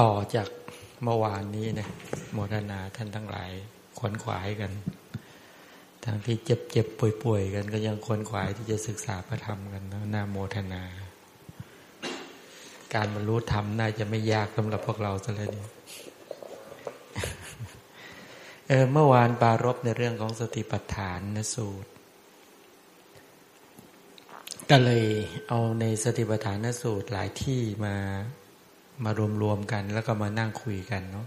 ต่อจากเมื่อวานนี้นะโมทนาท่านทั้งหลายขวนขวายกัน ทั้งที่เจ็บเจ็บป่วยป่วยกัน ก็ยังขวนขวายที่จะศึกษาพระธรรมกันนะนาโมทนา การบรรลุธรรมน่าจะไม่ยากสำหรับพวกเราซะเลยเนี่ยเออเมื่อวานปารบในเรื่องของสติปัฏฐานนะสูตร ก็เลยเอาในสติปัฏฐานนสูตรหลายที่มา มารวมๆกัน แล้วก็มานั่งคุยกันเนาะ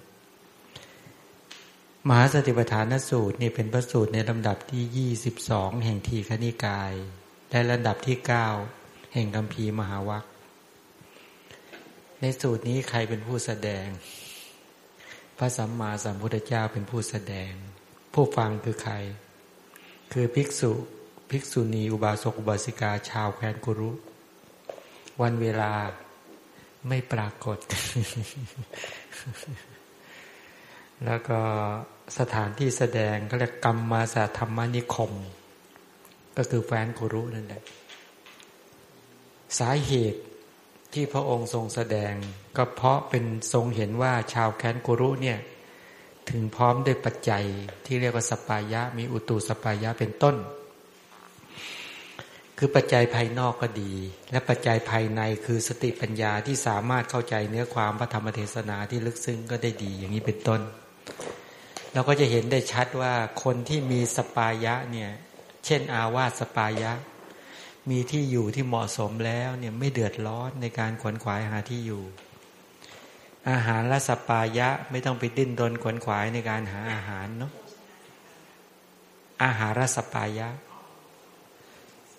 มหาสติปัฏฐานสูตรนี่เป็นพระสูตรในลำดับที่ยี่สิบสองแห่งทีคณิกาย และลำดับที่เก้าแห่งคำพีมหาวัคในสูตรนี้ใครเป็นผู้แสดง พระสัมมาสัมพุทธเจ้าเป็นผู้แสดง ผู้ฟังคือใคร คือภิกษุ ภิกษุณีอุบาสกอุบาสิกาชาวแคว้นกุรุ วันเวลา ไม่ปรากฏ แล้วก็สถานที่แสดงเขาเรียกกรรมมาสธรรมนิคม ก็คือแฟนกุรุนั่นแหละ สาเหตุที่พระองค์ทรงแสดง ก็เพราะเป็นทรงเห็นว่าชาวแคนกุรุเนี่ย ถึงพร้อมด้วยปัจจัยที่เรียกว่าสปายะ มีอุตุสปายะเป็นต้น คือปัจจัยภายนอกก็ดี และปัจจัยภายในคือสติปัญญาที่สามารถเข้าใจเนื้อความพระธรรมเทศนาที่ลึกซึ้งก็ได้ดี อย่างนี้เป็นต้น เราก็จะเห็นได้ชัดว่าคนที่มีสปายะเนี่ย เช่นอาวาสสปายะ มีที่อยู่ที่เหมาะสมแล้วเนี่ยไม่เดือดร้อนในการขวนขวายหาที่อยู่ อาหารและสปายะไม่ต้องไปดิ้นรนขวนขวายในการหาอาหารเนาะอาหารสปายะ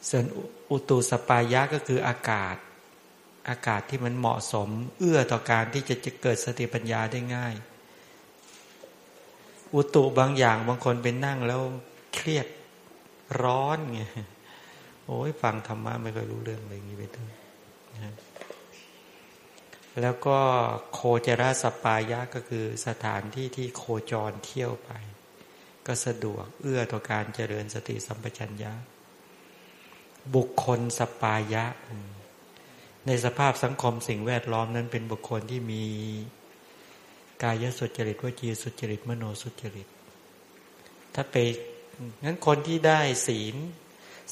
ส่วนอุตุสปายะก็คืออากาศ อากาศที่มันเหมาะสม เอื้อต่อการที่จะจะเกิดสติปัญญาได้ง่าย อุตุบางอย่างบางคนเป็นนั่งแล้วเครียดร้อนไงโอ้ยฟังธรรมะไม่เคยรู้เรื่องอะไรอย่างนี้ไปต้นแล้วก็โคจรสปายะก็คือสถานที่ที่โคจรเที่ยวไป ก็สะดวกเอื้อต่อการเจริญสติสัมปชัญญะ บุคคลสปายะ ในสภาพสังคมสิ่งแวดล้อมนั้นเป็นบุคคลที่มีกายสุจริตวจีสุจริตมโนสุจริต ถ้าไปงั้นคนที่ได้ศีล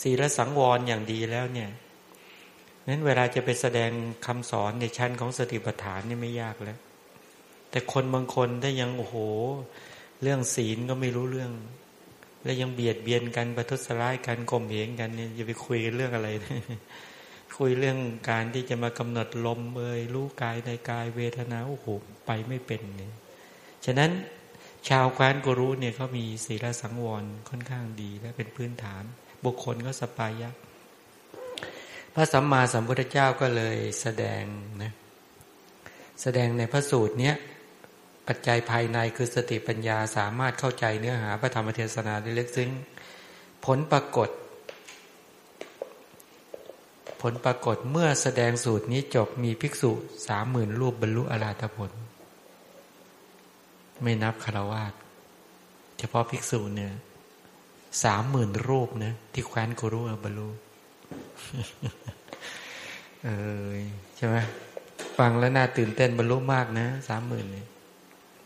ศีลสังวรอย่างดีแล้วเนี่ยนั้นเวลาจะไปแสดงคำสอนในชั้นของสติปัฏฐานนี่ไม่ยากแล้ว แต่คนบางคนได้ยังโอ้โห เรื่องศีลก็ไม่รู้เรื่อง แล้วยังเบียดเบียนกันประทุษร้ายกันข่มเหงกันเนี่ยจะไปคุยกันเรื่องอะไร คุยเรื่องการที่จะมากำหนดลมเอ่ยรู้กายในกายเวทนาโอ้โหไปไม่เป็นเนี่ยฉะนั้นชาวแคว้นกุรุเนี่ยเขามีศีลสังวรค่อนข้างดีและเป็นพื้นฐาน บุคคลก็สปายะพระสัมมาสัมพุทธเจ้าก็เลยแสดงนะแสดงในพระสูตรเนี้ย ปัจจัยภายในคือสติปัญญาสามารถเข้าใจเนื้อหาพระธรรมเทศนาได้ลึกซึ้ง ผลปรากฏ ผลปรากฏเมื่อแสดงสูตรนี้จบมีภิกษุสามหมื่นรูปบรรลุอรหัตผล ไม่นับคารวาสเฉพาะภิกษุเนี่ยสามหมื่นรูปนะที่แคว้นกุรุบรรลุเออใช่ไหมฟังแล้วน่าตื่นเต้นบรรลุมากนะสามหมื่นเนี่ย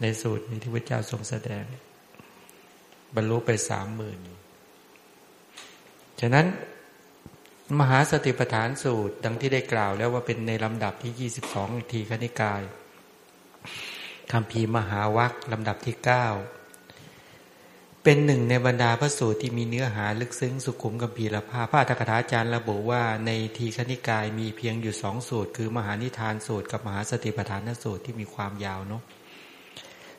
ในสูตรนี้ที่พระเจ้าทรงแสดง บรรลุไปสามหมื่นฉะนั้นมหาสติปัฏฐานสูตร ดังที่ได้กล่าวแล้วว่าเป็นในลำดับที่ยี่สิบสองทีคณิกายคำพีมหาวัคลำดับที่เก้าเป็นหนึ่งในบรรดาพระสูตรที่มีเนื้อหาลึกซึ้งสุขุมกัมพีรภาพระอธกถาจารย์ระบุว่าในทีคณิกายมีเพียงอยู่สองสูตร คือมหานิทานสูตร กับมหาสติปัฏฐานสูตรที่มีความยาวเนาะ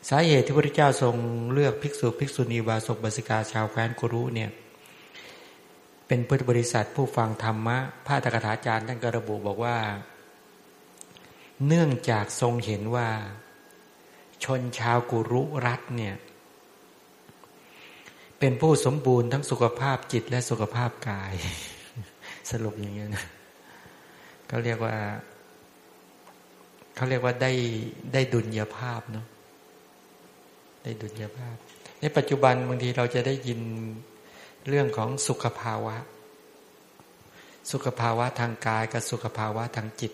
สาเหตุที่พระเจ้าทรงเลือกภิกษุภิกษุณีวาสกบาสิกาชาวแคว้นกุรุเนี่ยเป็นพุทธบริษัทผู้ฟังธรรมะพระตถาจารย์ท่านก็ระบุบอกว่า เนื่องจากทรงเห็นว่า ชนชาวกุรุรัฐเนี่ย เป็นผู้สมบูรณ์ทั้งสุขภาพจิตและสุขภาพกาย สรุปอย่างเงี้ยนะเขาเรียกว่าเขาเรียกว่าได้ได้ดุลยภาพเนาะ ในดุลยภาพ ในปัจจุบันบางทีเราจะได้ยินเรื่องของสุขภาวะ สุขภาวะทางกายกับสุขภาวะทางจิต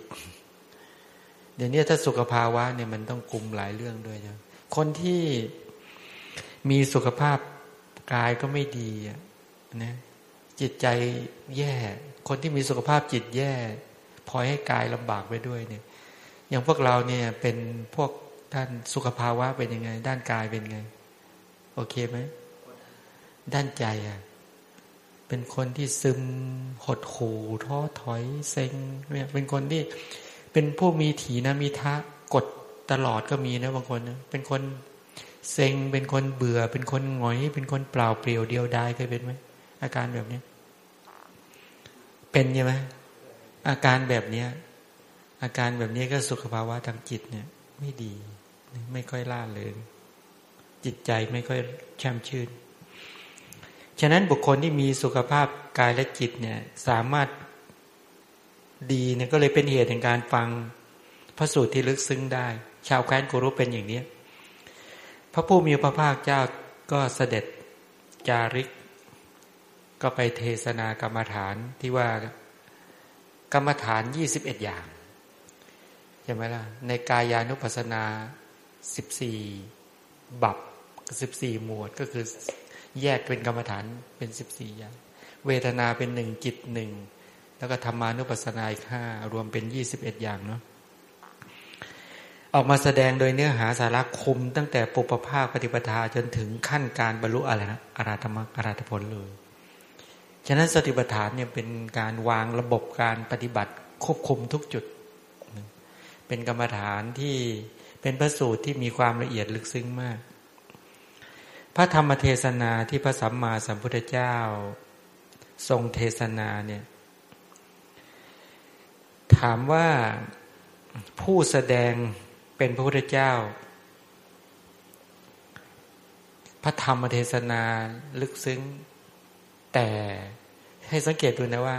เดี๋ยวนี้ถ้าสุขภาวะเนี่ยมันต้องกลุ่มหลายเรื่องด้วยนะคนที่มีสุขภาพกายก็ไม่ดีนะจิตใจแย่ คนที่มีสุขภาพจิตแย่พลอยให้กายลำบากไปด้วยเนี่ย อย่างพวกเราเนี่ยเป็นพวก ด้านสุขภาวะเป็นยังไง ด้านกายเป็นไง โอเคไหม ด้านใจอะ เป็นคนที่ซึมหดหู่ท้อถอยเซ็งเนี่ยเป็นคนที่ เป็นผู้มีถีนะมีทะกดตลอดก็มีนะบางคนนะเป็นคนเซ็งเป็นคนเบื่อ เป็นคนหงอย เป็นคนเปล่าเปลี่ยวเดียวดายเคยเป็นไหมอาการแบบนี้เป็นใช่ไหมอาการแบบเนี้ยอาการแบบนี้ก็สุขภาวะทางจิตเนี่ย ไม่ดี ไม่ค่อยล่าเลยจิตใจไม่ค่อยแช่มชื่น ฉะนั้นบุคคลที่มีสุขภาพกายและจิตเนี่ยสามารถดีเนี่ยก็เลยเป็นเหตุแห่งการฟังพระสูตรที่ลึกซึ้งได้ ชาวแคว้นกุรุเป็นอย่างนี้ พระผู้มีพระภาคเจ้าก็เสด็จจาริก ก็ไปเทศนากรรมฐานที่ว่ากรรมฐานยี่สิบเอ็ดอย่างใช่ไหมล่ะในกายานุปัสสนา สิบสี่บับสิบสี่หมวดก็คือแยกเป็นกรรมฐานเป็นสิบสี่อย่างเวทนาเป็นหนึ่งจิตหนึ่งแล้วก็ธรรมานุปัสสนาอีกห้ารวมเป็นยี่สิบเอ็ดอย่างเนาะออกมาแสดงโดยเนื้อหาสาระคุมตั้งแต่ปุปภาคปฏิปทาจนถึงขั้นการบรรลุอะไรนะอราธรรมอราธผลเลย ฉะนั้นสติปัฏฐานเนี่ยเป็นการวางระบบการปฏิบัติควบคุมทุกจุด เป็นกรรมฐานที่ เป็นพระสูตรที่มีความละเอียดลึกซึ้งมาก พระธรรมเทศนาที่พระสัมมาสัมพุทธเจ้า ทรงเทศนาเนี่ยถามว่าผู้แสดงเป็นพระพุทธเจ้า พระธรรมเทศนาลึกซึ้ง แต่ให้สังเกตดูนะว่า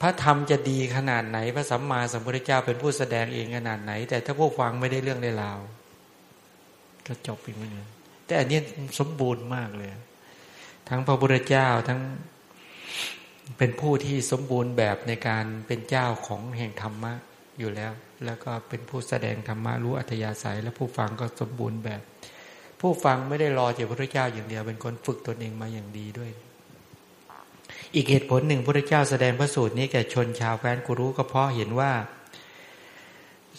พระธรรมจะดีขนาดไหน พระสัมมาสัมพุทธเจ้าเป็นผู้แสดงเองขนาดไหน แต่ถ้าผู้ฟังไม่ได้เรื่องได้ราวก็จบไปเหมือนกันแต่อันนี้สมบูรณ์มากเลย ทั้งพระพุทธเจ้าทั้งเป็นผู้ที่สมบูรณ์แบบในการเป็นเจ้าของแห่งธรรมะอยู่แล้ว แล้วก็เป็นผู้แสดงธรรมะรู้อัธยาศัย และผู้ฟังก็สมบูรณ์แบบ ผู้ฟังไม่ได้รอเจ้าพระพุทธเจ้าอย่างเดียวเป็นคนฝึกตนเองมาอย่างดีด้วย อีกเหตุผลหนึ่งพระเจ้าแสดงพระสูตรนี้แก่ชนชาวแคว้นกุรุก็เพราะเห็นว่า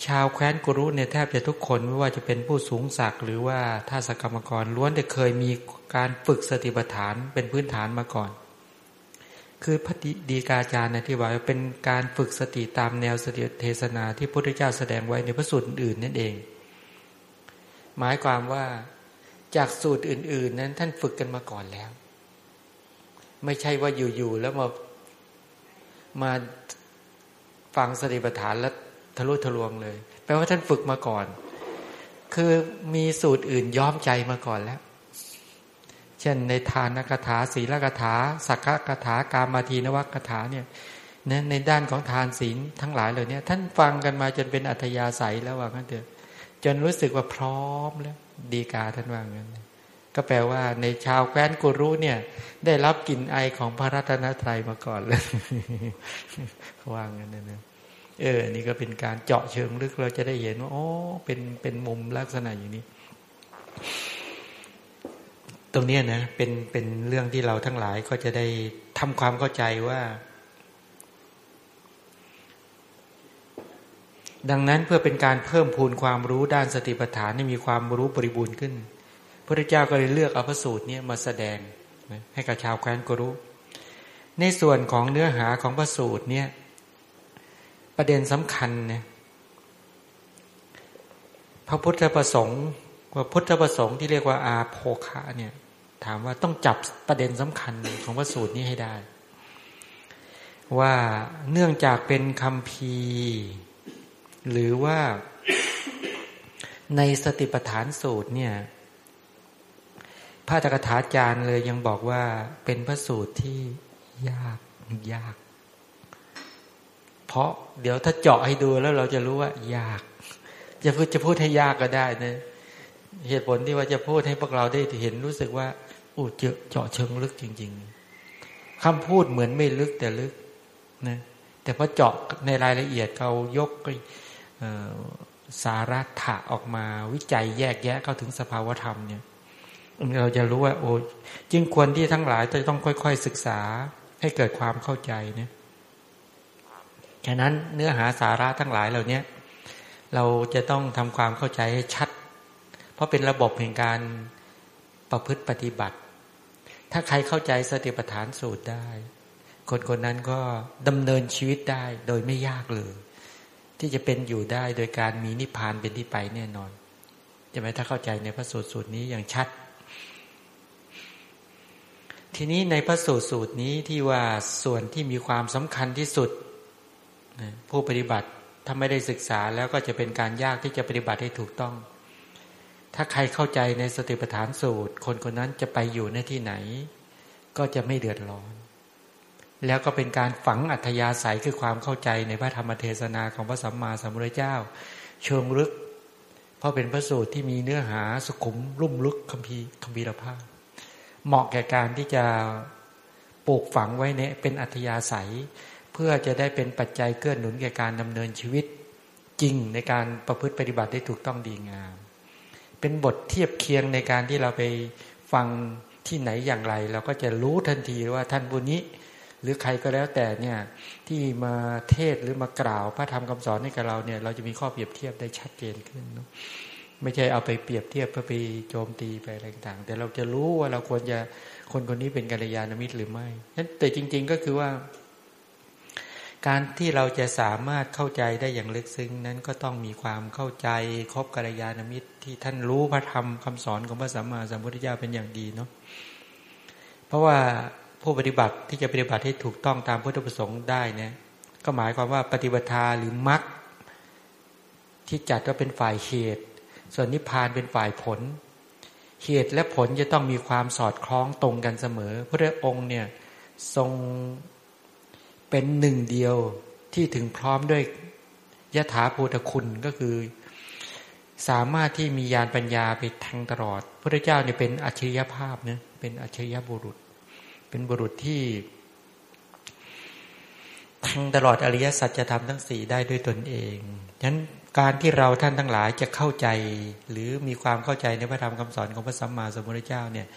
ชาวแคว้นกุรุเนี่ยแทบจะทุกคนไม่ว่าจะเป็นผู้สูงศักดิ์หรือว่าท่าสกรรมกรล้วนแต่เคยมีการฝึกสติปัฏฐานเป็นพื้นฐานมาก่อน คือพระดีกาจารย์นะที่ว่าเป็นการฝึกสติตามแนวสติเทศนาที่พระพุทธเจ้าแสดงไว้ในพระสูตรอื่นนั่นเอง หมายความว่าจากสูตรอื่น ๆ นั้นท่านฝึกกันมาก่อนแล้ว ไม่ใช่ว่าอยู่ๆแล้วมามาฟังสติปัฏฐานแล้วทะลุทะลวงเลย แปลว่าท่านฝึกมาก่อน คือมีสูตรอื่นย้อมใจมาก่อนแล้ว เช่นในทานกถาศีลกถา สักกถากามาทีนวัคถาเนี่ยนในด้านของทานศีลทั้งหลายเหล่านี้ท่านฟังกันมาจนเป็นอัธยาศัยแล้วว่างั้นเถอะจนรู้สึกว่าพร้อมแล้ว ดีกาท่านว่างั้น ก็แปลว่า ในชาวแคว้นกุรุเนี่ย ได้รับกลิ่นไอของพระรัตนตรัยมาก่อนเลยว่างั้นนะเออ นี่ก็เป็นการเจาะเชิงลึกเราจะได้เห็นว่าโอ๋อเป็นเป็นมุมลักษณะอย่างนี้ ตรงนี้นะเป็นเป็นเรื่องที่เราทั้งหลายก็จะได้ทำความเข้าใจว่า ดังนั้นเพื่อเป็นการเพิ่มพูนความรู้ด้านสติปัฏฐานให้มีความรู้บริบูรณ์ขึ้น พระเจ้าก็เลยเลือกเอาพระสูตรนี้มาแสดงให้กับชาวแคว้นกรุในส่วนของเนื้อหาของพระสูตรเนี่ยประเด็นสำคัญเนี่ยพระพุทธประสงค์ว่าพุทธประสงค์ที่เรียกว่าอาโภคะเนี่ยถามว่าต้องจับประเด็นสำคัญของพระสูตรนี้ให้ได้ ว่าเนื่องจากเป็นคำพีหรือว่าในสติปัฏฐานสูตรเนี่ย ระตถาจารย์เลยยังบอกว่าเป็นพระสูตรที่ยากยาก เพราะเดี๋ยวถ้าเจาะให้ดูแล้วเราจะรู้ว่ายาก จะพูดจะพูดให้ยากก็ได้นะเหตุผลที่ว่าจะพูดให้พวกเราได้เห็นรู้สึกว่าอู้เจาะเจาะเชิงลึกจริง ๆคำพูดเหมือนไม่ลึกแต่ลึกนะแต่พอเจาะในรายละเอียดเขายกสาระถะออกมาวิจัยแยกแยะเข้าถึงสภาวธรรมเนี่ย เราจะรู้ว่า โอ้จึงควรที่ทั้งหลายจะต้องค่อย ๆ ศึกษาให้เกิดความเข้าใจเนี่ยฉะนั้นเนื้อหาสาระทั้งหลายเหล่านี้เราจะต้องทำความเข้าใจให้ชัด เพราะเป็นระบบแห่งการประพฤติปฏิบัติ ถ้าใครเข้าใจสติปัฏฐานสูตรได้ คนคนนั้นก็ดำเนินชีวิตได้โดยไม่ยากเลย ที่จะเป็นอยู่ได้โดยการมีนิพพานเป็นที่ไปแน่นอนใช่ไหมถ้าเข้าใจในพระสูตรสูตรนี้อย่างชัด ทีนี้ในพระสูตรสูตรนี้ที่ว่าส่วนที่มีความสำคัญที่สุด ผู้ปฏิบัติถ้าไม่ได้ศึกษาแล้วก็จะเป็นการยากที่จะปฏิบัติให้ถูกต้อง ถ้าใครเข้าใจในสติปัฏฐานสูตร คนคนนั้นจะไปอยู่ในที่ไหน ก็จะไม่เดือดร้อน แล้วก็เป็นการฝังอัธยาศัยคือความเข้าใจในพระธรรมเทศนาของพระสัมมาสัมพุทธเจ้า เชิงลึก เพราะเป็นพระสูตรที่มีเนื้อหาสุขุมรุ่มลึกคัมภีร์คัมภีรภาพ เหมาะแก่การที่จะปลูกฝังไว้ในเป็นอัธยาศัย เพื่อจะได้เป็นปัจจัยเกื้อหนุนแก่การดำเนินชีวิตจริงในการประพฤติปฏิบัติได้ถูกต้องดีงาม เป็นบทเทียบเคียงในการที่เราไปฟังที่ไหนอย่างไร เราก็จะรู้ทันทีว่าท่านผู้นี้ หรือใครก็แล้วแต่เนี่ยที่มาเทศหรือมากล่าวพระธรรมคำสอนให้กับเราเนี่ย เราจะมีข้อเปรียบเทียบได้ชัดเจนขึ้น ไม่ใช่เอาไปเปรียบเทียบเพื่อไปโจมตีไปอะไรต่างแต่เราจะรู้ว่าเราควรจะคนคนนี้เป็นกัลยาณมิตรหรือไม่นั้นแต่จริง ๆก็คือว่า การที่เราจะสามารถเข้าใจได้อย่างลึกซึ้งนั้นก็ต้องมีความเข้าใจครบกัลยาณมิตร ที่ท่านรู้พระธรรมคำสอนของพระสัมมาสัมพุทธเจ้าเป็นอย่างดีเนาะเพราะว่าผู้ปฏิบัติที่จะปฏิบัติให้ถูกต้องตามพุทธประสงค์ได้เนี่ยก็หมายความว่าปฏิบัติหรือมรรคที่จัดก็เป็นฝ่ายเหตุ ส่วนนิพพานเป็นฝ่ายผล เหตุและผลจะต้องมีความสอดคล้องตรงกันเสมอ พระองค์เนี่ยทรงเป็นหนึ่งเดียวที่ถึงพร้อมด้วยยถาภูตคุณก็คือ สามารถที่มียานปัญญาไปทางตลอด พระเจ้าเนี่ยเป็นอัจฉริยภาพเนะเป็นอัจฉริยบุรุษ เป็นบุรุษที่ทางตลอดอริยสัจธรรมทั้งสี่ได้ด้วยตนเองฉะนั้น การที่เราท่านทั้งหลายจะเข้าใจ หรือมีความเข้าใจในพระธรรมคำสอนของพระสัมมาสัมพุทธเจ้าเนี่ย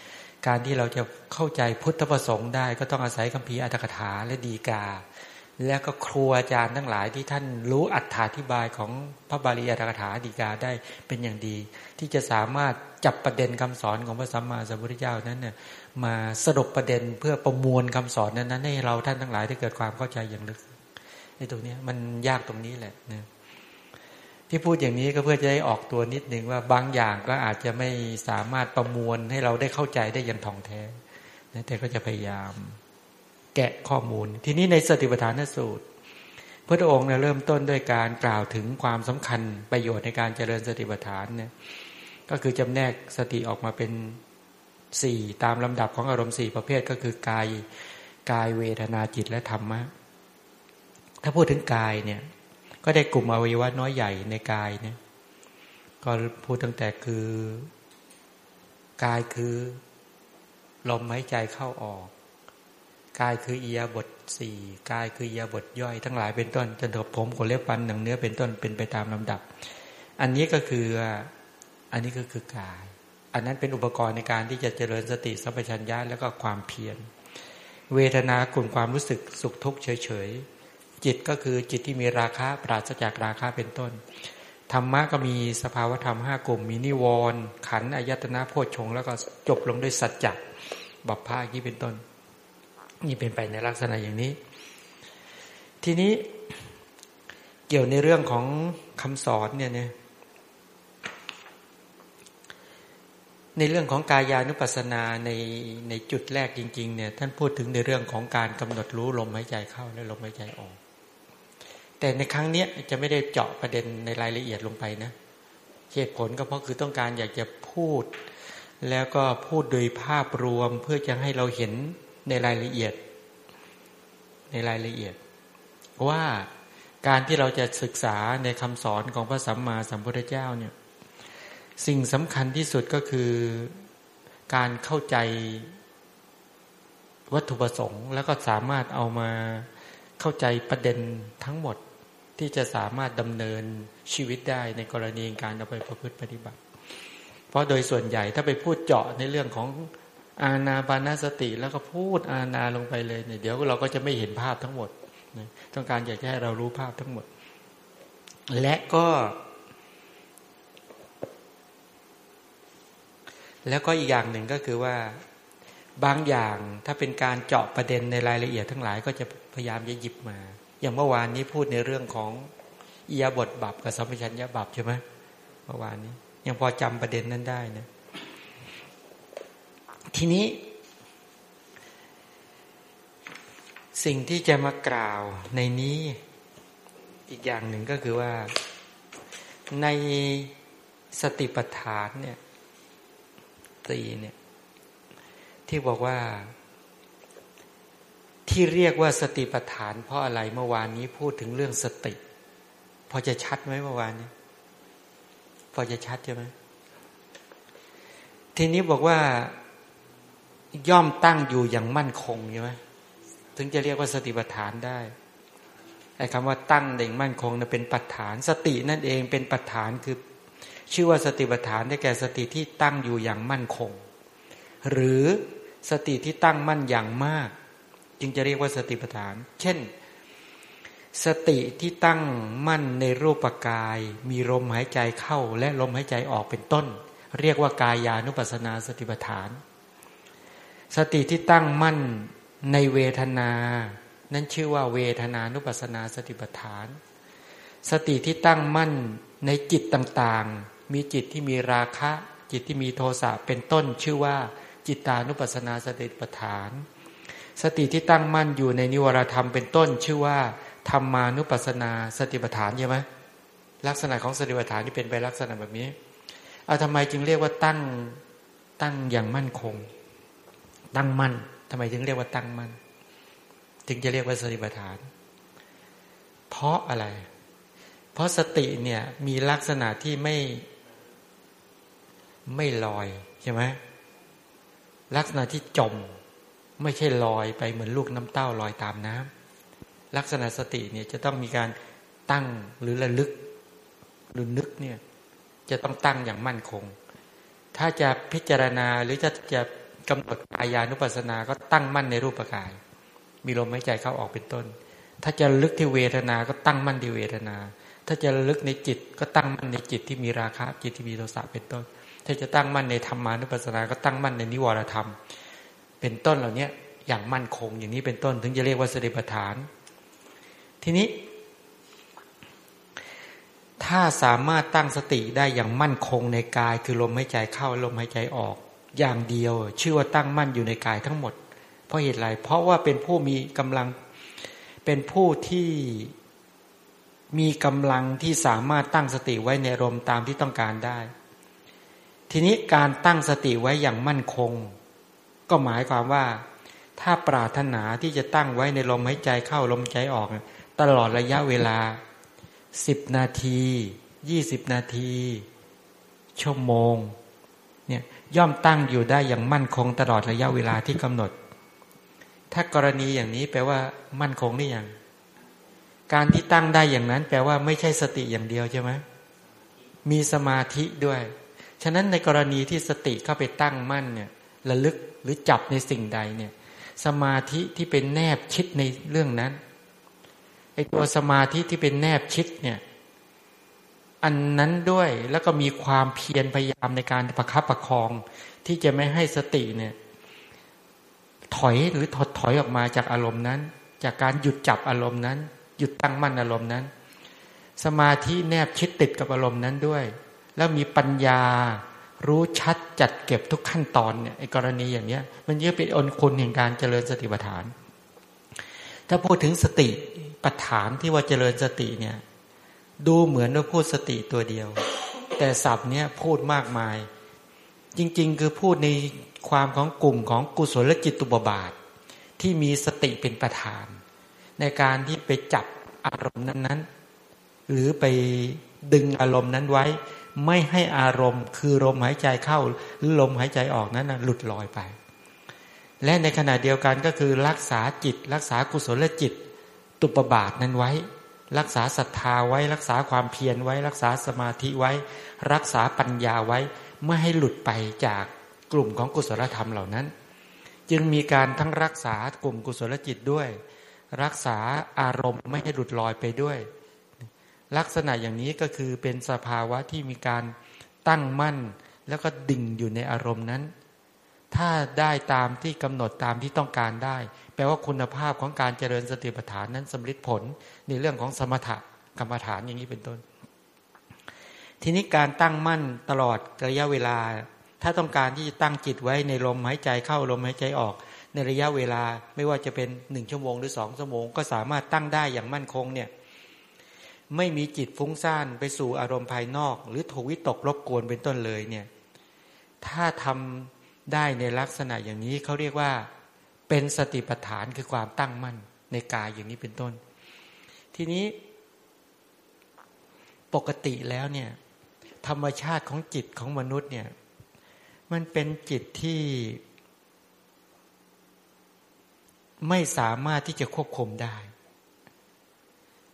การที่เราจะเข้าใจพุทธประสงค์ได้ ก็ต้องอาศัยคัมภีร์อัตถกถาและดีกา แล้วก็ครูอาจารย์ทั้งหลายที่ท่านรู้อัตถาธิบายของพระบาลีอัตถกถาดีกาได้เป็นอย่างดี ที่จะสามารถจับประเด็นคำสอนของพระสัมมาสัมพุทธเจ้านั้นเนี่ยมาสรุปประเด็นเพื่อประมวลคำสอนนั้นให้เราท่านทั้งหลายได้เกิดความเข้าใจอย่างลึกในตรงนี้มันยากตรงนี้แหละนะ ที่พูดอย่างนี้ก็เพื่อจะได้ออกตัวนิดหนึ่งว่าบางอย่างก็อาจจะไม่สามารถประมวลให้เราได้เข้าใจได้ยันท่องแท้แต่ก็จะพยายาม แกะข้อมูล ทีนี้ในสติปัฏฐานสูตร พระองค์เริ่มต้นด้วยการกล่าวถึงความสำคัญประโยชน์ในการเจริญสติปัฏฐานเนี่ยก็คือจำแนกสติออกมาเป็นสี่ตามลำดับของอารมณ์สี่ประเภทก็คือกายกายเวทนาจิตและธรรมะถ้าพูดถึงกายเนี่ย ก็ได้กลุ่มอวัยวะน้อยใหญ่ในกายเนี่ย ก็พูดตั้งแต่คือกายคือลมหายใจเข้าออก กายคืออียบทสี่กายคืออียบทย่อยทั้งหลายเป็นต้นจนถึงผมขนเล็บฟันหนังเนื้อเป็นต้นเป็นไปตามลำดับ อันนี้ก็คืออันนี้ก็คือกาย อันนั้นเป็นอุปกรณ์ในการที่จะเจริญสติสัมปชัญญะแล้วก็ความเพียรเวทนากลุ่มความรู้สึกสุขทุกข์เฉย จิตก็คือจิตที่มีราคะปราศจากราคะเป็นต้น ธรรมะก็มีสภาวธรรมห้ากลุ่ม มีนิวรณ์ขันอายตนะโพชฌงแล้วก็จบลงด้วยสัจจะบัพพาที่เป็นต้น นี่เป็นไปในลักษณะอย่างนี้ ทีนี้เกี่ยวในเรื่องของคำสอนเนี่ยเนี่ยในเรื่องของกายานุปัสสนาในในจุดแรกจริง ๆ เนี่ย ท่านพูดถึงในเรื่องของการกำหนดรู้ลมหายใจเข้าและลมหายใจออก แต่ในครั้งนี้จะไม่ได้เจาะประเด็นในรายละเอียดลงไปนะเหตุผลก็เพราะคือต้องการอยากจะพูด แล้วก็พูดโดยภาพรวมเพื่อจะให้เราเห็นในรายละเอียด ในรายละเอียด ว่าการที่เราจะศึกษาในคำสอนของพระสัมมาสัมพุทธเจ้าเนี่ยสิ่งสำคัญที่สุดก็คือการเข้าใจวัตถุประสงค์ แล้วก็สามารถเอามา เข้าใจประเด็นทั้งหมดที่จะสามารถดำเนินชีวิตได้ในกรณีการเอาไปประพฤติปฏิบัติ เพราะโดยส่วนใหญ่ถ้าไปพูดเจาะในเรื่องของอาณาปานาสติแล้วก็พูดอาณาลงไปเลยเนี่ยเดี๋ยวเราก็จะไม่เห็นภาพทั้งหมดต้องการอยากให้เรารู้ภาพทั้งหมด และก็ แล้วก็อีกอย่างหนึ่งก็คือว่าบางอย่างถ้าเป็นการเจาะประเด็นในรายละเอียดทั้งหลายก็จะ พยายามจะหยิบมา อย่างเมื่อวานนี้พูดในเรื่องของอียบทบับกับสัมปชัญญะบับใช่ไหมเมื่อวานนี้ ยังพอจำประเด็นนั้นได้นะทีนี้ สิ่งที่จะมากล่าวในนี้อีกอย่างหนึ่งก็คือว่าในสติปัฏฐานเนี่ยตีเนี่ย ที่บอกว่า ที่เรียกว่าสติปัฏฐาน เพราะอะไรเมื่อวานนี้พูดถึงเรื่องสติ พอจะชัดไหมเมื่อวานนี้ พอจะชัดใช่ไหมทีนี้บอกว่าย่อมตั้งอยู่อย่างมั่นคงใช่ไหมถึงจะเรียกว่าสติปัฏฐานได้ไอ้คำว่าตั้งเด่งมั่นคงนะเป็นปัฏฐาน สตินั่นเองเป็นปัฏฐานคือ ชื่อว่าสติปัฏฐานได้แก่สติที่ตั้งอยู่อย่างมั่นคง หรือสติที่ตั้งมั่นอย่างมาก จึงจะเรียกว่าสติปัฏฐาน เช่น สติที่ตั้งมั่นในรูปกาย มีลมหายใจเข้าและลมหายใจออกเป็นต้น เรียกว่ากายานุปัสนาสติปัฏฐาน สติที่ตั้งมั่นในเวทนา นั้นชื่อว่าเวทนานุปัสนาสติปัฏฐาน สติที่ตั้งมั่นในจิตต่างๆ มีจิตที่มีราคะ จิตที่มีโทสะเป็นต้นชื่อว่าจิตานุปัสนาสติปัฏฐาน สติที่ตั้งมั่นอยู่ในนิวรธรรมเป็นต้น ชื่อว่าธรรมานุปัสนาสติปัฏฐานใช่ไหมลักษณะของสติปัฏฐานที่เป็นไปลักษณะแบบนี้เอาทำไมจึงเรียกว่าตั้งตั้งอย่างมั่นคง ตั้งมั่นทำไมจึงเรียกว่าตั้งมั่นจึงจะเรียกว่าสติปัฏฐาน เพราะอะไร เพราะสติเนี่ยมีลักษณะที่ไม่ไม่ลอยใช่ไหมลักษณะที่จม ไม่ใช่ลอยไปเหมือนลูกน้ำเต้าลอยตามน้ำลักษณะสติเนี่ยจะต้องมีการตั้งหรือระลึกหรือนึกเนี่ยจะต้องตั้งอย่างมั่นคง ถ้าจะพิจารณาหรือจะจะกำหนดกายานุปัสสนาก็ตั้งมั่นในรูปกาย มีลมหายใจเข้าออกเป็นต้น ถ้าจะลึกที่เวทนา ก็ตั้งมั่นที่เวทนา ถ้าจะลึกในจิตก็ตั้งมั่นในจิตที่มีราคะจิตที่มีโทสะเป็นต้น ถ้าจะตั้งมั่นในธรรมานุปัสสนา ก็ตั้งมั่นในนิวรธรรม เป็นต้นเหล่านี้อย่างมั่นคงอย่างนี้เป็นต้น ถึงจะเรียกว่าสติปัฏฐาน ทีนี้ ถ้าสามารถตั้งสติได้อย่างมั่นคงในกาย คือลมหายใจเข้าลมหายใจออก อย่างเดียว ชื่อว่าตั้งมั่นอยู่ในกายทั้งหมด เพราะเหตุไร เพราะว่าเป็นผู้มีกำลังเป็นผู้ที่มีกำลังที่สามารถตั้งสติไว้ในลมตามที่ต้องการได้ ทีนี้การตั้งสติไว้อย่างมั่นคง ก็หมายความว่า ถ้าปรารถนาที่จะตั้งไว้ในลมหายใจเข้าลมใจออก ตลอดระยะเวลาสิบนาทียี่สิบนาที ชั่วโมงเนี่ยย่อมตั้งอยู่ได้อย่างมั่นคงตลอดระยะเวลาที่กำหนด ถ้ากรณีอย่างนี้แปลว่า มั่นคงนี่อย่าง การที่ตั้งได้อย่างนั้น แปลว่าไม่ใช่สติอย่างเดียวใช่ไหมมีสมาธิด้วย ฉะนั้นในกรณีที่สติเข้าไปตั้งมั่นเนี่ย ระลึกหรือจับในสิ่งใดเนี่ย สมาธิที่เป็นแนบชิดในเรื่องนั้นไอตัวสมาธิที่เป็นแนบชิดเนี่ย อันนั้นด้วยแล้วก็มีความเพียรพยายามในการประคับประคอง ที่จะไม่ให้สติเนี่ย ถอยหรือถดถอยออกมาจากอารมณ์นั้น จากการหยุดจับอารมณ์นั้น หยุดตั้งมั่นอารมณ์นั้น สมาธิแนบชิดติดกับอารมณ์นั้นด้วย แล้วมีปัญญา รู้ชัดจัดเก็บทุกขั้นตอนเนี่ยไอ้กรณีอย่างเนี้ย มันเยอะเป็นอนคุณแห่งการเจริญสติปัฏฐาน ถ้าพูดถึงสติปัฏฐานที่ว่าเจริญสติเนี่ย ดูเหมือนว่าพูดสติตัวเดียว แต่ศัพท์เนี้ยพูดมากมาย จริง ๆ คือพูดในความของกลุ่มของกุศลจิตตุบบาท ที่มีสติเป็นประธาน ในการที่ไปจับอารมณ์นั้นๆ หรือไปดึงอารมณ์นั้นไว้ ไม่ให้อารมณ์ คือลมหายใจเข้าหรือลมหายใจออกนั้นหลุดลอยไป และในขณะเดียวกันก็คือรักษาจิต รักษากุศลจิต ตุปบาทนั้นไว้ รักษาศรัทธาไว้ รักษาความเพียรไว้ รักษาสมาธิไว้ รักษาปัญญาไว้ไม่ให้หลุดไปจากกลุ่มของกุศลธรรมเหล่านั้น จึงมีการทั้งรักษากลุ่มกุศลจิตด้วย รักษาอารมณ์ไม่ให้หลุดลอยไปด้วย ลักษณะอย่างนี้ก็คือเป็นสภาวะที่มีการตั้งมั่น แล้วก็ดิ่งอยู่ในอารมณ์นั้น ถ้าได้ตามที่กำหนดตามที่ต้องการได้ แปลว่าคุณภาพของการเจริญสติปัฏฐานนั้นสำลิดผลในเรื่องของสมถะกรรมฐานอย่างนี้เป็นต้น ทีนี้การตั้งมั่นตลอดระยะเวลา ถ้าต้องการที่จะตั้งจิตไว้ในลมหายใจเข้าลมหายใจออก ในระยะเวลาไม่ว่าจะเป็นหนึ่งชั่วโมงหรือสองชั่วโมง ก็สามารถตั้งได้อย่างมั่นคงเนี่ย ไม่มีจิตฟุ้งซ่านไปสู่อารมณ์ภายนอก หรือทวิตกรบกวนเป็นต้นเลยเนี่ยถ้าทำได้ในลักษณะอย่างนี้เขาเรียกว่าเป็นสติปัฏฐานคือความตั้งมั่นในกายอย่างนี้เป็นต้น ทีนี้ปกติแล้วเนี่ยธรรมชาติของจิตของมนุษย์เนี่ยมันเป็นจิตที่ ไม่สามารถที่จะควบคุมได้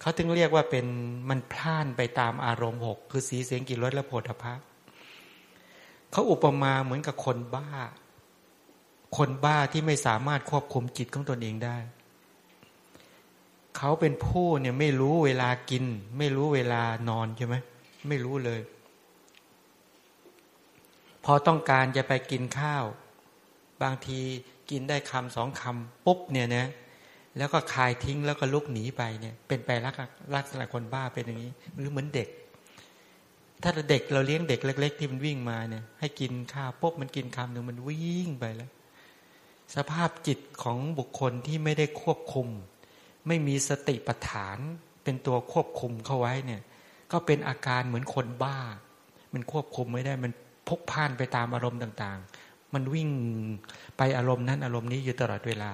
เขาถึงเรียกว่าเป็นมันพล่านไปตามอารมณ์หกคือสีเสียงกลิ่นรสและโผฏฐะเขาอุปมาเหมือนกับคนบ้า คนบ้าที่ไม่สามารถควบคุมจิตของตนเองได้ เขาเป็นผู้เนี่ยไม่รู้เวลากิน ไม่รู้เวลานอนใช่ไหมไม่รู้เลย พอต้องการจะไปกินข้าว บางทีกินได้คำสองคำปุ๊บเนี่ยนะ แล้วก็คายทิ้งแล้วก็ลุกหนีไปเนี่ย เป็นไปลักลักษณะคนบ้าเป็นอย่างนี้ หรือเหมือนเด็ก ถ้าเด็กเราเลี้ยงเด็กเล็ก ๆ ที่มันวิ่งมาเนี่ย ให้กินข้าวปุ๊บมันกินคำหนึ่งมันวิ่งไปแล้ว สภาพจิตของบุคคลที่ไม่ได้ควบคุม ไม่มีสติปัฏฐาน เป็นตัวควบคุมเข้าไว้เนี่ย ก็เป็นอาการเหมือนคนบ้า มันควบคุมไม่ได้มันพกพ่านไปตามอารมณ์ต่าง ๆ มันวิ่งไปอารมณ์นั้นอารมณ์นี้อยู่ตลอดเวลา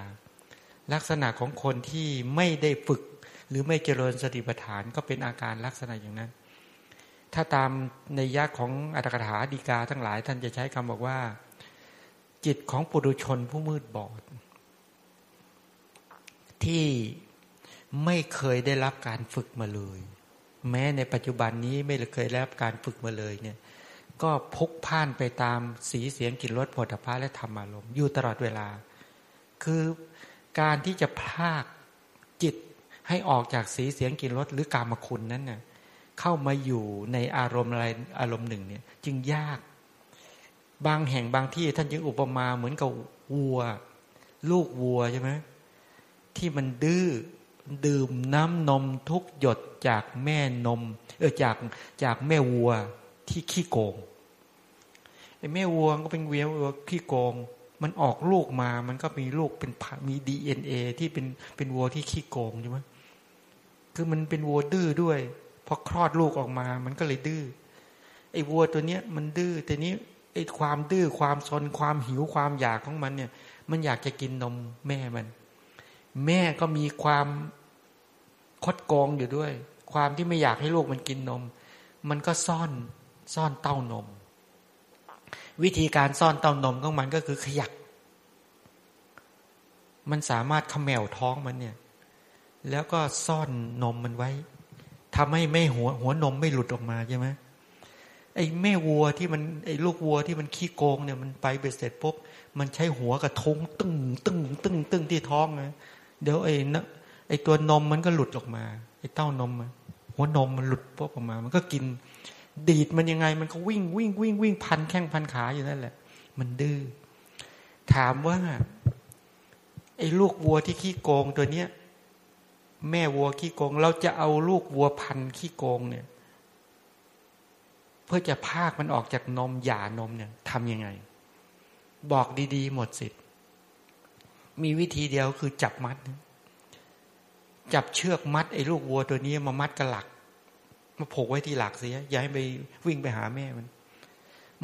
ลักษณะของคนที่ไม่ได้ฝึก หรือไม่เจริญสติปัฏฐานก็เป็นอาการลักษณะอย่างนั้น ถ้าตามในยักของอัตถกถาดีกาทั้งหลาย ท่านจะใช้คำบอกว่า จิตของปุถุชนผู้มืดบอด ที่ไม่เคยได้รับการฝึกมาเลย แม้ในปัจจุบันนี้ไม่เคยได้รับการฝึกมาเลยเนี่ยก็พกพ่านไปตามสีเสียงกลิ่นรสผลิภัณฑ์และธรรมารมณ์อยู่ตลอดเวลา คือ การที่จะพากจิตให้ออกจากสีเสียงกลิ่นรสหรือกามคุณนั้นเน่ยเข้ามาอยู่ในอารมณ์อะไรอารมณ์หนึ่งเนี่ย จึงยาก บางแห่งบางที่ท่านจึงอุปมาเหมือนกับวัว ลูกวัวใช่ไหมที่มันดื้อดื่มน้ำนมทุกหยดจากแม่นม เออจากจากแม่วัวที่ขี้โกงไอ้แม่วัวก็เป็นเวียวัวขี้โกง มันออกลูกมา มันก็มีลูกเป็นมีดีเอ็นเอที่เป็นเป็นวัวที่ขี้โกงใช่ไหมคือมันเป็นวัวดื้อด้วย พอคลอดลูกออกมา มันก็เลยดื้อ ไอ้วัวตัวเนี้ย มันดื้อ แต่นี้ไอ้ความดื้อ ความซน ความหิว ความอยากของมันเนี่ย มันอยากจะกินนมแม่มัน แม่ก็มีความคดโกงอยู่ด้วย ความที่ไม่อยากให้ลูกมันกินนม มันก็ซ่อนซ่อนเต้านม วิธีการซ่อนเต้านมของมันก็คือขยัก มันสามารถขมแมวท้องมันเนี่ย แล้วก็ซ่อนนมมันไว้ทำให้ไม่หัวหัวนมไม่หลุดออกมาใช่ไหมไอ้แม่วัวที่มันไอ้ลูกวัวที่มันขี้โกงเนี่ยมันไปเบ็ดเสร็จปุ๊บมันใช้หัวกระทงตึงตึงตึงตึงที่ท้องนะเดี๋ยวไอ้นะไอ้ตัวนมมันก็หลุดออกมาไอ้เต้านมหัวนมมันหลุดปุ๊บออกมา มันก็กิน ดีดมันยังไง มันก็วิ่งวิ่งวิ่งวิ่งพันแข้งพันขาอยู่นั่นแหละ มันดื้อถามว่าไอ้ลูกวัวที่ขี้โกงตัวเนี้ย แม่วัวขี้โกง เราจะเอาลูกวัวพันขี้โกงเนี่ย เพื่อจะพากมันออกจากนมหย่านมเนี่ยทำยังไง บอกดี ๆ หมดสิทธิ์มีวิธีเดียวคือจับมัด จับเชือกมัดไอ้ลูกวัวตัวนี้มามัดกระหลัก มาผูกไว้ที่หลักเสีย อย่าให้ไปวิ่งไปหาแม่มัน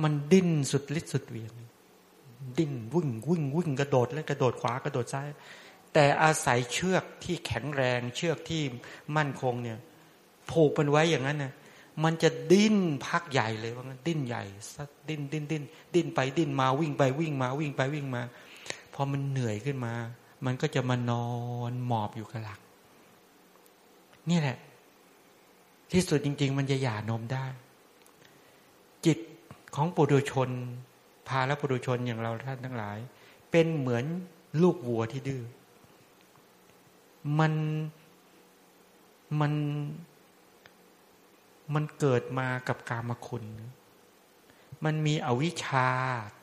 มันดิ้นสุดฤทธิ์สุดเวียง ดิ้นวิ่งวิ่งวิ่งกระโดดแล้วกระโดดขวากระโดดซ้าย แต่อาศัยเชือกที่แข็งแรง เชือกที่มั่นคงเนี่ย ผูกมันไว้อย่างนั้นนะมันจะดิ้นพักใหญ่เลยว่างั้นดิ้นใหญ่สักดิ้นดิ้นดิ้นดิ้นไปดิ้นมาวิ่งไปวิ่งมาวิ่งไปวิ่งมาพอมันเหนื่อยขึ้นมา มันก็จะมานอนหมอบอยู่กับหลัก นี่แหละ ที่สุดจริง ๆ มันจะหย่านมได้ จิตของปุถุชน พาและปุถุชนอย่างเราท่านทั้งหลาย เป็นเหมือนลูกวัวที่ดื้อมันมันมันเกิดมากับกามคุณ มันมีอวิชชา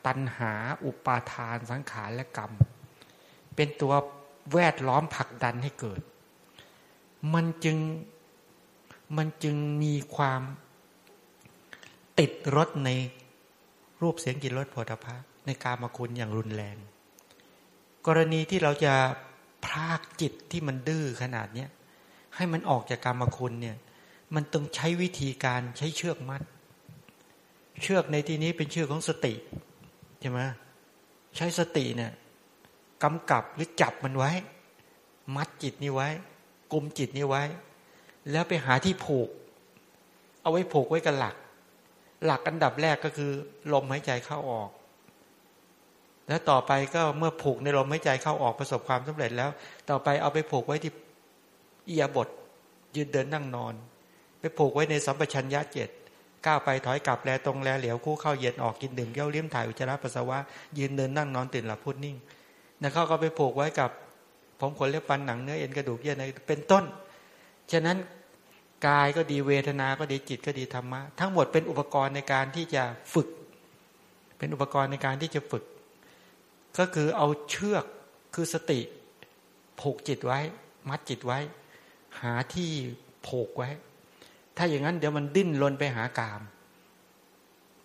ตันหา อุปาทานสังขารและกรรม เป็นตัวแวดล้อมผลักดันให้เกิด มันจึง มันจึงมีความติดรถในรูปเสียงกลิ่นรสผลิตภัณฑ์ในกามคุณอย่างรุนแรง กรณีที่เราจะพรากจิตที่มันดื้อขนาดเนี้ยให้มันออกจากกรรมคุณเนี่ย มันต้องใช้วิธีการใช้เชือกมัด เชือกในที่นี้เป็นเชือกของสติใช่ไหมใช้สติเนี่ยกำกับหรือจับมันไว้ มัดจิตนี้ไว้กลุมจิตนี้ไว้ แล้วไปหาที่ผูก เอาไว้ผูกไว้กับหลัก หลักอันดับแรกก็คือ ลมหายใจเข้าออก แล้วต่อไปก็เมื่อผูกในลมหายใจเข้าออกประสบความสำเร็จแล้ว ต่อไปเอาไปผูกไว้ที่เอียบท ยืนเดินนั่งนอน ไปผูกไว้ในสัมปชัญญะเจ็ดก้าวไปถอยกลับแลตรงแลเหลียวคู่เข้าเย็นออกกินดื่มเย้าเลี้ยมถ่ายอุจจาระปัสสาวะยืนเดินนั่งนอนตื่นหลับพูดนิ่งนะเขาก็ไปผูกไว้กับผมขนเล็บฟันหนังเนื้อเอ็นกระดูกเยื่อในเป็นต้น ฉะนั้นกายก็ดีเวทนาก็ดีจิตก็ดีธรรมะ ทั้งหมดเป็นอุปกรณ์ในการที่จะฝึก เป็นอุปกรณ์ในการที่จะฝึก ก็คือเอาเชือกคือสติ ผูกจิตไว้ มัดจิตไว้ หาที่ผูกไว้ ถ้าอย่างนั้นเดี๋ยวมันดิ้นรนไปหากาม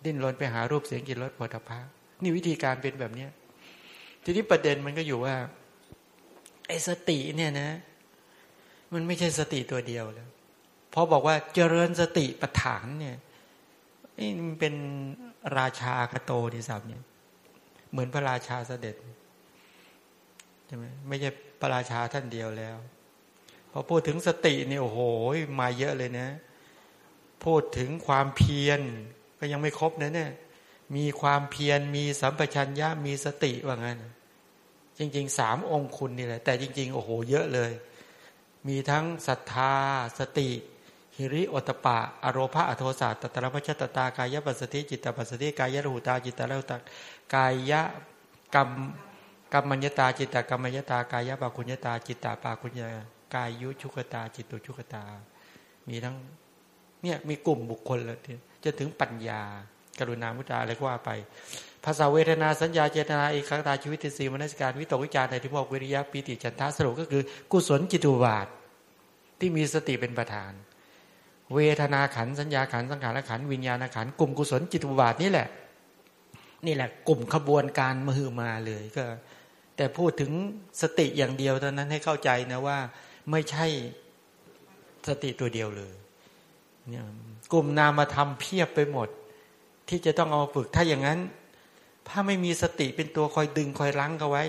ดิ้นรนไปหารูปเสียงกลิ่นรสผลิตภัณฑ์นี่วิธีการเป็นแบบเนี้ยทีนี้ประเด็นมันก็อยู่ว่าไอ้สติเนี่ยนะ มันไม่ใช่สติตัวเดียวแล้วพอบอกว่าเจริญสติปัฏฐานเนี่ยนี่มันเป็นราชาคาโตที่สับเนี่ย เหมือนพระราชาเสด็จใช่ไหมไม่ใช่พระราชาท่านเดียวแล้วพอพูดถึงสติเนี่ยโอ้โหมาเยอะเลยนะ พูดถึงความเพียร ก็ยังไม่ครบนะเนี่ย มีความเพียรมีสัมปชัญญะมีสติว่างั้นจริงๆสามองค์คุณนี่แหละ แต่จริง ๆ โอ้โห เยอะเลย มีทั้งศรัทธา สติหิริโอตปะ อโรภะอโทสะตตระพัชตตากายปัสสติจิตตปัสสติกายรูตาจิตตะเลวตากายะกรรมกรรมัญญตาจิตตกรรมัญญตากายะปาคุญญตาจิตตาปาคุญญากายยุชุกตา จิตตุชุกตา มีทั้งเนี่ยมีกลุ่มบุคคลเลยจะถึงปัญญากรุณามุตตาอะไรก็ว่าไป ภาษาเวทนาสัญญาเจตนาเอกคตาชีวิตสีมนัสการวิตกวิจารในที่บอกวิริยะปีติจันทะสรุปก็คือ กุศลจิตุบาท ที่มีสติเป็นประธาน เวทนาขันสัญญาขันสังขารขันวิญญาณขันกลุ่มกุศลจิตุบาทนี่แหละ นี่แหละ กลุ่มขบวนการมหือมาเลยก็ แต่พูดถึงสติอย่างเดียวเท่านั้นให้เข้าใจนะว่า ไม่ใช่สติตัวเดียวเลยนี่กลุ่มนามธรรมเพียบไปหมด ที่จะต้องเอาฝึกถ้าอย่างนั้น ถ้าไม่มีสติเป็นตัวคอยดึงคอยรั้งเขาไว้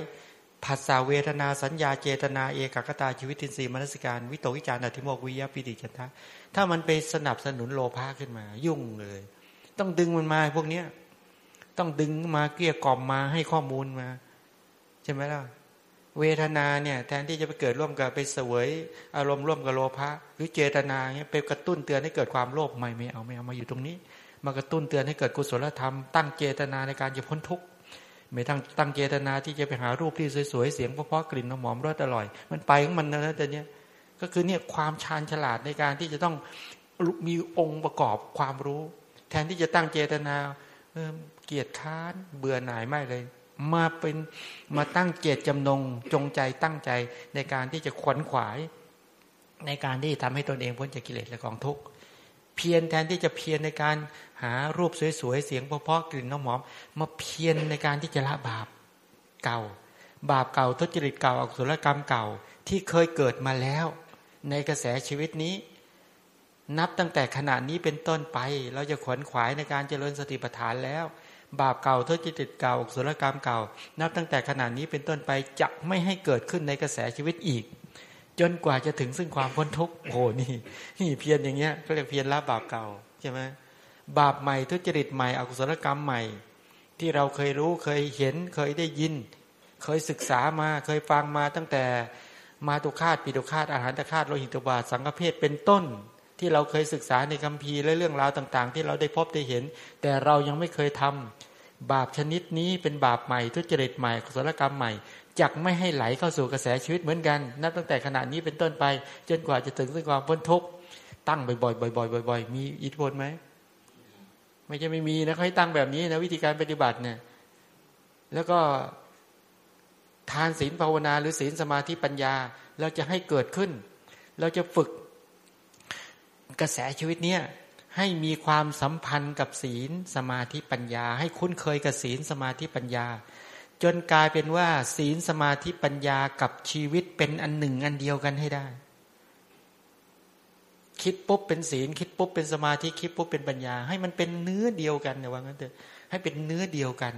ผัสสะเวทนาสัญญาเจตนาเอกกตาชีวิตินทรีย์มนสิการวิโตวิจารณ์อธิโมกวิยาปิติจันทะถ้ามันไปสนับสนุนโลภะขึ้นมา ยุ่งเลย ต้องดึงมันมาพวกเนี้ยต้องดึงมาเกลี้ยกล่อมมาให้ข้อมูลมา ใช่ไหมล่ะเวทนาเนี่ยแทนที่จะไปเกิดร่วมกับไปเสวยอารมณ์ร่วมกับโลภะหรือเจตนาเนี่ยไปกระตุ้นเตือนให้เกิดความโลภไม่ไม่เอาไม่เอามาอยู่ตรงนี้ มากระตุ้นเตือนให้เกิดกุศลธรรม ตั้งเจตนาในการจะพ้นทุกข์ไม่ตั้งตั้งเจตนาที่จะไปหารูปที่สวยๆเสียงเพราะๆกลิ่นหอมรสอร่อย มันไปของมันนะแต่เนี้ยก็คือเนี่ยความชาญฉลาดในการที่จะต้องมีองค์ประกอบความรู้ แทนที่จะตั้งเจตนาเกียรติค้านเบื่อหน่ายไม่เลย มาเป็นมาตั้งเจตจำนงจงใจตั้งใจในการที่จะขวนขวาย ในการที่ทำให้ตนเองพ้นจากกิเลสและกองทุกข์ เพียรแทนที่จะเพียรในการหารูปสวยๆเสียงเพราะๆกลิ่นน้ำหอม มาเพียรในการที่จะละบาปเก่า บาปเก่าทุจริตเก่าอกุศลกรรมเก่าที่เคยเกิดมาแล้ว ในกระแสชีวิตนี้ นับตั้งแต่ขณะนี้เป็นต้นไป เราจะขวนขวายในการเจริญสติปัฏฐานแล้ว บาปเก่าทุจริตเก่าอกุศลกรรมเก่า นับตั้งแต่ขณะนี้เป็นต้นไปจะไม่ให้เกิดขึ้นในกระแสชีวิตอีก จนกว่าจะถึงซึ่งความพ้นทุกข์โอ้นี่นี่เพียรอย่างเงี้ยก็เรียกเพียรละบาปเก่าใช่ไหมบาปใหม่ทุจริตใหม่อกุศลกรรมใหม่ ที่เราเคยรู้เคยเห็นเคยได้ยิน เคยศึกษามาเคยฟังมาตั้งแต่มาตุคาตปิตุคาตอาหารตะคาตโลหิตบาทสังฆเพศเป็นต้น ที่เราเคยศึกษาในคัมภีร์และเรื่องราวต่าง ๆ ที่เราได้พบได้เห็น แต่เรายังไม่เคยทำบาปชนิดนี้เป็นบาปใหม่ทุจริตใหม่กุศลกรรมใหม่ จักไม่ให้ไหลเข้าสู่กระแสชีวิตเหมือนกันนับตั้งแต่ขณะนี้เป็นต้นไป จนกว่าจะถึงซึ่งความพ้นทุกข์ตั้งบ่อยๆบ่อยๆบ่อยๆมีอิทธิพลไหมไม่ใช่ไม่มีนะเขาให้ตั้งแบบนี้นะวิธีการปฏิบัติเนี่ยแล้วก็ทานศีลภาวนา หรือศีลสมาธิปัญญา เราจะให้เกิดขึ้น เราจะฝึกกระแสชีวิตเนี้ยให้มีความสัมพันธ์กับศีลสมาธิปัญญา ให้คุ้นเคยกับศีลสมาธิปัญญา จนกลายเป็นว่า ศีลสมาธิปัญญากับชีวิตเป็นอันหนึ่งอันเดียวกันให้ได้ คิดปุ๊บเป็นศีล คิดปุ๊บเป็นสมาธิคิดปุ๊บเป็นปัญญา ให้มันเป็นเนื้อเดียวกันเนะว่างั้นเถอะให้เป็นเนื้อเดียวกัน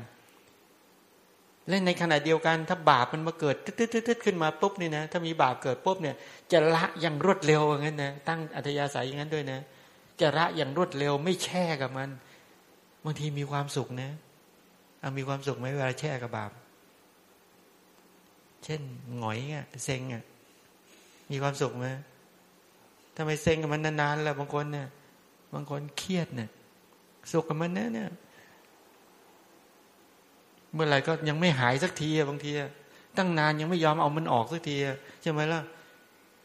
และในขณะเดียวกัน ถ้าบาปมันมาเกิดตึ๊ดๆขึ้นมาปุ๊บนี่นะถ้ามีบาปเกิดปุ๊บเนี่ย จะละอย่างรวดเร็วอย่างนั้นนะตั้งอัธยาศัยอย่างนั้นด้วยนะจะละอย่างรวดเร็วไม่แช่กับมันบางทีมีความสุขนะ เอามีความสุขไหมเวลาแช่กับบาป เช่นหงอยเงี้ยเซ็งอะมีความสุขไหมทำไมเซ็งกับมันนานๆแล้วบางคนเนี่ย บางคนเครียดเนี่ย สุขกับมันเนี่ยเนี่ยเมื่อไหร่ก็ยังไม่หายสักทีบางทีตั้งนานยังไม่ยอมเอามันออกสักทีใช่ไหมล่ะ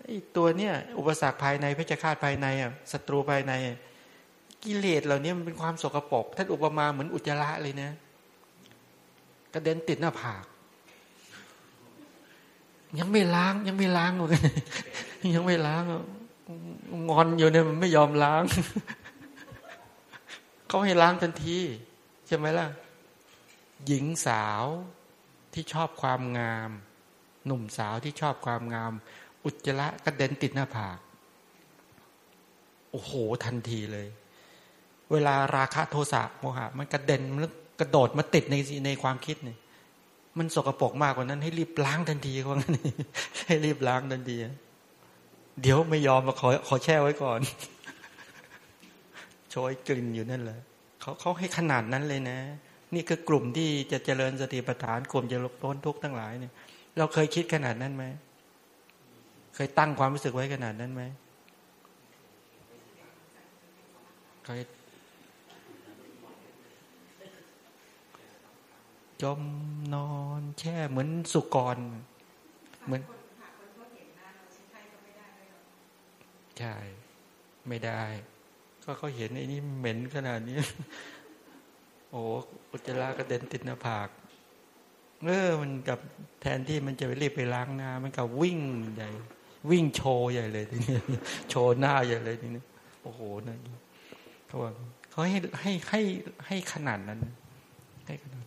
ไอ้ตัวเนี้ยอุปสรรคภายในเพชฌฆาตภายในอะศัตรูภายใน กิเลสเหล่านี้มันเป็นความสกปรกท่านอุปมาเหมือนอุจจาระเลยนะ กระเด็นติดหน้าผาก ยังไม่ล้าง ยังไม่ล้างเลยยังไม่ล้างงอนอยู่เนี่ยมันไม่ยอมล้างเขาให้ล้างทันทีใช่ไหมล่ะ หญิงสาวที่ชอบความงาม หนุ่มสาวที่ชอบความงาม อุจจาระกระเด็นติดหน้าผากโอ้โหทันทีเลย เวลาราคะโทสะโมหะ มันกระเด็นมัน กระโดดมาติดในในความคิดเนี่ยมันสกปรกมากกว่านั้น ให้รีบล้างทันทีว่างั้นให้รีบล้างทันที เดี๋ยวไม่ยอมมาขอขอแช่ไว้ก่อนโชยกลิ่นอยู่นั่นแหละเขาเขาให้ขนาดนั้นเลยนะ นี่คือกลุ่มที่จะเจริญสติปัฏฐานกลุ่มจะลดพ้นทุกข์ทั้งหลายเนี่ย เราเคยคิดขนาดนั้นไหมเคยตั้งความรู้สึกไว้ขนาดนั้นไหมเคย จมนอนแช่เหมือนสุกร เหมือนใช่ ไม่ได้ ก็เขาเห็นไอ้นี่เหม็นขนาดนี้ โอ้อุจจาระกระเด็นติดหน้าผากเออมันกับแทนที่มันจะไปรีบไปล้างหน้า มันกับวิ่งใหญ่ วิ่งโชว์ใหญ่เลยทีนี้โชว์หน้าใหญ่เลยทีนี้โอ้โหนั่นเขาบอกเขาให้ให้ให้ให้ขนาดนั้นให้ขนาด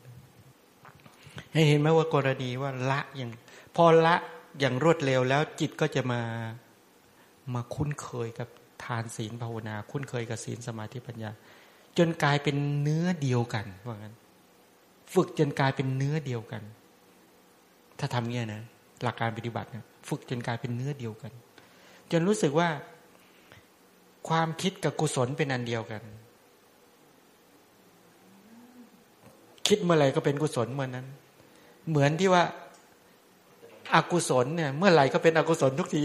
เห็นไหมว่ากรณีว่าละอย่างพอละอย่างรวดเร็วแล้วจิตก็จะมามาคุ้นเคยกับทานศีลภาวนา คุ้นเคยกับศีลสมาธิปัญญา จนกลายเป็นเนื้อเดียวกันว่างั้น ฝึกจนกลายเป็นเนื้อเดียวกัน ถ้าทำเงี้ยนะหลักการปฏิบัติเนี่ยฝึกจนกลายเป็นเนื้อเดียวกัน จนรู้สึกว่าความคิดกับกุศลเป็นอันเดียวกัน คิดเมื่อไหร่ก็เป็นกุศลเมื่อนั้น เหมือนที่ว่าอากุศลเนี่ย เมื่อไหร่ก็เป็นอกุศลทุกที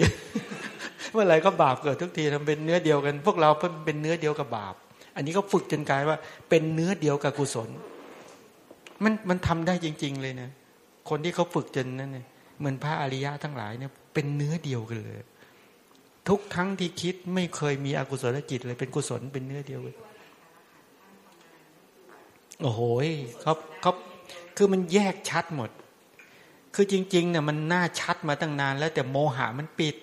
เมื่อไหร่ก็บาปเกิดทุกทีทำเป็นเนื้อเดียวกัน พวกเราเป็นเนื้อเดียวกับบาป อันนี้ก็ฝึกจนกลายว่า เป็นเนื้อเดียวกับกุศล มันมันทำได้จริง ๆ เลยนะคนที่เขาฝึกจนนั่นเนี่ยเหมือนพระอริยะทั้งหลายเนี่ยเป็นเนื้อเดียวกันเลย ทุกครั้งที่คิดไม่เคยมีอกุศลจิตเลยเป็นกุศลเป็นเนื้อเดียวเลยโอ้โหเขาเขา คือมันแยกชัดหมด คือจริงๆเนี่ยมันน่าชัดมาตั้งนาน แล้วแต่โมหะมันปิด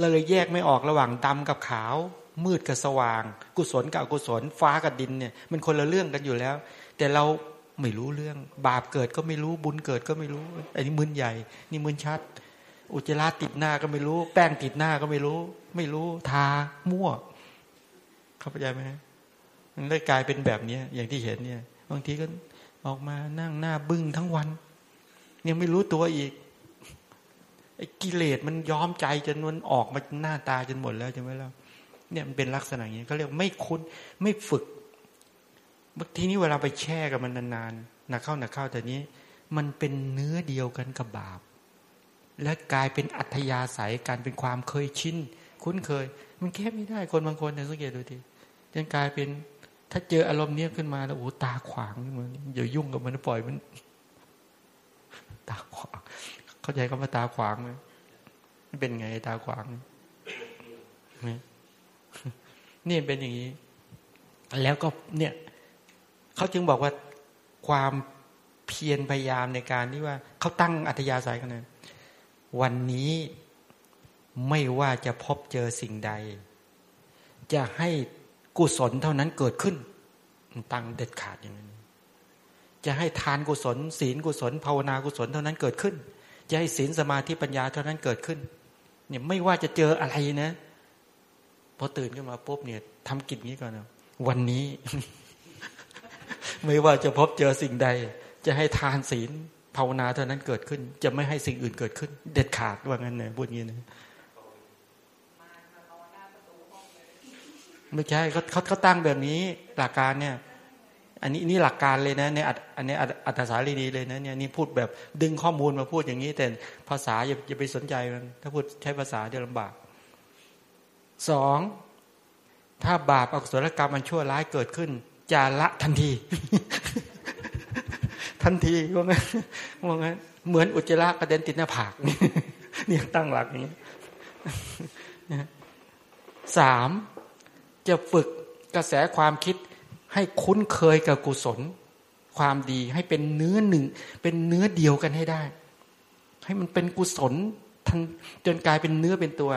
เลยแยกไม่ออกระหว่างดำกับขาว มืดกับสว่าง กุศลกับอกุศล ฟ้ากับดินเนี่ย มันคนละเรื่องกันอยู่แล้ว แต่เราไม่รู้เรื่อง บาปเกิดก็ไม่รู้บุญเกิดก็ไม่รู้อันนี้มึนใหญ่ นี่มึนชัด อุจจาระติดหน้าก็ไม่รู้ แป้งติดหน้าก็ไม่รู้ ไม่รู้ทามั่ว เข้าใจไหมมันได้กลายเป็นแบบนี้อย่างที่เห็นเนี่ยบางทีก็ ออกมานั่งหน้าบึ้งทั้งวัน ยังไม่รู้ตัวอีกไอ้กิเลสมันย้อมใจจนมันออกมาหน้าตาจนหมดแล้วใช่ไหมล่ะเนี่ยมันเป็นลักษณะอย่างนี้เขาเรียกไม่คุ้นไม่ฝึกบางทีนี้เวลาไปแช่กับมันนานๆหนักเข้าหนักเข้าแต่นี้ มันเป็นเนื้อเดียวกันกับบาป และกลายเป็นอัธยาศัยการเป็นความเคยชินคุ้นเคย มันแก้ไม่ได้คนบางคนเนี่ยสังเกตดูทีจนกลายเป็น ถ้าเจออารมณ์เนี้ยขึ้นมาแล้วโอ้ตาขวางเหมือนอย่ายุ่งกับมันปล่อยมัน ตาขวางเข้าใจคำว่าตาขวางไหมเป็นไงตาขวางนี่เป็นอย่างนี้ แล้วก็เนี่ยเขาจึงบอกว่าความเพียรพยายามในการที่ว่าเขาตั้งอัธยาศัยกันนะวันนี้ไม่ว่าจะพบเจอสิ่งใด จะให้ กุศลเท่านั้นเกิดขึ้น ตั้งเด็ดขาดอย่างนั้นจะให้ทานกุศล ศีลกุศล ภาวนากุศลเท่านั้นเกิดขึ้น จะให้ศีลสมาธิปัญญาเท่านั้นเกิดขึ้น เนี่ยไม่ว่าจะเจออะไรนะพอตื่นขึ้นมาปุ๊บเนี่ยทำกิจนี้ก่อนนะวันนี้ ไม่ว่าจะพบเจอสิ่งใด จะให้ทานศีลภาวนาเท่านั้นเกิดขึ้น จะไม่ให้สิ่งอื่นเกิดขึ้น เด็ดขาดว่างั้นนะพูดงี้นะ ไม่ใช่เขาเขาเขาตั้งแบบนี้หลักการเนี่ย อันนี้นี่หลักการเลยนะในอันนี้อัตสาลีดีเลยนะเนี่ยนี่พูดแบบดึงข้อมูลมาพูดอย่างนี้ แต่ภาษาอย่าอย่าไปสนใจมันถ้าพูดใช้ภาษาเดี๋ยวลำบากสองถ้าบาปอกุศลกรรมมันชั่วร้ายเกิดขึ้นจะละทันที ทันทีว่าไงว่าไงเหมือนอุจจาระกระเด็นติดหน้าผากเนี่ยตั้งหลักอย่างนี้สาม จะฝึกกระแสความคิดให้คุ้นเคยกับกุศล ความดีให้เป็นเนื้อหนึ่ง เป็นเนื้อเดียวกันให้ได้ ให้มันเป็นกุศลทันจนกลายเป็นเนื้อเป็นตัว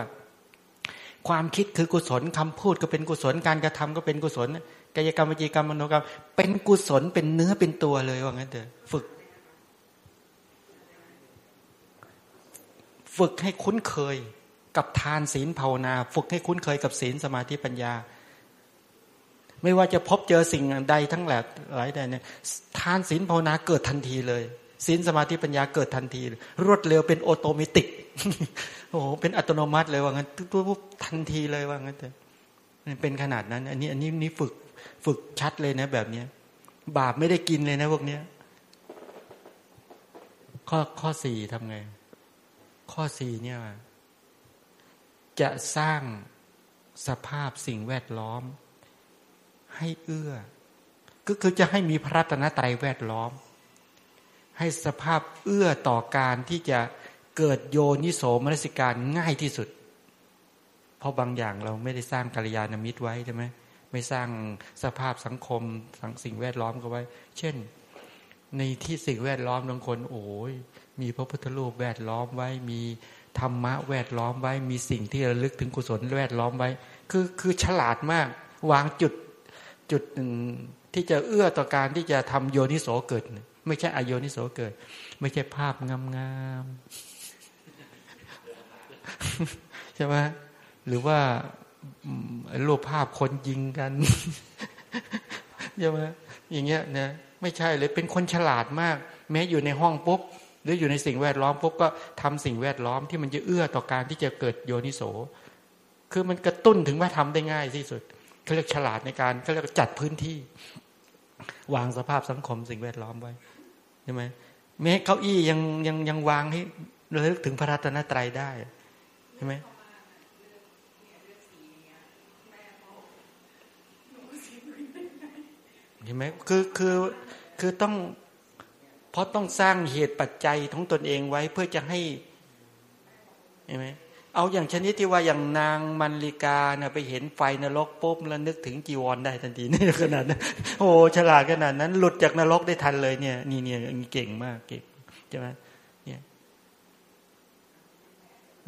ความคิดคือกุศลคำพูดก็เป็นกุศลการกระทำก็เป็นกุศลกายกรรมวิจีกรรมมโนกรรม เป็นกุศลเป็นเนื้อเป็นตัวเลยว่างั้นเถอะฝึก ฝึกให้คุ้นเคยกับทานศีลภาวนา ฝึกให้คุ้นเคยกับศีลสมาธิปัญญา ไม่ว่าจะพบเจอสิ่งใดทั้งหลายหลายใดเนี่ยทานศีลภาวนาเกิดทันทีเลยศีลสมาธิปัญญาเกิดทันที รวดเร็วเป็นโอโตเมติกโอ้โหเป็นอัตโนมัติเลยว่างั้นปุ๊บทันทีเลยว่างั้นแต่เป็นขนาดนั้น อันนี้อันนี้นี่ฝึกฝึกชัดเลยนะ แบบเนี้ย บาปไม่ได้กินเลยนะพวกเนี้ย ข้อข้อสี่ทำไง ข้อสี่เนี่ย จะสร้างสภาพสิ่งแวดล้อม ให้เอื้อ ก็คือจะให้มีพระรัตนตรัยแวดล้อม ให้สภาพเอื้อต่อการที่จะเกิดโยนิโสมนสิการง่ายที่สุด เพราะบางอย่างเราไม่ได้สร้างกัลยาณมิตรไว้ใช่ไหมไม่สร้างสภาพสังคมสังสิ่งแวดล้อมก็ไว้ เช่น ในที่สิ่งแวดล้อมบางคน โอ้ยมีพระพุทธรูปแวดล้อมไว้ มีธรรมะแวดล้อมไว้ มีสิ่งที่ระลึกถึงกุศลแวดล้อมไว้ คือคือฉลาดมาก วางจุด จุดที่จะเอื้อต่อการที่จะทำโยนิโสเกิด ไม่ใช่อโยนิโสเกิด ไม่ใช่ภาพงามๆใช่ไหมหรือว่ารูปภาพคนยิงกันใช่ไหมอย่างเงี้ยนะไม่ใช่เลยเป็นคนฉลาดมาก แม้อยู่ในห้องปุ๊บหรืออยู่ในสิ่งแวดล้อมปุ๊บก็ทำสิ่งแวดล้อมที่มันจะเอื้อต่อการที่จะเกิดโยนิโส คือมันกระตุ้นถึงว่าทำได้ง่ายที่สุด เขาเรียกฉลาดในการเขาเรียกจัดพื้นที่ วางสภาพสังคมสิ่งแวดล้อมไว้ใช่ไหมแม้เก้าอี้ยังยังยังวางให้ระลึกถึงพระรัตนตรัยได้ใช่ไหมเห็นไหมคือคือคือต้องเพราะต้องสร้างเหตุปัจจัยของตนเองไว้เพื่อจะให้เห็นไหม เอาอย่างชนิดที่ว่าอย่างนางมันลิกาเนี่ยไปเห็นไฟนรกปุ๊บแล้วนึกถึงจีวรได้ทันทีนี่ขนาดนั้นโอ้ฉลาดขนาดนั้น หลุดจากนรกได้ทันเลยเนี่ย นี่เนี่ยเก่งมากเก่งใช่ไหมเนี่ย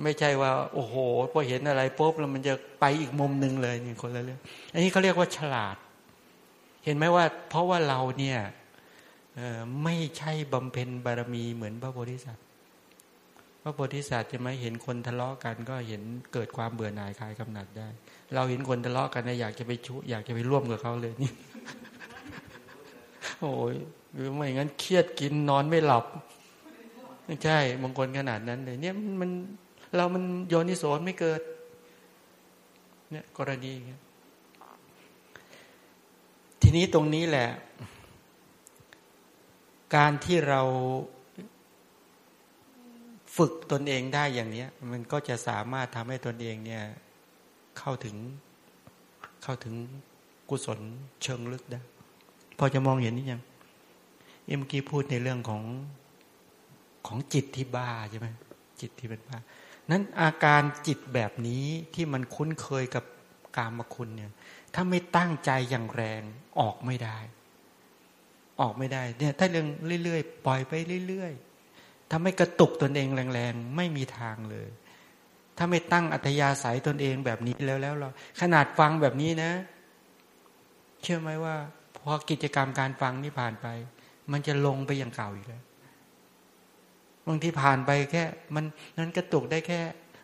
ไม่ใช่ว่า โอ้โหพอเห็นอะไรปุ๊บแล้วมันจะไปอีกมุมหนึ่งเลยเนี่ยคนละเรื่องอันนี้เขาเรียกว่าฉลาด เห็นไหมว่า เพราะว่าเราเนี่ยไม่ใช่บำเพ็ญบารมีเหมือนพระโพธิสัตว์ พระโพธิสัตว์จะไม่เห็นคนทะเลาะกันก็เห็นเกิดความเบื่อหน่ายคลายกำหนัดได้ เราเห็นคนทะเลาะกันนะอยากจะไปชุอยากจะไปร่วมกับเขาเลยนี่โอ้ยหรือไม่งั้นเครียดกินนอนไม่หลับไม่ใช่บางคนขนาดนั้นเลยเนี่ยมันเรามันโยนิโสไม่เกิด เนี่ยกรณีทีนี้ตรงนี้แหละ การที่เรา ฝึกตนเองได้อย่างนี้มันก็จะสามารถทำให้ตนเองเนี่ยเข้าถึงเข้าถึงกุศลเชิงลึกได้ พอจะมองเห็นนี่ยังเมื่อกี้พูดในเรื่องของของจิตที่บ้าใช่ไหมจิตที่เป็นบ้า นั้นอาการจิตแบบนี้ที่มันคุ้นเคยกับกามคุณเนี่ย ถ้าไม่ตั้งใจอย่างแรงออกไม่ได้ ออกไม่ได้เนี่ยถ้าเรื่องเรื่อยๆปล่อยไปเรื่อยๆ ถ้าไม่กระตุกตนเองแรงๆ ไม่มีทางเลย ถ้าไม่ตั้งอัธยาศัยตนเองแบบนี้แล้วแล้วเราขนาดฟังแบบนี้นะ เชื่อไหมว่าพอกิจกรรมการฟังนี่ผ่านไป มันจะลงไปอย่างเก่าอีกแล้วบางทีผ่านไปแค่ มันนั้นกระตุกได้แค่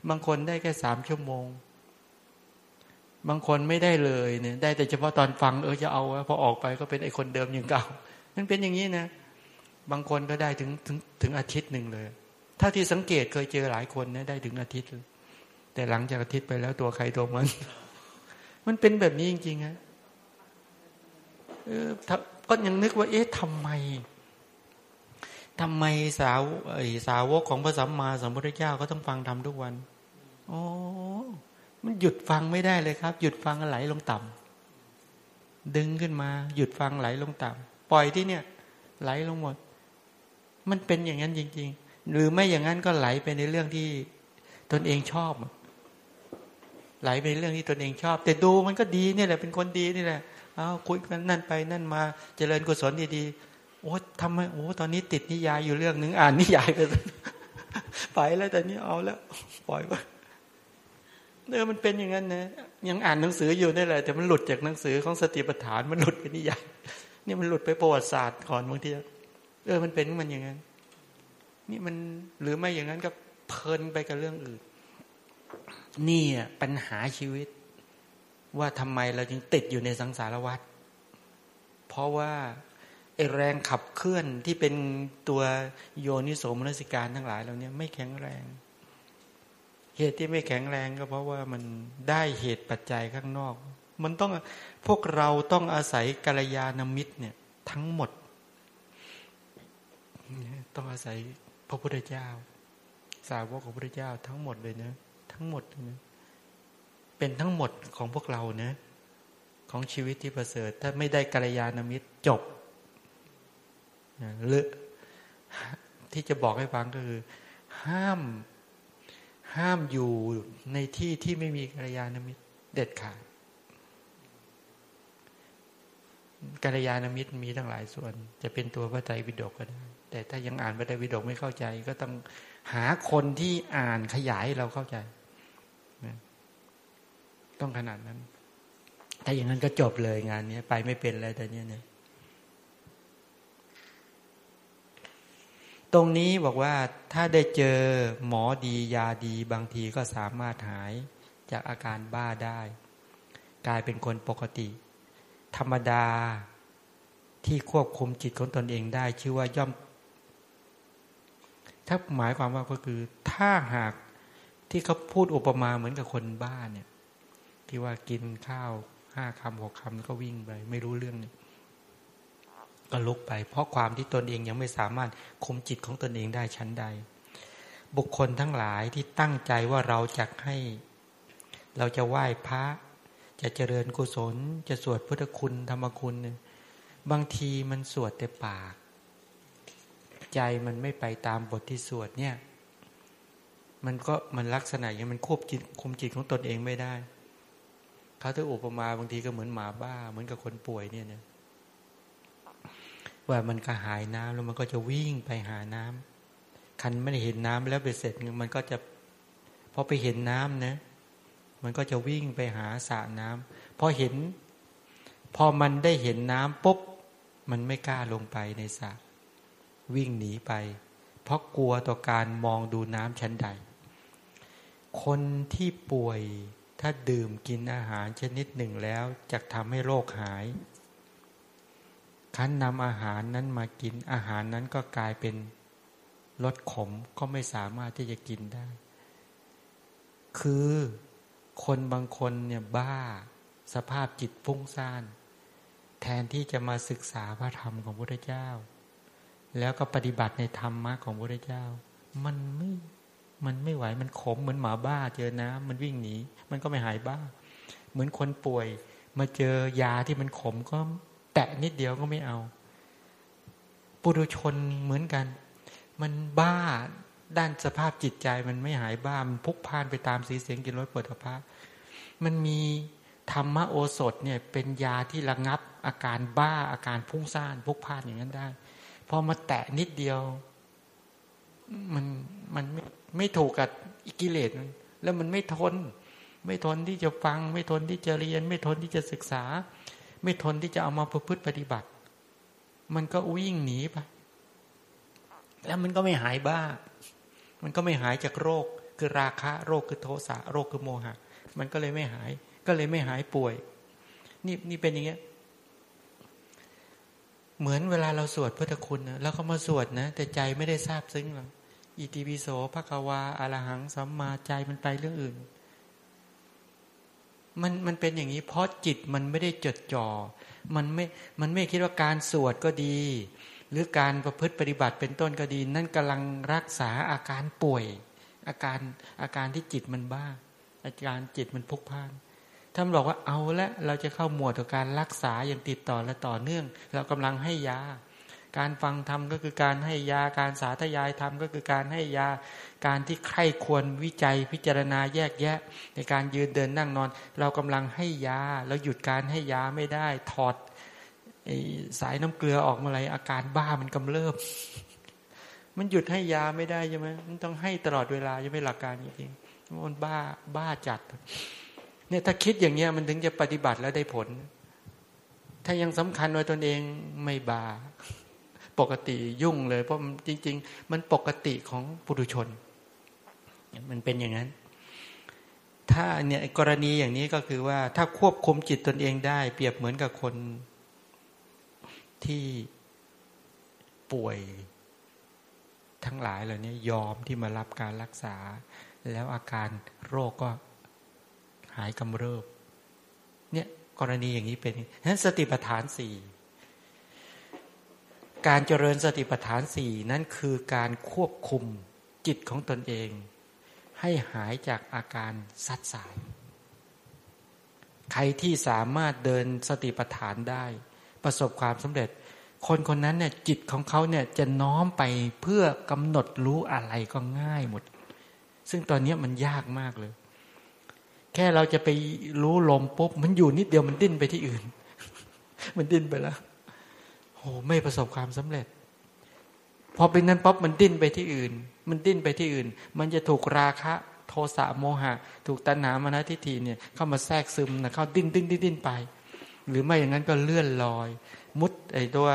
บางคนได้แค่สามชั่วโมง บางคนไม่ได้เลยเนี่ย ได้แต่เฉพาะตอนฟังเออจะเอาพอออกไปก็เป็นไอคนเดิมอย่างเก่า มันเป็นอย่างนี้นะ บางคนก็ได้ถึงถึงถึงอาทิตย์หนึ่งเลย ถ้าที่สังเกตเคยเจอหลายคนนะได้ถึงอาทิตย์ แต่หลังจากอาทิตย์ไปแล้วตัวใครตัวมัน มันเป็นแบบนี้จริงๆฮะเออก็ยังนึกว่า เอ๊ะทำไมทำไมสาวสาวกของพระสัมมาสัมพุทธเจ้าก็ต้องฟังทำทุกวันโอ้มันหยุดฟังไม่ได้เลยครับ หยุดฟังไหลลงต่ำดึงขึ้นมา หยุดฟังไหลลงต่ำปล่อยที่เนี่ย ไหลลงหมด มันเป็นอย่างนั้นจริง ๆ หรือไม่อย่างนั้นก็ไหลไปในเรื่องที่ตนเองชอบ ไหลไปในเรื่องที่ตนเองชอบ แต่ดูมันก็ดีนี่แหละเป็นคนดีนี่แหละเอาคุยกันนั่นไปนั่นมาเจริญกุศลดีๆโอ้ทำไมโอ้ตอนนี้ติดนิยายอยู่เรื่องหนึ่งอ่านนิยายไปไปแล้วแต่นี้เอาแล้วปล่อยไปเออมันเป็นอย่างนั้นนะยังอ่านหนังสืออยู่นี่แหละแต่มันหลุดจากหนังสือของสติปัฏฐานมันหลุดไปนิยายนี่มันหลุดไปประวัติศาสตร์ก่อนบางที เออมันเป็นมันอย่างนั้น นี่มันหรือไม่อย่างนั้นก็เพลินไปกับเรื่องอื่น นี่ปัญหาชีวิต ว่าทำไมเราจึงติดอยู่ในสังสารวัฏเพราะว่าไอแรงขับเคลื่อนที่เป็นตัวโยนิโสมนสิการทั้งหลายเหล่านี้ไม่แข็งแรง เหตุที่ไม่แข็งแรงก็เพราะว่ามันได้เหตุปัจจัยข้างนอก มันต้องพวกเราต้องอาศัยกัลยาณมิตรเนี่ยทั้งหมด ต้องอาศัยพระพุทธเจ้า สาวกของพระพุทธเจ้าทั้งหมดเลยนะทั้งหมดนะเป็นทั้งหมดของพวกเราเนะของชีวิตที่ประเสริฐ ถ้าไม่ได้กัลยาณมิตรจบหรือที่จะบอกให้ฟังก็คือ ห้าม ห้ามอยู่ในที่ที่ไม่มีกัลยาณมิตรเด็ดขาดกัลยาณมิตรมีทั้งหลายส่วน จะเป็นตัวพระไตรปิฎกก็ได้ แต่ถ้ายังอ่านพระไตรปิฎกไม่เข้าใจ ก็ต้องหาคนที่อ่านขยายเราเข้าใจต้องขนาดนั้น ถ้าอย่างนั้นก็จบเลยงานนี้ไปไม่เป็นอะไรแต่เนี้ยเนี่ยตรงนี้บอกว่าถ้าได้เจอหมอดียาดีบางทีก็สามารถหายจากอาการบ้าได้ กลายเป็นคนปกติ ธรรมดาที่ควบคุมจิตของตนเองได้ ชื่อว่าย่อม ถ้าหมายความว่าก็คือถ้าหากที่เขาพูดอุปมาเหมือนกับคนบ้าเนี่ย ที่ว่ากินข้าวห้าคำหกคำก็วิ่งไป ไม่รู้เรื่องเนี่ยก็ลุกไป เพราะความที่ตนเองยังไม่สามารถคุมจิตของตนเองได้ชั้นใด บุคคลทั้งหลายที่ตั้งใจว่าเราจะให้ เราจะไหว้พระ จะเจริญกุศล จะสวดพุทธคุณธรรมคุณ บางทีมันสวดแต่ปาก ใจมันไม่ไปตามบทที่สวดเนี่ย มันก็มันลักษณะอย่าง มันควบจิตคุมจิตของตนเองไม่ได้ เขาถ้าอุปมาบางทีก็เหมือนหมาบ้า เหมือนกับคนป่วยเนี่ยเนี่ยว่ามันก็หายน้ำแล้วมันก็จะวิ่งไปหาน้ำคันไม่ได้เห็นน้ำแล้วไปเสร็จมันก็จะพอไปเห็นน้ำนะ มันก็จะวิ่งไปหาสระน้ำพอเห็น พอมันได้เห็นน้ำปุ๊บมันไม่กล้าลงไปในสระ วิ่งหนีไป เพราะกลัวต่อการมองดูน้ำชั้นใด คนที่ป่วยถ้าดื่มกินอาหารชนิดหนึ่งแล้วจะทำให้โรคหายคันนำอาหารนั้นมากินอาหารนั้นก็กลายเป็นรสขมก็ไม่สามารถที่จะกินได้ คือคนบางคนเนี่ยบ้าสภาพจิตฟุ้งซ่าน แทนที่จะมาศึกษาพระธรรมของพระเจ้า แล้วก็ปฏิบัติในธรรมะของพระเจ้า มันไม่มันไม่ไหวมันขมเหมือนหมาบ้าเจอน้ำมันวิ่งหนีมันก็ไม่หายบ้า เหมือนคนป่วย มาเจอยาที่มันขมก็แตะนิดเดียวก็ไม่เอา ปุถุชนเหมือนกัน มันบ้าด้านสภาพจิตใจมันไม่หายบ้า มันพุกพานไปตามสีเสียงกินรสปวดภะมันมีธรรมโอสถเนี่ยเป็นยาที่ระงับอาการบ้าอาการพุ่งซ่านพุกพานอย่างนั้นได้ พอมาแตะนิดเดียว มันมันไม่ไม่ถูกกับกิเลสแล้วมันไม่ทน ไม่ทนที่จะฟัง ไม่ทนที่จะเรียน ไม่ทนที่จะศึกษา ไม่ทนที่จะเอามาประพฤติปฏิบัติ มันก็วิ่งหนีไปแล้วมันก็ไม่หายบ้า มันก็ไม่หายจากโรค คือราคะ โรคคือโทสะโรคคือโมหะ มันก็เลยไม่หาย ก็เลยไม่หายป่วย นี่นี่เป็นอย่างเงี้ย เหมือนเวลาเราสวดพุทธคุณนะแล้วก็มาสวดนะ แต่ใจไม่ได้ทราบซึ้งหรอกอิติปิโสภควาอารหังสัมมาใจมันไปเรื่องอื่น มันมันเป็นอย่างนี้เพราะจิตมันไม่ได้จดจ่อมันไม่มันไม่คิดว่าการสวดก็ดี หรือการประพฤติปฏิบัติเป็นต้นก็ดี นั่นกำลังรักษาอาการป่วย อาการอาการที่จิตมันบ้า อาการจิตมันพุกพ่าน ท่านบอกว่าเอาละเราจะเข้าหมวดของการรักษาอย่างติดต่อและต่อเนื่อง เรากำลังให้ยา การฟังธรรมก็คือการให้ยาการสาธยายธรรมก็คือการให้ยา การที่ใคร่ควรวิจัยพิจารณาแยกแยะ ในการยืนเดินนั่งนอน เรากำลังให้ยาเราหยุดการให้ยาไม่ได้ถอดสายน้ำเกลือออกมาอะไรอาการบ้ามันกำเริบมันหยุดให้ยาไม่ได้ใช่ไหมมันต้องให้ตลอดเวลาจะไม่หลักการจริงๆมันบ้าบ้าจัด เนี่ยถ้าคิดอย่างเงี้ยมันถึงจะปฏิบัติแล้วได้ผล ถ้ายังสำคัญไว้ตนเองไม่บาปกติยุ่งเลย เพราะจริง ๆ มันปกติของปุถุชน มันเป็นอย่างนั้น ถ้าเนี่ยกรณีอย่างนี้ก็คือว่า ถ้าควบคุมจิตตนเองได้ เปรียบเหมือนกับคนที่ป่วยทั้งหลายเหล่านี้ยอมที่มารับการรักษา แล้วอาการโรคก็ หายกำเริบ เนี่ยกรณีอย่างนี้เป็นฉะนั้นสติปัฏฐานสี่การเจริญสติปัฏฐานสี่นั้นคือการควบคุมจิตของตนเอง ให้หายจากอาการซัดสาย ใครที่สามารถเดินสติปัฏฐานได้ ประสบความสำเร็จ คนคนนั้นเนี่ยจิตของเขาเนี่ยจะน้อมไปเพื่อกำหนดรู้อะไรก็ง่ายหมด ซึ่งตอนนี้มันยากมากเลย แค่เราจะไปรู้ลมปุ๊บมันอยู่นิดเดียวมันดิ้นไปที่อื่น มันดิ้นไปแล้วโอ้ไม่ประสบความสำเร็จ พอเป็นนั้นป๊บมันดิ้นไปที่อื่น มันดิ้นไปที่อื่น มันจะถูกราคะ โทสะโมหะ ถูกตัณหามานะทิฏฐิเนี่ยเข้ามาแทรกซึมนะเข้าดิ้นดิ้นดิ้นดิ้นไป หรือไม่อย่างนั้นก็เลื่อนลอย มุดไอตัว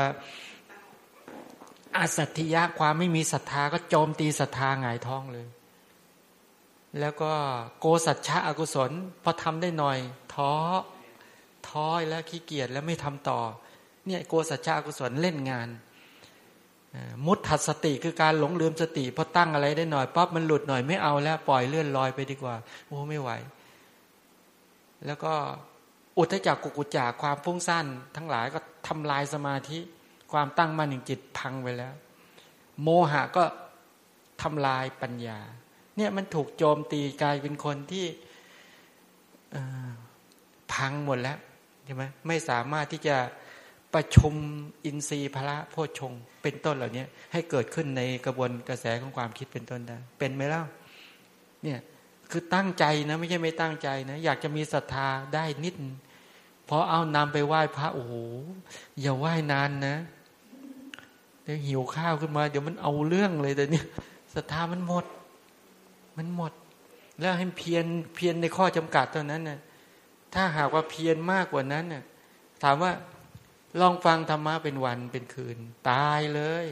อาสัตยะความไม่มีศรัทธาก็โจมตีศรัทธาหงายท้องเลย แล้วก็โกสัจฉะอกุศลพอทำได้หน่อยท้อท้อยแล้วขี้เกียจแล้วไม่ทำต่อ เนี่ยโกสัจฉะอกุศลเล่นงาน มุดถัดสติคือการหลงลืมสติพอตั้งอะไรได้หน่อยปั๊บมันหลุดหน่อยไม่เอาแล้วปล่อยเลื่อนลอยไปดีกว่าโอ้ไม่ไหว แล้วก็อุทจักกุกุจากความฟุ้งซ่านทั้งหลายก็ทำลายสมาธิความตั้งมั่นในจิตพังไปแล้ว โมหะก็ทำลายปัญญา เนี่ยมันถูกโจมตีกลายเป็นคนที่พังหมดแล้วใช่ไหมไม่สามารถที่จะประชุมอินทรีย์พระโพชงเป็นต้นเหล่านี้ให้เกิดขึ้นในกระบวนกระแสของความคิดเป็นต้นได้เป็นไหมเล่ะเนี่ยคือตั้งใจนะไม่ใช่ไม่ตั้งใจนะอยากจะมีศรัทธาได้นิดพอเอานำไปไหว้พระโอ้โหอย่าไหว้นานนะเดี๋ยวหิวข้าวขึ้นมา เดี๋ยวมันเอาเรื่องเลยแต่เนี่ยศรัทธามันหมด มันหมด แล้วให้เพียรเพียรในข้อจำกัดเท่านั้นนะถ้าหากว่าเพียรมากกว่านั้นนะ่ะถามว่าลองฟังธรรมะเป็นวันเป็นคืน ตายเลย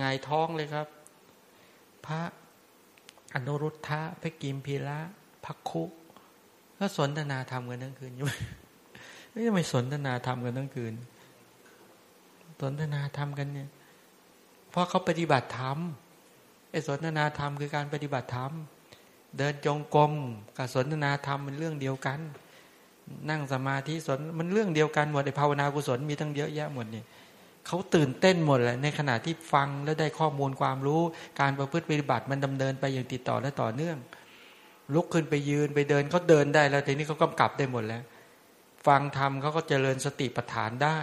งายท้องเลยครับ พระอนุรุทธะพระกิมพีระพักคุ ก็สนทนาธรรมกันทั้งคืนอยู่ไม่ไม่สนทนาธรรมกันทั้งคืน สนทนาธรรมกันเนี่ยเพราะเขาปฏิบัติธรรม สนทนาธรรมคือการปฏิบัติธรรม เดินจงกรมกับสนทนาธรรมมันเรื่องเดียวกัน นั่งสมาธิสนมันเรื่องเดียวกันหมดไอ้ภาวนากุศลมีทั้งเยอะแยะหมดนี่เขาตื่นเต้นหมดเลยในขณะที่ฟังแล้วได้ข้อมูลความรู้ การประพฤติปฏิบัติมันดำเนินไปอย่างติดต่อและต่อเนื่อง ลุกขึ้นไปยืนไปเดินเขาเดินได้แล้วทีนี้เขากำกับได้หมดแล้ว ฟังธรรมเขาก็เจริญสติปัฏฐานได้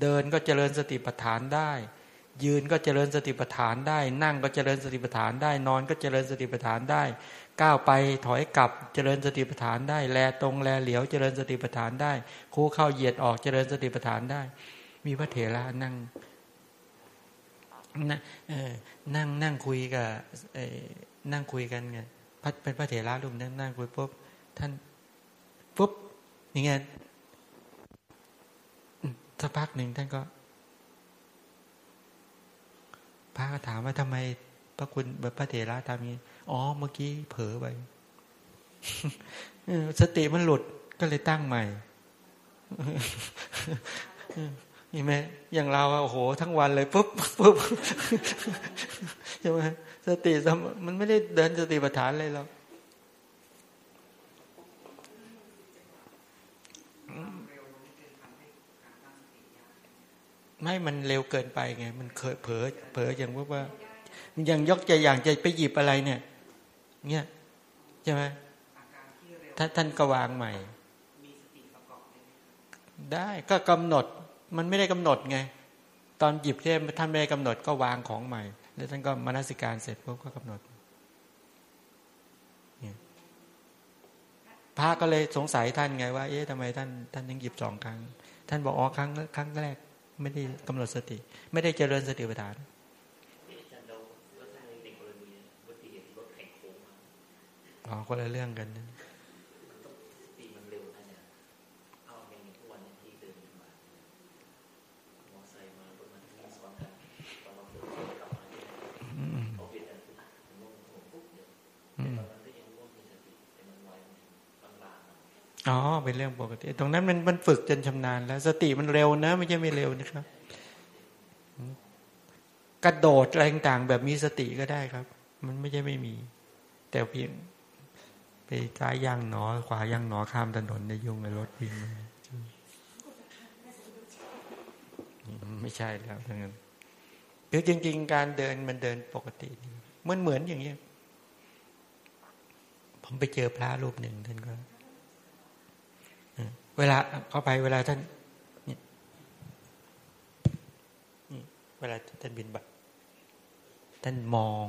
เดินก็เจริญสติปัฏฐานได้ ยืนก็เจริญสติปัฏฐานได้ นั่งก็เจริญสติปัฏฐานได้ นอนก็เจริญสติปัฏฐานได้ ก้าวไปถอยกลับเจริญสติปัฏฐานได้ แลตรงแลเหลียวเจริญสติปัฏฐานได้ คู่เข้าเหยียดออกเจริญสติปัฏฐานได้ มีพระเถระนั่งนั่งนั่งนั่งคุยกับนั่งคุยกันไงพระเป็นพระเถระรูปนั่งนั่งคุยปุ๊บท่านปุ๊บอย่างเงี้ยสักพักหนึ่งท่านก็ พระก็ถามว่าทำไมพระคุณพระเถระทำนี้ อ๋อ เมื่อกี้เผลอไปสติมันหลุดก็เลยตั้งใหม่เห็นไหมอย่างเราโอ้โห ทั้งวันเลยปุ๊บปุ๊บใช่ไหมสติมันไม่ได้เดินสติปัฏฐานเลยหรอก ไม่มันเร็วเกินไปไง มันเคยเผลอเผลออย่างว่าว่าอย่างยกใจอย่างใจไปหยิบอะไรเนี่ย เนี่ยใช่ไหมถ้าท่านก็วางใหม่ได้ก็กำหนดมันไม่ได้กำหนดไง ตอนหยิบแค่ท่านไม่ได้กำหนดก็วางของใหม่ แล้วท่านก็มนสิการเสร็จปุ๊บก็กำหนดพระก็เลยสงสัยท่านไงว่า เอ๊ะทำไมท่านท่านยังหยิบสองครั้ง ท่านบอกอ๋อครั้งครั้งแรก ไม่ได้กำหนดสติ ไม่ได้เจริญสติปัฏฐานอ๋อคนละเรื่องกันนะ อ๋อเป็นเรื่องปกติ ตรงนั้นมันมันฝึกจนชำนาญแล้ว สติมันเร็วนะ ไม่ใช่ไม่เร็วนะครับ กระโดดอะไรต่างๆแบบมีสติก็ได้ครับ มันไม่ใช่ไม่มี แต่เพียงไปซ้ายย่างหนอ ขวาย่างหนอข้ามถนนในยุ่งในรถวิ่งไม่ใช่แล้วทั้งนั้นคือจริง ๆ การเดินมันเดินปกติมันเหมือนอย่างนี้ผมไปเจอพระรูปหนึ่งท่านก็ เวลาเข้าไปเวลาท่านนี่เวลาท่านบินบัตท่านมอง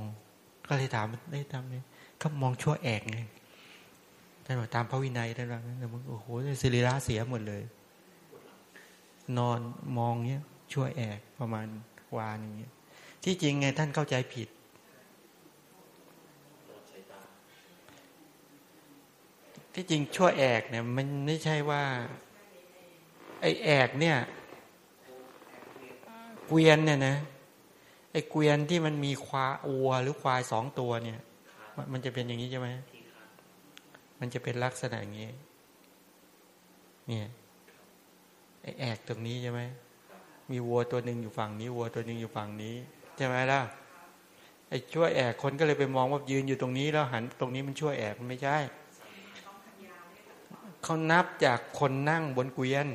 ก็เลยถามได้ทำไงก็มองชั่วแอกไงท่านบอกตามพระวินัยท่านว่าแต่โอ้โหสิริระเสียหมดเลย นอนมองเนี้ยชั่วแอกประมาณวานอย่างเงี้ยที่จริงไงท่านเข้าใจผิด ที่จริงชั่วแอกเนี่ย มันไม่ใช่ว่า ไอแอกเนี่ยเกวียนเนี่ยนะไอเกวียนที่มันมีควาอัว หรือควายสองตัวเนี่ย มันจะเป็นอย่างนี้ใช่ไหมมันจะเป็นลักษณะอย่างนี้ เนี่ยไอแอกตรงนี้ใช่ไหมมีวัวตัวหนึ่งอยู่ฝั่งนี้ วัวตัวหนึ่งอยู่ฝั่งนี้ใช่ไหมล่ะไอ้ช่วแอกคนก็เลยไปมองว่ายืนอยู่ตรงนี้แล้วหันตรงนี้มันชั่วแอกมันไม่ใช่ เขานับจากคนนั่งบนเกวียน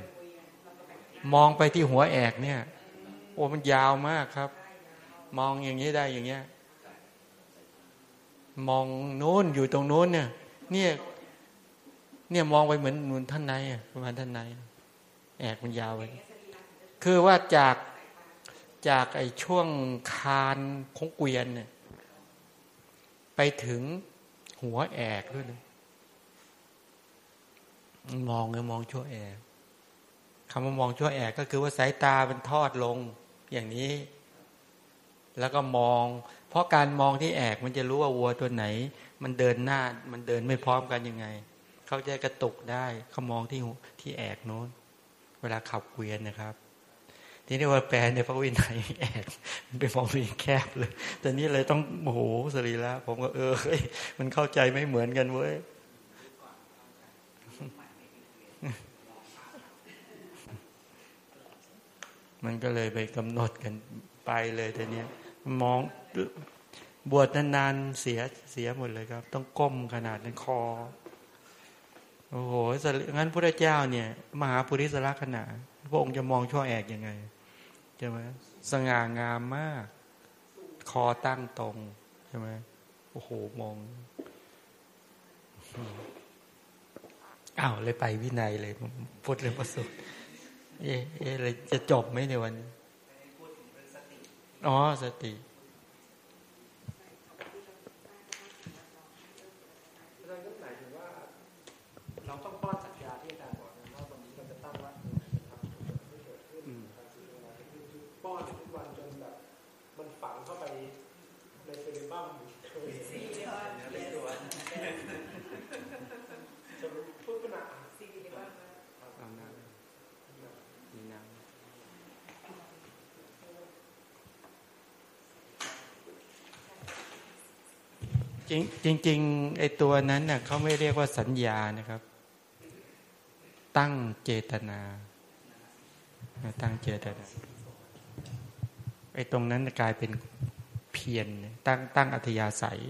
มองไปที่หัวแอกเนี่ย โอ้มันยาวมากครับ มองอย่างนี้ได้อย่างเงี้ย มองโน้นอยู่ตรงโน้นเนี่ย เนี่ยเนี่ยมองไปเหมือนเหมือนท่านในประมาณท่านในแอกมันยาวไปคือว่าจากจากไอ้ช่วงคานของเกวียนเนี่ยไปถึงหัวแอกด้วยนะ มองเลยมองชั่วแอกคำว่ามองชั่วแอกก็คือว่าสายตาเป็นทอดลงอย่างนี้ แล้วก็มอง เพราะการมองที่แอกมันจะรู้ว่าวัวตัวไหน มันเดินหน้า มันเดินไม่พร้อมกันยังไง เขาจะกระตุกได้เขามองที่ที่แอกโน้น เวลาขับเกวียนนะครับ ทีนี้ว่าแปลในพระวินัยแอกมันไปมองมีแคบเลยแต่นี้เลยต้องโอ้โหสรีละผมก็เออมันเข้าใจไม่เหมือนกันเว้ย มันก็เลยไปกำหนดกันไปเลยแต่เนี้ยมองบวชนานๆเสียเสียหมดเลยครับ ต้องก้มขนาดนั้นคอ โอ้โหงั้นพระเจ้าเนี่ย มหาปุริสละขนาดพระองค์จะมองช่อแอกยังไงใช่ไหมสง่างามมาก คอตั้งตรงใช่ไหมโอ้โหมองอ้าวเลยไปวินัยเลยพูดเรื่องประสูตร เอ๊ะเอ๊ะเลยจะจบไหมในวันนี้อ๋อสติ จริงจริงไอ้ตัวนั้นเน่ะเขาไม่เรียกว่าสัญญานะครับ ตั้งเจตนาตั้งเจตนาไอ้ตรงนั้นกลายเป็นเพียรตั้งตั้งอัธยาศัย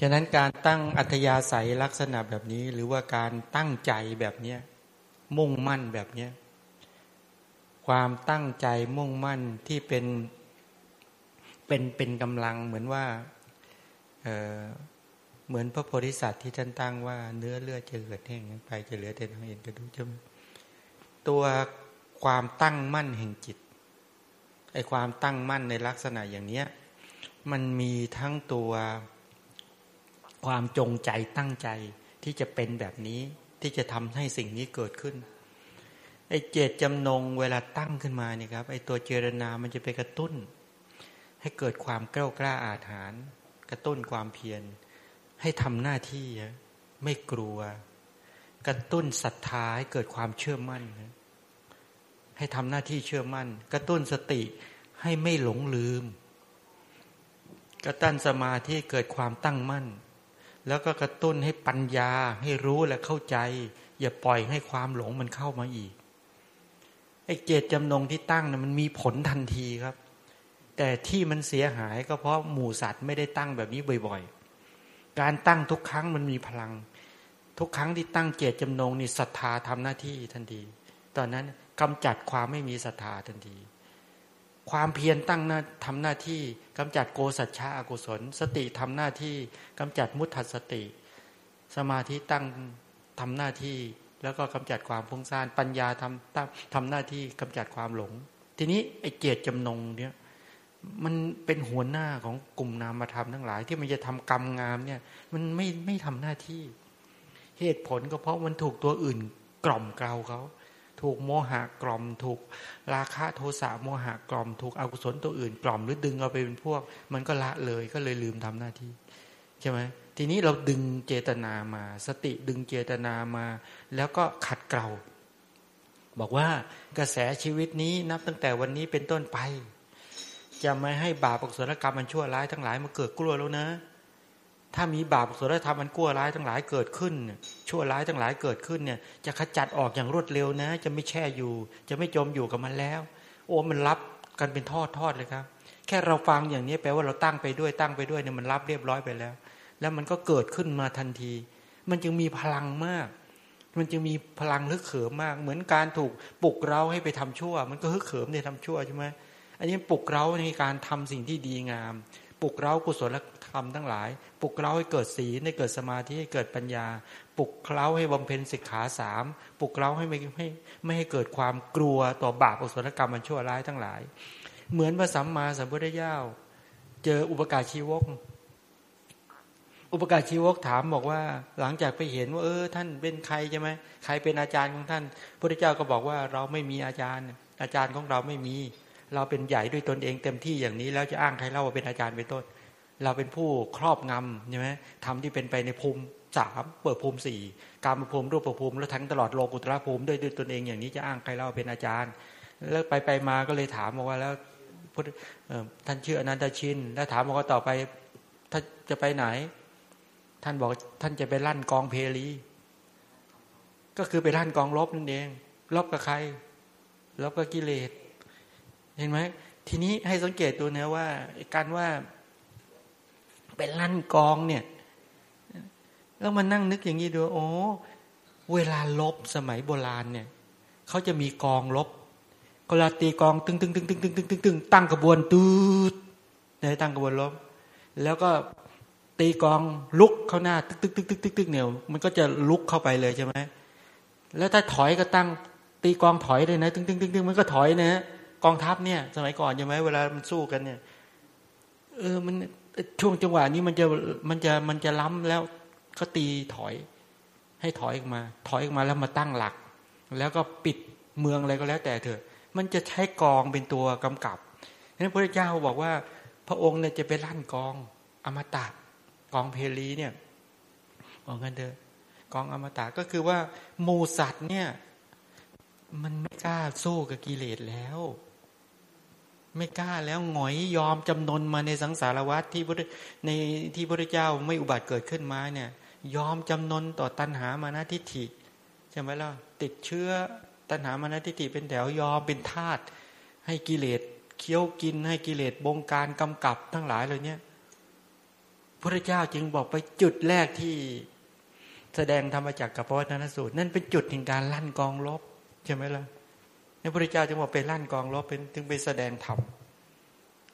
ฉะนั้นการตั้งอัธยาศัยลักษณะแบบนี้ หรือว่าการตั้งใจแบบเนี้ยมุ่งมั่นแบบเนี้ยความตั้งใจมุ่งมั่นที่เป็นเป็นเป็นกำลังเหมือนว่าเเหมือนพระโพธิสัตว์ที่ท่านตั้งว่าเนื้อเลือดจะเหือดแห้งไปจะเหลือแต่ทางเอ็นกระดูกจมตัวความตั้งมั่นแห่งจิตไอความตั้งมั่นในลักษณะอย่างเนี้ยมันมีทั้งตัว ความจงใจตั้งใจที่จะเป็นแบบนี้ที่จะทำให้สิ่งนี้เกิดขึ้นไอ้เจตจำนงเวลาตั้งขึ้นมาเนี่ยครับไอ้ตัวเจรนามันจะไปกระตุ้น ให้เกิดความกล้ากล้าอาถรรพ์กระตุ้นความเพียร ให้ทำหน้าที่ไม่กลัว กระตุ้นศรัทธาให้เกิดความเชื่อมั่น ให้ทำหน้าที่เชื่อมั่น กระตุ้นสติให้ไม่หลงลืม กระตุ้นสมาธิเกิดความตั้งมั่น แล้วก็กระตุ้นให้ปัญญาให้รู้และเข้าใจ อย่าปล่อยให้ความหลงมันเข้ามาอีกไอ้เจตจำนงที่ตั้งนะมันมีผลทันทีครับ แต่ที่มันเสียหายก็เพราะหมู่สัตว์ไม่ได้ตั้งแบบนี้บ่อยๆ การตั้งทุกครั้งมันมีพลัง ทุกครั้งที่ตั้งเจตจำนงนี่ศรัทธาทำหน้าที่ทันที ตอนนั้นกำจัดความไม่มีศรัทธาทันที ความเพียรตั้งหน้าทำหน้าที่กำจัดโกสัจฉาอกุศล สติทำหน้าที่กำจัดมุทัสติ สมาธิตั้งทำหน้าที่ แล้วก็กำจัดความฟุ้งซ่านปัญญาทำตั้งทำหน้าที่กำจัดความหลง ทีนี้ไอ้เจตจำนงเนี่ยมันเป็นหัวหน้าของกลุ่มนามธรรมทั้งหลาย ที่มันจะทำกรรมงามเนี่ย มันไม่ไม่ทำหน้าที่ เหตุผลก็เพราะมันถูกตัวอื่นกล่อมเกลาเขา ถูกโมหะกล่อมถูก ราคะโทสะโมหะกล่อมถูกอกุศลตัวอื่น กล่อมหรือดึงเอาไปเป็นพวก มันก็ละเลยก็เลยลืมทำหน้าที่ใช่ไหมทีนี้เราดึงเจตนามา สติดึงเจตนามา แล้วก็ขัดเกลาบอกว่ากระแสชีวิตนี้นับตั้งแต่วันนี้เป็นต้นไป จะไม่ให้บาปอกุศลกรรมมันชั่วร้ายทั้งหลายมาเกิดกลัวแล้วนะ ถ้ามีบาปสุรธรรมมันกลัวร้ายทั้งหลายเกิดขึ้น ชั่วร้ายทั้งหลายเกิดขึ้นเนี่ย จะขจัดออกอย่างรวดเร็วนะ จะไม่แช่อยู่ จะไม่จมอยู่กับมันแล้ว โอ้มันรับกันเป็นทอดทอดเลยครับ แค่เราฟังอย่างนี้แปลว่าเราตั้งไปด้วยตั้งไปด้วยเนี่ยมันรับเรียบร้อยไปแล้ว แล้วมันก็เกิดขึ้นมาทันที มันจึงมีพลังมาก มันจึงมีพลังฮึกเขิมมาก เหมือนการถูกปลุกเราให้ไปทำชั่ว มันก็ฮึกเขิมในทำชั่วใช่ไหมอันนี้ปลุกเราในการทำสิ่งที่ดีงาม ปลุกเรากุศล รมทั้งหลาย ปลุกเราให้เกิดศีลให้เกิดสมาธิให้เกิดปัญญา ปลุกเราให้บำเพ็ญสิกขาสามปลุกเราให้ไม่ให้ไม่ให้เกิดความกลัวต่อบาปอกุศลกรรมมันชั่วร้ายทั้งหลาย เหมือนพระสัมมาสัมพุทธเจ้าเจออุปการชีวก อุปการชีวกถามบอกว่า หลังจากไปเห็นว่า เออ ท่านเป็นใครใช่ไหมใครเป็นอาจารย์ของท่านพระเจ้าก็บอกว่าเราไม่มีอาจารย์ อาจารย์ของเราไม่มีเราเป็นใหญ่ด้วยตนเองเต็มที่อย่างนี้แล้วจะอ้างใครเล่าว่าเป็นอาจารย์เป็นต้น เราเป็นผู้ครอบงำใช่ไหมทำที่เป็นไปในภูมิสามเปิดภูมิสี่การภูมิรูปภูมิแล้วทั้งตลอดโลกุตระภูมิด้วยด้วยตนเองอย่างนี้จะอ้างใครเล่าเป็นอาจารย์ แล้วไปไปมาก็เลยถามบอกว่าแล้วท่านชื่ออนันตชิน แล้วถามบอกว่าต่อไปท่านจะไปไหน ท่านบอกท่านจะไปลั่นกองเพลี ก็คือไปลั่นกองลบนั่นเองลบกับใครลบกับกิเลส เห็นไหมทีนี้ให้สังเกตตัวนะว่าการว่า เป็นลั่นกองเนี่ย แล้วมานั่งนึกอย่างนี้ดูโอ้เวลาลบสมัยโบราณเนี่ยเขาจะมีกองลบกลาตีกองตึงตึงตึงตึงตึงตึงตึงตึงตั้งกระบวนตืดเนี่ยตั้งกระบวนลบ แล้วก็ตีกองลุกเข้าหน้า ตึกตึกตึกตึกตึกตึกเนี่ยมันก็จะลุกเข้าไปเลยใช่ไหมแล้วถ้าถอยก็ตั้งตีกองถอยเลยนะตึงตึงตึงตึงมันก็ถอยนะกองทัพเนี่ย สมัยก่อนใช่ไหมเวลามันสู้กันเนี่ย เออมัน ช่วงจังหวะนี้มันจะมันจะมันจะล้ำแล้วก็ตีถอย ให้ถอยออกมา ถอยออกมาแล้วมาตั้งหลัก แล้วก็ปิดเมืองอะไรก็แล้ว แต่เถอะ มันจะใช้กองเป็นตัวกำกับนั้นพระเจ้าบอกว่า พระองค์เนี่ยจะไปลั่นกองอมตะกองเพลีเนี่ยบอกกันเถอะกองอมตะก็คือว่าหมูสัตว์เนี่ย มันไม่กล้าสู้กับกิเลสแล้ว ไม่กล้าแล้วหงอยยอมจำนนมาในสังสารวัฏที่พระในที่พระเจ้าไม่อุบัติเกิดขึ้นมาเนี่ย ยอมจำนนต่อตัณหามานะทิฏฐิใช่ไหมล่ะติดเชื้อตัณหามานะทิฏฐิเป็นแถวยอมเป็นทาตให้กิเลสเคี้ยวกินให้กิเลสบงการกำกับทั้งหลายเลยเนี่ยพระเจ้าจึงบอกไปจุดแรกที่แสดงธรรมจักรกับพระวัฒนสูตร นั่นเป็นจุดแห่งการลั่นกองลบใช่ไหมล่ะ ในพระเจ้าจึงบอกไปลั่นกองลบเป็นถึงไปแสดงธรรม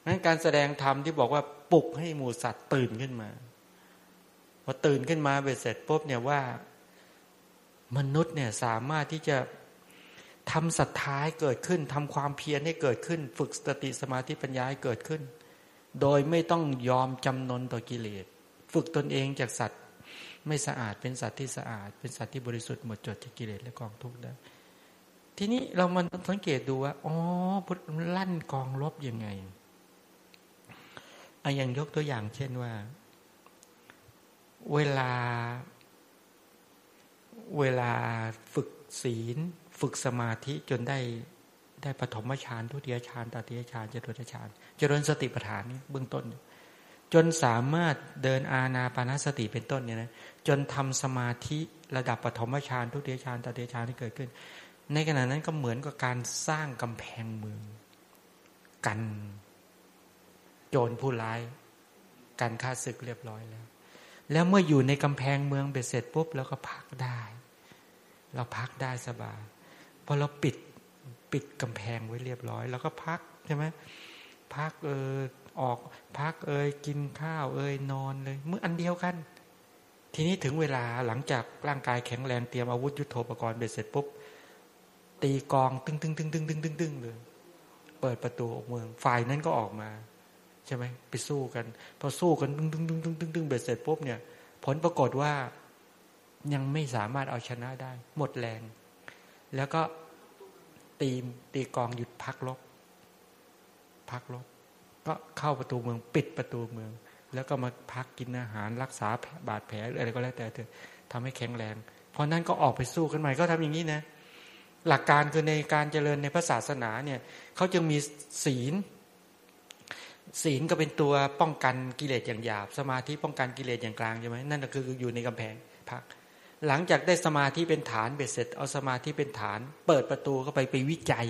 นั้นการแสดงธรรมที่บอกว่าปลุกให้หมูสัตว์ตื่นขึ้นมาพอตื่นขึ้นมาเบ็ดเสร็จปุ๊บเนี่ยว่ามนุษย์เนี่ยสามารถที่จะทำศรัทธาให้เกิดขึ้นทำความเพียรให้เกิดขึ้น ฝึกสติสมาธิปัญญาให้เกิดขึ้น โดยไม่ต้องยอมจำนนต่อกิเลส ฝึกตนเองจากสัตว์ไม่สะอาดเป็นสัตว์ที่สะอาด เป็นสัตว์ที่บริสุทธิ์หมดจดจากกิเลสและกองทุกข์ได้ ทีนี้เรามันสังเกตดูว่าอ๋อพุทธลั่นกองลบยังไงอาอย่างยกตัวอย่างเช่นว่า เวลา เวลาฝึกศีล ฝึกสมาธิจนได้ได้ปฐมฌานทุติยฌานตติยฌานจตุตฌานเจริญสติปัฏฐานเบื้องต้น จนสามารถเดินอาณาปานสติเป็นต้นเนี่ยนะจนทำสมาธิระดับปฐมฌานทุติยฌานตติยฌานที่เกิดขึ้น ในขณะนั้นก็เหมือนกับการสร้างกำแพงเมือง กัน โจรผู้ร้าย การฆ่าศึกเรียบร้อยแล้ว แล้วเมื่ออยู่ในกำแพงเมืองเบ็ดเสร็จปุ๊บแล้วก็พักได้ เราพักได้สบายพอเราปิดปิดกำแพงไว้เรียบร้อยแล้วก็พักใช่ไหมพักเออออกพักเอยกินข้าวเอยนอนเลยเมื่ออันเดียวกัน ทีนี้ถึงเวลาหลังจากร่างกายแข็งแรงเตรียมอาวุธยุโทโธปกรณ์เบ็ดเสร็จปุ๊บ ตีกอง ตึงตึงตึงตึงตึงตึงตึงเลยเปิดประตูออกเมืองฝ่ายนั้นก็ออกมา ใช่ไหมไปสู้กัน พอสู้กันตึงตึงตึงตึงตึงตึงเบ็ดเสร็จปุ๊บเนี่ย ผลปรากฏว่ายังไม่สามารถเอาชนะได้ หมดแรง แล้วก็ตีตีกองหยุดพักลบ พักลบ ก็เข้าประตูเมือง ปิดประตูเมือง แล้วก็มาพักกินอาหารรักษาบาดแผลอะไรก็แล้วแต่เถอะทำให้แข็งแรง พอนั้นก็ออกไปสู้กันใหม่ก็ทำอย่างนี้นะ หลักการคือในการเจริญในพระศาสนาเนี่ยเขาจึงมีศีล ศีลก็เป็นตัวป้องกันกิเลสอย่างหยาบ สมาธิป้องกันกิเลสอย่างกลางใช่ไหมนั่นก็คืออยู่ในกำแพงพัก หลังจากได้สมาธิเป็นฐานเบ็ดเสร็จ เอาสมาธิเป็นฐาน เปิดประตูเข้าไปไปวิจัย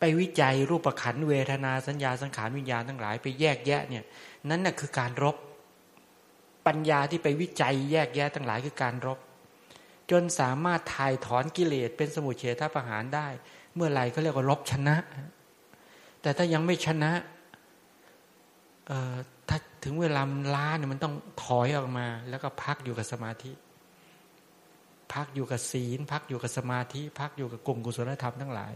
ไปวิจัยรูปขันเวทนาสัญญาสังขารวิญญาณทั้งหลายไปแยกแยะเนี่ยนั่นน่ะคือการรบปัญญาที่ไปวิจัยแยกแยะทั้งหลายคือการรบ จนสามารถถ่ายถอนกิเลสเป็นสมุทเฉทประหารได้ เมื่อไหร่เขาเรียกว่ารบชนะ แต่ถ้ายังไม่ชนะถ้าถึงเวลาล้าเนี่ยมันต้องถอยออกมา แล้วก็พักอยู่กับสมาธิ พักอยู่กับศีล พักอยู่กับสมาธิ พักอยู่กับกลุ่มกุศลธรรมทั้งหลาย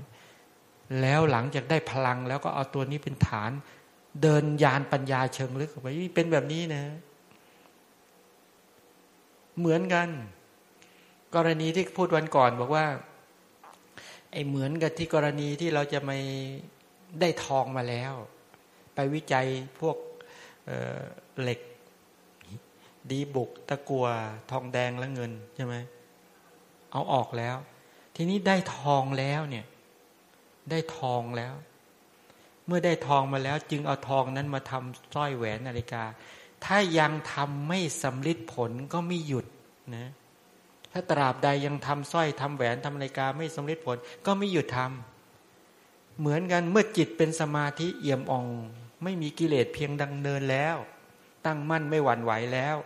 แล้วหลังจากได้พลังแล้วก็เอาตัวนี้เป็นฐาน เดินยานปัญญาเชิงลึกออกไปเป็นแบบนี้นะ เหมือนกัน กรณีที่พูดวันก่อนบอกว่าไอ้เหมือนกับที่กรณีที่เราจะไม่ได้ทองมาแล้ว ไปวิจัยพวกเเหล็ก ดีบุกตะกัวทองแดงและเงินใช่ไหมเอาออกแล้ว ทีนี้ได้ทองแล้วเนี่ย ได้ทองแล้ว เมื่อได้ทองมาแล้ว จึงเอาทองนั้นมาทำสร้อยแหวนนาฬิกา ถ้ายังทำไม่สำลิดผลก็ไม่หยุดนะ ถ้าตราบใดยังทำสร้อยทำแหวนทำนาฬิกาไม่สำลิดผล ก็ไม่หยุดทำเหมือนกันเมื่อจิตเป็นสมาธิเอี่ยมอ่อง ไม่มีกิเลสเพียงดังเนินแล้ว ตั้งมั่นไม่หวั่นไหวแล้ว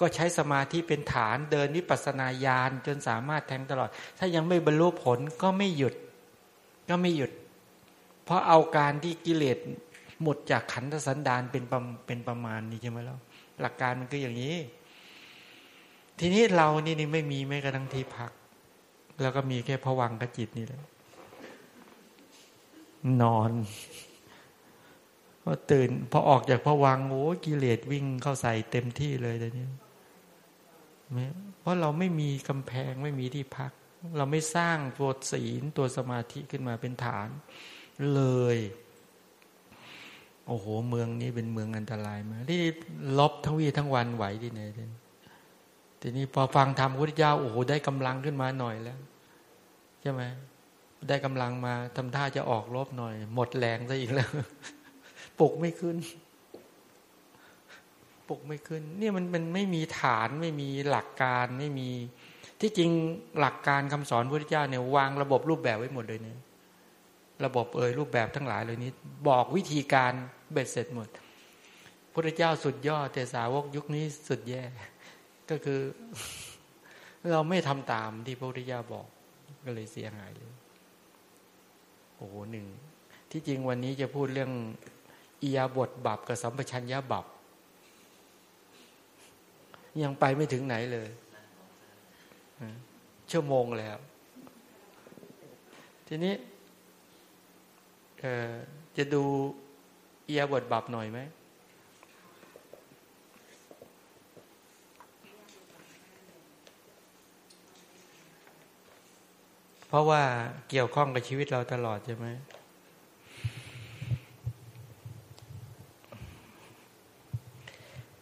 ก็ใช้สมาธิเป็นฐานเดินวิปัสนาญาณจนสามารถแทงตลอด ถ้ายังไม่บรรลุผลก็ไม่หยุด ก็ไม่หยุด เพราะเอาการที่กิเลสหมดจากขันธสันดานเป็นเป็นประมาณนี้ใช่ไหมล่ะหลักการมันก็อย่างนี้ ทีนี้เรานี่นี่ไม่มีแม้กระทั่งที่พัก แล้วก็มีแค่ผวังกจิตนี่แหละนอนพอตื่นพอออกจากผวังโอ้กิเลสวิ่งเข้าใส่เต็มที่เลยเดี๋ยวนี้เพราะเราไม่มีกำแพงไม่มีที่พัก เราไม่สร้างตัวศีลตัวสมาธิขึ้นมาเป็นฐาน เลย โอ้โห เมืองนี้เป็นเมืองอันตรายมาที่ลบทั้งวีทั้งวันไหวที่ไหน ทีนี้พอฟังธรรมพุทธเจ้าโอ้โหได้กำลังขึ้นมาหน่อยแล้วใช่ไหมได้กำลังมาทำท่าจะออกลบหน่อย หมดแรงซะอีกแล้วปลุกไม่ขึ้นปลุกไม่ขึ้น เนี่ยมันเป็นไม่มีฐานไม่มีหลักการไม่มี ที่จริงหลักการคำสอนพระพุทธเจ้าเนี่ยวางระบบรูปแบบไว้หมดเลยเนี่ยระบบเอ่ยรูปแบบทั้งหลายเลยนี้ บอกวิธีการเบ็ดเสร็จหมดพระเจ้าสุดยอดแต่สาวกยุคนี้สุดแย่ ก็คือ เราไม่ทำตามที่พระพุทธเจ้าบอก ก็เลยเสียหายเลยโอ้โหหนึ่งที่จริงวันนี้จะพูดเรื่องอียาบทบับกับสัมปชัญญะบับยังไปไม่ถึงไหนเลยชั่วโมงแล้ว ทีนี้จะดูเอียบทบับหน่อยไหม ราะว่าเกี่ยวข้องกับชีวิตเราตลอดใช่ไหม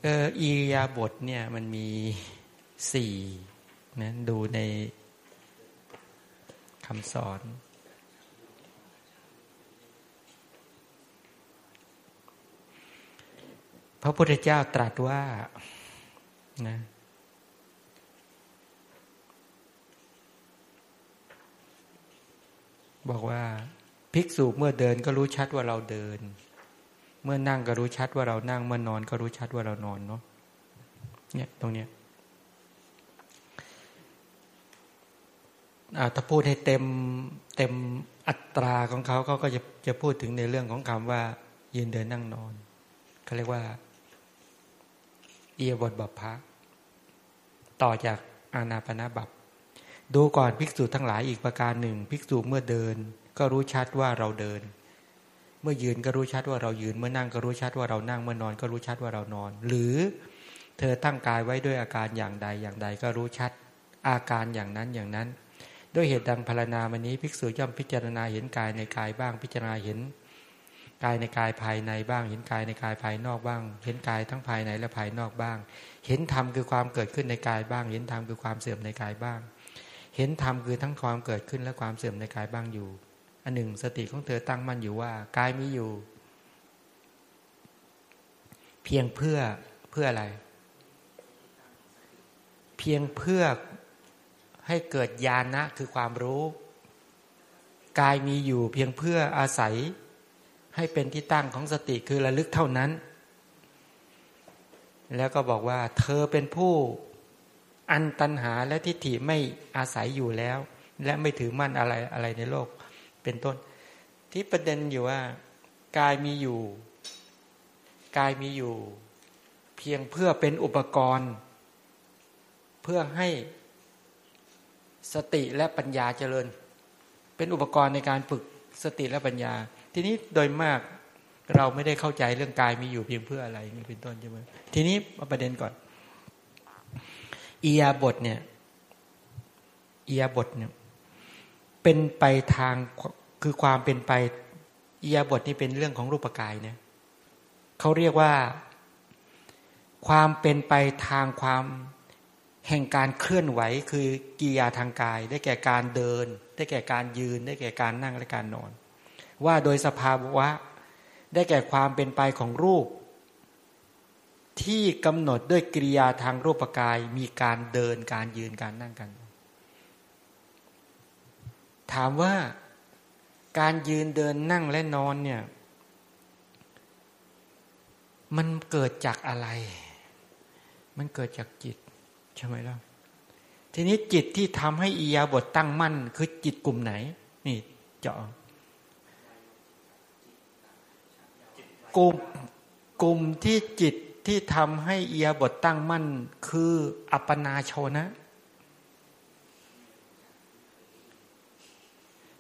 เอออียาบทเนี่ยมันมีสี่นะดูในคำสอนพระพุทธเจ้าตรัสว่านะ บอกว่าภิกษุเมื่อเดินก็รู้ชัดว่าเราเดิน เมื่อนั่งก็รู้ชัดว่าเรานั่ง เมื่อนอนก็รู้ชัดว่าเรานอนเนาะเนี่ยตรงเนี้ยถ้าพูดให้เต็มเต็มอัตราของเขาเขาก็จะจะพูดถึงในเรื่องของคำว่า ยืนเดินนั่งนอนเขาเรียกว่า เอียบทบัพพะต่อจากอานาปนาบัพ ดูก่อนภิกษุทั้งหลายอีกประการหนึ่ง ภิกษุเมื่อเดิน ก็รู้ชัดว่าเราเดิน เมื่อยืนก็รู้ชัดว่าเรายืน เมื่อนั่งก็รู้ชัดว่าเรานั่ง เมื่อนอนก็รู้ชัดว่าเรานอน หรือเธอตั้งกายไว้ด้วยอาการอย่างใดอย่างใดก็รู้ชัด อาการอย่างนั้นอย่างนั้น ด้วยเหตุดังพารณามันนี้ภิกษุย่อมพิจารณาเห็นกายในกายบ้างพิจารณาเห็นกายในกายภายในบ้าง เห็นกายในกายภายนอกบ้าง เห็นกายทั้งภายในและภายนอกบ้าง เห็นธรรมคือความเกิดขึ้นในกายบ้าง เห็นธรรมคือความเสื่อมในกายบ้าง เห็นธรรมคือทั้งความเกิดขึ้นและความเสื่อมในกายบ้างอยู่ อันหนึ่ง สติของเธอตั้งมั่นอยู่ว่ากายมีอยู่ เพียงเพื่อเพื่ออะไร เพียงเพื่อให้เกิดญาณะคือความรู้ กายมีอยู่ เพียงเพื่ออาศัย ให้เป็นที่ตั้งของสติคือระลึกเท่านั้น แล้วก็บอกว่า เธอเป็นผู้ อันตันหาและทิฏฐิไม่อาศัยอยู่แล้ว และไม่ถือมั่นอะไรอะไรในโลก เป็นต้น ที่ประเด็นอยู่ว่ากายมีอยู่กายมีอยู่ เพียงเพื่อเป็นอุปกรณ์ เพื่อให้สติและปัญญาเจริญ เป็นอุปกรณ์ในการฝึกสติและปัญญา ทีนี้โดยมากเราไม่ได้เข้าใจเรื่องกายมีอยู่เพียงเพื่ออะไรนี่เป็นต้นใช่ไหมทีนี้มาประเด็นก่อน อียาบทเนี่ยอียาบทเนี่ยเป็นไปทางคือความเป็นไปอียาบทนี่เป็นเรื่องของรูปกายเนี่ยเขาเรียกว่า ความเป็นไปทางความแห่งการเคลื่อนไหวคือกิยาทางกาย ได้แก่การเดิน ได้แก่การยืน ได้แก่การนั่งและการนอน ว่าโดยสภาวะได้แก่ความเป็นไปของรูป ที่กำหนดด้วยกิริยาทางรูปกายมีการเดินการยืนการนั่งกัน ถามว่าการยืนเดินนั่งและนอนเนี่ย มันเกิดจากอะไร มันเกิดจากจิตใช่ไหมล่ะทีนี้จิตที่ทำให้อียาบทตั้งมั่น คือจิตกลุ่มไหน นี่เจาะกลุ่มกลุ่มที่จิต ที่ทำให้เอียบทตั้งมั่นคือ อัปปนาโชนะ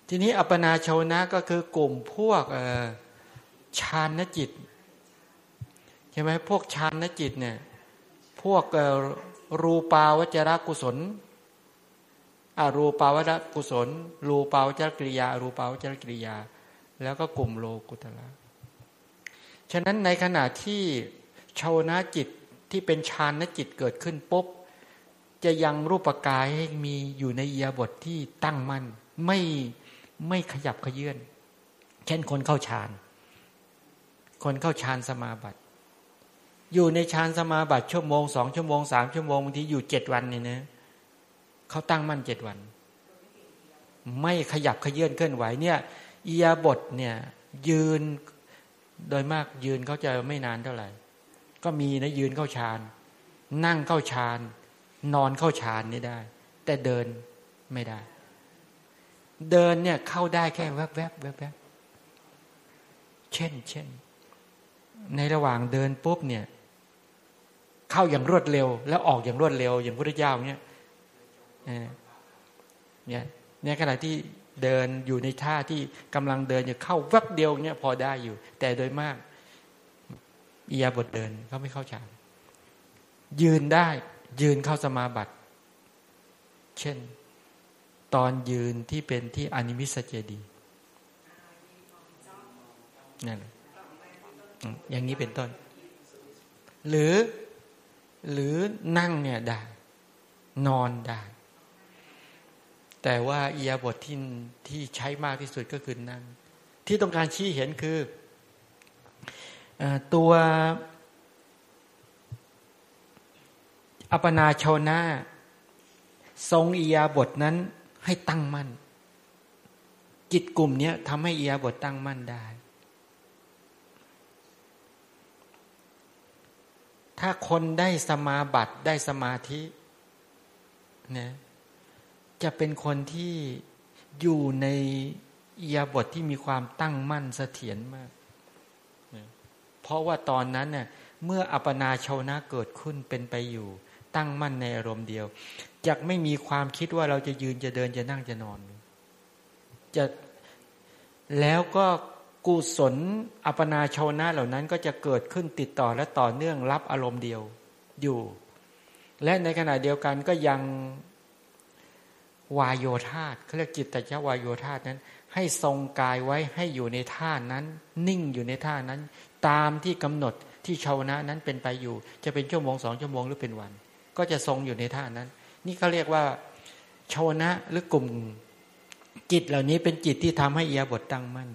ทีนี้อัปปนาโชนะก็คือกลุ่มพวกฌานนจิตใช่ไหมพวกฌานนจิตเนี่ยพวกรูปาวจรกุศลอารูปาวจรกุศล รูปาวจรกิริยา รูปาวจรกิริยา แล้วก็กลุ่มโลกุตละฉะนั้นในขณะที่ ชาวนาจิตที่เป็นฌานนจิตเกิดขึ้นปุ๊บจะยังรูปกายให้มีอยู่ในเอียบทที่ตั้งมั่นไม่ไม่ขยับขยื่นเช่นคนเข้าฌาน คนเข้าฌานสมาบัติ อยู่ในฌานสมาบัติชั่วโมงสองชั่วโมงสามชั่วโมงบางทีอยู่เจ็ดวันนี่นะเขาตั้งมั่นเจ็ดวัน ไม่ขยับขยื่นเคลื่อนไหวเนี่ยเอียบทเนี่ยยืนโดยมากยืนเขาจะไม่นานเท่าไหร่ ก็มีนะยืนเข้าฌาน นั่งเข้าฌาน นอนเข้าฌานนี่ได้ แต่เดินไม่ได้ เดินเนี่ยเข้าได้แค่แวบแวบแวบแวบเช่นเช่น ในระหว่างเดินปุ๊บเนี่ย เข้าอย่างรวดเร็ว แล้วออกอย่างรวดเร็ว อย่างพุทธเจ้าเนี่ยเนี่ยในขณะที่เดินอยู่ในท่าที่กำลังเดินอยู่เข้าแวบเดียวเนี่ยพอได้อยู่ แต่โดยมาก อียาบทเดินเขาไม่เข้าฌานยืนได้ ยืนเข้าสมาบัติ เช่น ตอนยืนที่เป็นที่อนิมิสเจดีนั่นอย่างนี้เป็นต้น หรือหรือนั่งเนี่ยได้ นอนได้ แต่ว่าอียาบทที่ที่ใช้มากที่สุดก็คือนั่ง ที่ต้องการชี้เห็นคืออ ตัวอัปนาชนะทรงอียาบทนั้นให้ตั้งมั่นจิตกลุ่มนี้ทำให้อียาบทตั้งมั่นได้ ถ้าคนได้สมาบัติได้สมาธินะจะเป็นคนที่อยู่ในอียาบทที่มีความตั้งมั่นเสถียรมาก เพราะว่าตอนนั้นเนี่ยเมื่ออัปนาชาวนะเกิดขึ้นเป็นไปอยู่ ตั้งมั่นในอารมณ์เดียวจะไม่มีความคิดว่าเราจะยืนจะเดินจะนั่งจะนอน จะแล้วก็กุศลอัปนาชาวนะเหล่านั้นก็จะเกิดขึ้นติดต่อและต่อเนื่องรับอารมณ์เดียวอยู่ และในขณะเดียวกันก็ยังวายโยธาเขาเรียกจิตตจวายโยธานั้น ให้ทรงกายไว้ให้อยู่ในท่านั้น นิ่งอยู่ในท่านั้น ตามที่กำหนดที่ชาวนะนั้นเป็นไปอยู่ จะเป็นชั่วโมงสองชั่วโมงหรือเป็นวัน ก็จะทรงอยู่ในท่านั้น นี่เขาเรียกว่าชาวนะหรือกลุ่มจิตเหล่านี้เป็นจิตที่ทำให้เอียบทตั้งมั่น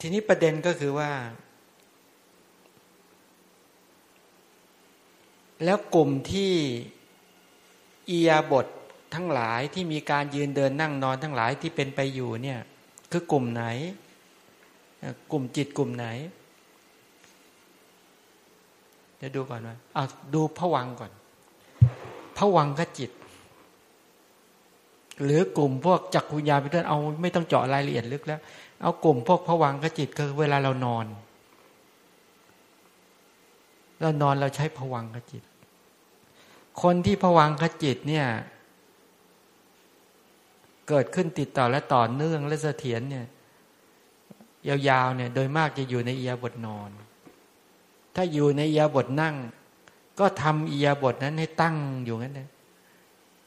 ทีนี้ประเด็นก็คือว่า แล้วกลุ่มที่อียบท ทั้งหลายที่มีการยืนเดินนั่งนอนทั้งหลายที่เป็นไปอยู่เนี่ย คือกลุ่มไหน กลุ่มจิตกลุ่มไหน เดี๋ยวดูก่อนว่าเอาดูผวังก่อนผวังก็จิต หรือกลุ่มพวกจักรุญาพิเนเอาไม่ต้องเจาะรายละเอียดลึกแล้ว เอากลุ่มพวกผวังก็จิตคือเวลาเรานอน เรานอนเราใช้ผวังขจิตคนที่ผวังขจิตเนี่ย เกิดขึ้นติดต่อและต่อเนื่องและเสถียรเนี่ย ยาวๆเนี่ย โดยมากจะอยู่ในอียาบทนอน ถ้าอยู่ในอียาบทนั่ง ก็ทำอียาบทนั้นให้ตั้งอยู่งั้นนะ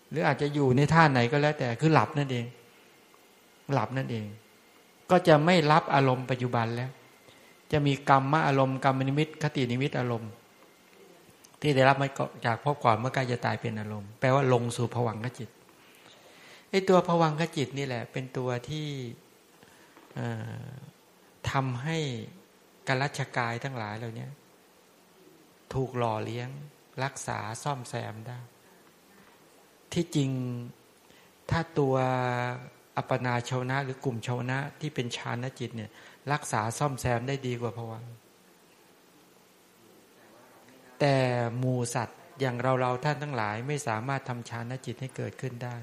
หรืออาจจะอยู่ในท่าไหนก็แล้ว แต่คือหลับนั่นเอง หลับนั่นเอง ก็จะไม่รับอารมณ์ปัจจุบันแล้ว จะมีกรรมมาอารมณ์กรรมนิมิต คตินิมิตอารมณ์ ที่ได้รับมาจากพบก่อนเมื่อใกล้จะตายเป็นอารมณ์แปลว่าลงสู่ผวังขจิต ไอ้ตัวผวังขจิตนี่แหละ เป็นตัวที่ทำให้กรัชกายทั้งหลายเหล่านี้ถูกหล่อเลี้ยง รักษาซ่อมแซมได้ ที่จริงถ้าตัวอัปนาชาวนะ หรือกลุ่มชาวนะ ที่เป็นฌานจิตเนี่ย รักษาซ่อมแซมได้ดีกว่าพวังแต่หมู่สัตว์อย่างเราเราท่านทั้งหลายไม่สามารถทำฌานจิตให้เกิดขึ้นได้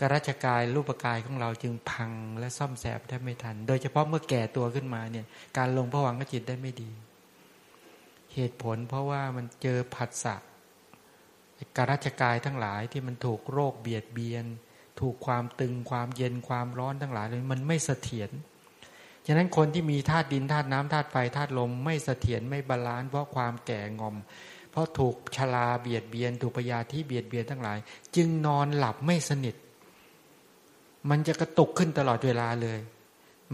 กรัชกายรูปกายของเราจึงพังและซ่อมแซมแทบไม่ทัน โดยเฉพาะเมื่อแก่ตัวขึ้นมาเนี่ย การลงภวังคจิตได้ไม่ดี เหตุผลเพราะว่ามันเจอผัสสะกรัชกายทั้งหลายที่มันถูกโรคเบียดเบียน ถูกความตึงความเย็นความร้อนทั้งหลายเลยมันไม่เสถียรฉะนั้นคนที่มีธาตุดินธาตุน้ำธาตุไฟธาตุลมไม่เสถียรไม่ balance เพราะความแก่หง่อม เพราะถูกชราเบียดเบียน ถูกพยาธิเบียดเบียนทั้งหลาย จึงนอนหลับไม่สนิท มันจะกระตุกขึ้นตลอดเวลาเลย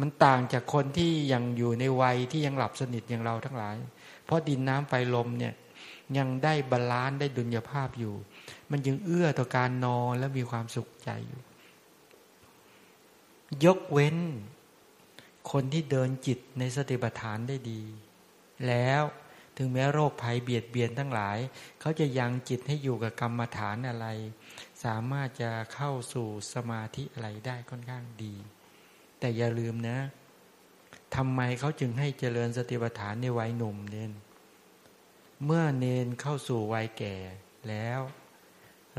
มันต่างจากคนที่ยังอยู่ในวัยที่ยังหลับสนิทอย่างเราทั้งหลาย เพราะดินน้ำไฟลมเนี่ยยังได้ balance ได้ดุลยภาพอยู่ มันยังเอื้อต่อการนอนและมีความสุขใจอยู่ ยกเว้น คนที่เดินจิตในสติปัฏฐานได้ดี แล้วถึงแม้โรคภัยเบียดเบียนทั้งหลาย เขาจะยังจิตให้อยู่กับกรรมฐานอะไร สามารถจะเข้าสู่สมาธิอะไรได้ค่อนข้างดี แต่อย่าลืมนะทำไมเขาจึงให้เจริญสติปัฏฐานในวัยหนุ่มเน้นเมื่อเนนเข้าสู่วัยแก่แล้ว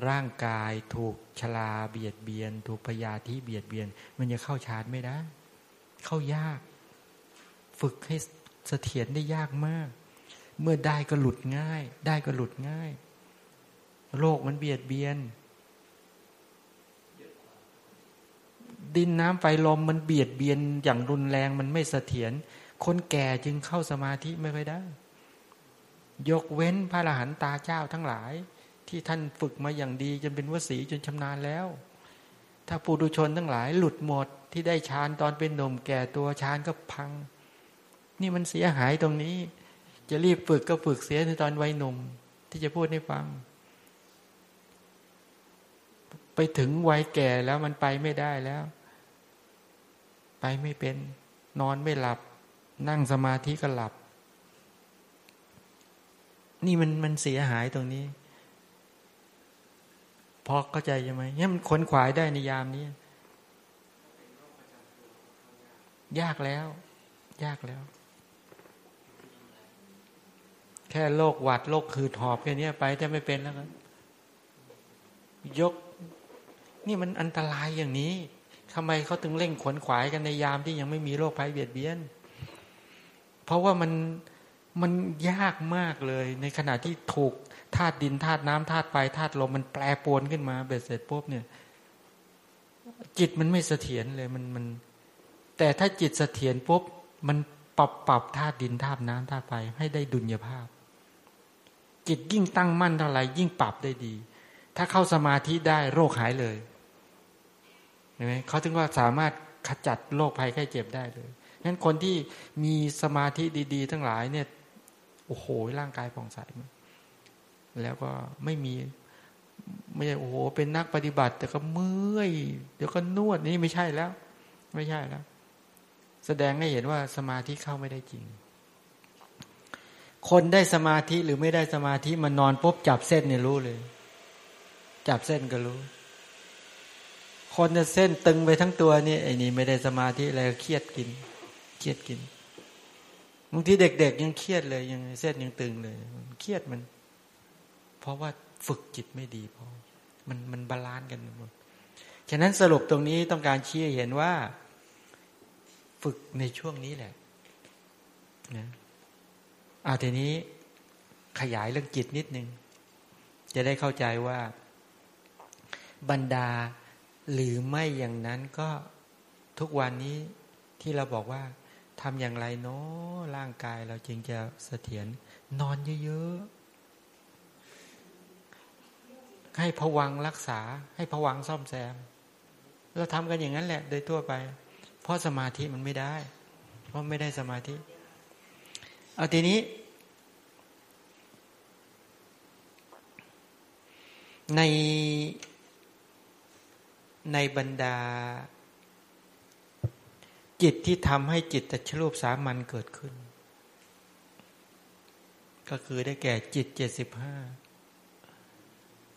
ร่างกายถูกชลาเบียดเบียน ถูกพยาธิเบียดเบียน มันจะเข้าชาร์จไม่ได้ เข้ายาก ฝึกให้เสถียรได้ยากมาก เมื่อได้ก็หลุดง่าย ได้ก็หลุดง่ายโรคมันเบียดเบียน ดินน้ำไฟลมมันเบียดเบียนอย่างรุนแรงมันไม่เสถียรคนแก่จึงเข้าสมาธิไม่ค่อยได้ ยกเว้นพระอรหันตาเจ้าทั้งหลาย ที่ท่านฝึกมาอย่างดีจนเป็นวสีจนชำนาญแล้ว ถ้าปุถุชนทั้งหลายหลุดหมดที่ได้ฌานตอนเป็นหนุ่มแก่ตัวฌานก็พัง นี่มันเสียหายตรงนี้ จะรีบฝึกก็ฝึกเสียในตอนวัยหนุ่ม ที่จะพูดให้ฟัง ไปถึงวัยแก่แล้วมันไปไม่ได้แล้ว ไปไม่เป็น นอนไม่หลับ นั่งสมาธิก็หลับ นี่มันมันเสียหายตรงนี้ พอเข้าใจใช่ไหมเนี่ยมันขนขวายได้ในยามนี้ ยากแล้ว ยากแล้ว แค่โรคหวัดโรคคือหอบแค่นี้ไปจะไม่เป็นแล้วกันยก นี่มันอันตรายอย่างนี้ ทำไมเขาถึงเร่งขวนขวายกันในยามที่ยังไม่มีโรคภัยเบียดเบียน เพราะว่ามันมันยากมากเลย ในขณะที่ถูกธาตุดินธาตุน้ำธาตุไฟธาตุลมมันแปรปรวนขึ้นมาเบ็ดเสร็จปุ๊บเนี่ย จิตมันไม่เสถียรเลยมันมัน แต่ถ้าจิตเสถียรปุ๊บมันปรับปรับธาตุดินธาตุน้ำธาตุไฟให้ได้ดุลยภาพ จิตยิ่งตั้งมั่นเท่าไหร่ยิ่งปรับได้ดี ถ้าเข้าสมาธิได้โรคหายเลย เห็นไหมเขาถึงว่าสามารถขจัดโรคภัยไข้เจ็บได้เลยงั้นคนที่มีสมาธิดีๆ ทั้งหลายเนี่ยโอ้โหร่างกายผ่องใสแล้วก็ไม่มีไม่ใช่โอ้โหเป็นนักปฏิบัติ แต่ก็เมื่อยเดี๋ยวก็นวดนี่ไม่ใช่แล้ว ไม่ใช่แล้ว แสดงให้เห็นว่าสมาธิเข้าไม่ได้จริง คนได้สมาธิหรือไม่ได้สมาธิมันนอนปุ๊บจับเส้นเนี่ยรู้เลย จับเส้นก็รู้ คนจะเส้นตึงไปทั้งตัวนี่ไอ้นี่ไม่ได้สมาธิอะไรเครียดกิน เครียดกินบางทีเด็ก ๆ ยังเครียดเลยยังเส้นยังตึงเลยเครียดมัน เพราะว่าฝึกจิตไม่ดีพอมันมัน balance กันหมดฉะนั้นสรุปตรงนี้ต้องการชี้เห็นว่า ฝึกในช่วงนี้แหละนะอาทีนี้ขยายเรื่องจิตนิดนึง จะได้เข้าใจว่าบรรดา หรือไม่อย่างนั้นก็ทุกวันนี้ที่เราบอกว่าทำอย่างไรเนาะร่างกายเราจึงจะเสถียรนอนเยอะๆ ให้ผวังรักษา ให้ผวังซ่อมแซม เราทำกันอย่างนั้นแหละ โดยทั่วไป เพราะสมาธิมันไม่ได้ เพราะไม่ได้สมาธิ เอาทีนี้ ใน ในบรรดา จิตที่ทำให้จิตตชรูปสามัญเกิดขึ้น ก็คือได้แก่จิตเจ็ดสิบห้า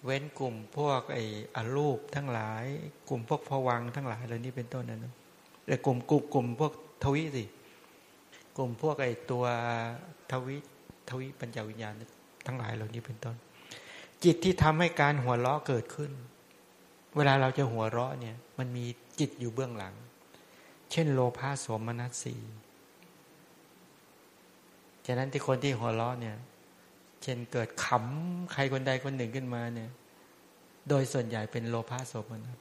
เว้นกลุ่มพวกไอ้อรูปทั้งหลาย กลุ่มพวกผวังทั้งหลายเหล่านี้เป็นต้นนั้นแต่กลุ่มกลุ่มกลุ่มพวกทวิสิกลุ่มพวกไอ้ตัวทวิทวิปัญจวิญญาณทั้งหลายเหล่านี้เป็นต้น จิตที่ทำให้การหัวเราะเกิดขึ้น เวลาเราจะหัวเราะเนี่ย มันมีจิตอยู่เบื้องหลัง เช่น โลภะโสมนัสสีฉะนั้นที่คนที่หัวเราะเนี่ย เช่นเกิดขำใครคนใดคนหนึ่งขึ้นมาเนี่ย โดยส่วนใหญ่เป็นโลภะโสมนัส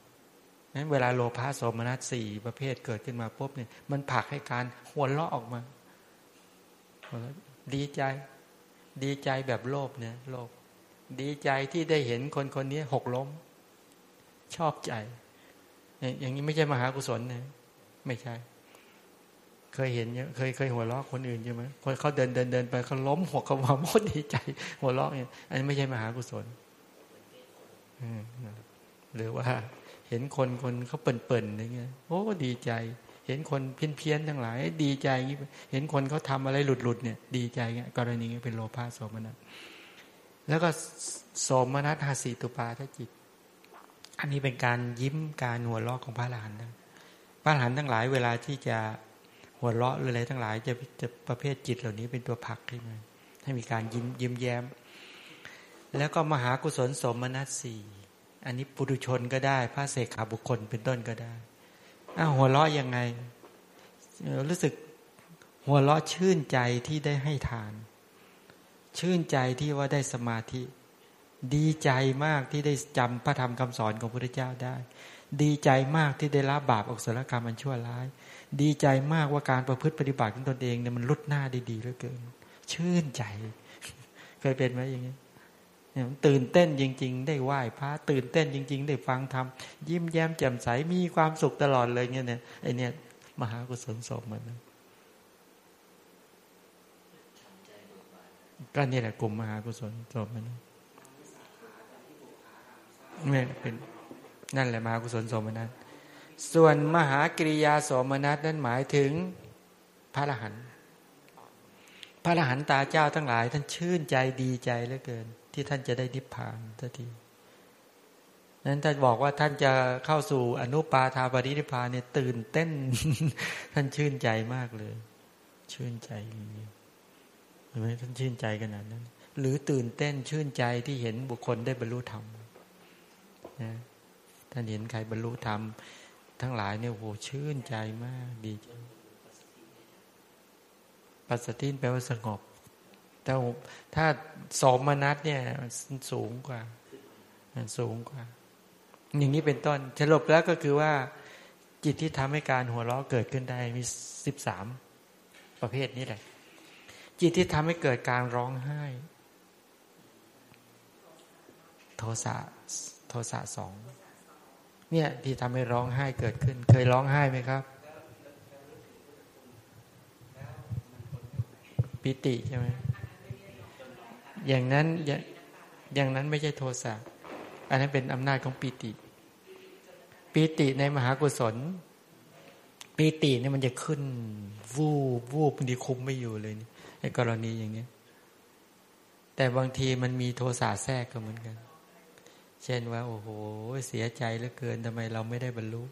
นั้นเวลาโลภะโสมนัสสี่ประเภทเกิดขึ้นมาปุ๊บเนี่ย มันผลักให้การหัวเราะออกมา ดีใจ ดีใจแบบโลภเนี่ยโลภดีใจที่ได้เห็นคนคนนี้หกล้ม ชอบใจ อย่างนี้ไม่ใช่มหากุศลนะไม่ใช่ เคยเห็นเคยเคยหัวเราะคนอื่นใช่ไหมคนเขาเดินเดินเดินไปเขาล้มหัวเขาว่าโมดดีใจ หัวเราะเนี่ยอันนี้ไม่ใช่มหากุศลหรือว่า เห็นคนคนเขาเปิ่นเปิ่นอย่างเงี้ยโอ้ดีใจ เห็นคนเพี้ยนเพี้ยนทั้งหลาย ดีใจเห็นคนเขาทาอะไรหลุดหลุดเนี่ย ดีใจเงี้ยกรณีนี้เป็นโลภะโสมนัสแล้วก็โสมนัสหาสีตุปาทจิต อันนี้เป็นการยิ้มการหัวเราะของพระหลานนะพระหลานทั้งหลายเวลาที่จะหัวเราะหรืออะไรทั้งหลายจะจะประเภทจิตเหล่านี้เป็นตัวผักขึ้นมาให้มีการยิ้มยิ้มแย้ม แล้วก็มหากุศลสมนัสสี่อันนี้ปุถุชนก็ได้ พระเสกขาบุคคลเป็นต้นก็ได้อ้าหัวเราะยังไง รู้สึกหัวเราะชื่นใจที่ได้ให้ทาน ชื่นใจที่ว่าได้สมาธิ ดีใจมากที่ได้จำพระธรรมคำสอนของพระพุทธเจ้าได้ ดีใจมากที่ได้ละบาปอกุศลกรรมอันชั่วร้าย ดีใจมากว่าการประพฤติปฏิบัติของตนเองเนี่ยมันลดหน้าได้ดีเหลือเกิน ชื่นใจ เคยเป็นไหมอย่างนี้ตื่นเต้นจริง ๆ ได้ไหว้พระตื่นเต้นจริง ๆ ได้ฟังธรรมยิ้มแย้มแจ่มใสมีความสุขตลอดเลยเนี่ยเนี่ยไอเนี่ยมหากุศลสมมันก็นี่แหละกลุ่มมหากุศลสมมัน นี่เป็นนั่นแหละมหากุศลสมมันส่วนมหากริยาสมนัตนั้นหมายถึงพระอรหันต์พระอรหันตาเจ้าทั้งหลาย ท่านชื่นใจดีใจเหลือเกิน ที่ท่านจะได้นิพพานทันทีนั้นท่านบอกว่าท่านจะเข้าสู่อนุปาทาปรินิพพานเนี่ยตื่นเต้น ท่านชื่นใจมากเลย ชื่นใจเห็นไหมท่านชื่นใจขนาดนั้น หรือตื่นเต้นชื่นใจที่เห็นบุคคลได้บรรลุธรรม นะท่านเห็นใครบรรลุธรรม ทั้งหลายเนี่ยโหชื่นใจมากดีใจปัสสตินแปลว่าสงบแต่ถ้าสมมนัตเนี่ยสูงกว่าสูงกว่า อย่างนี้เป็นต้นสรุปแล้วก็คือว่า จิตที่ทำให้การหัวเราะเกิดขึ้นได้มีสิบสามประเภทนี้แหละ จิตที่ทำให้เกิดการร้องไห้ โทสะ โทสะสองเนี่ยที่ทำให้ร้องไห้เกิดขึ้น เคยร้องไห้ไหมครับ ปิติใช่ไหมอย่างนั้นอย่างนั้นไม่ใช่โทสะอันนั้นเป็นอำนาจของปิติ ปิติในมหากุศลปิติเนี่ยมันจะขึ้น วูบวูบบางทีคุมไม่อยู่เลยในกรณีอย่างนี้แต่บางทีมันมีโทสะแทรกก็เหมือนกัน เช่นว่า โอ้โห เสียใจเหลือเกินทำไมเราไม่ได้บรรลุ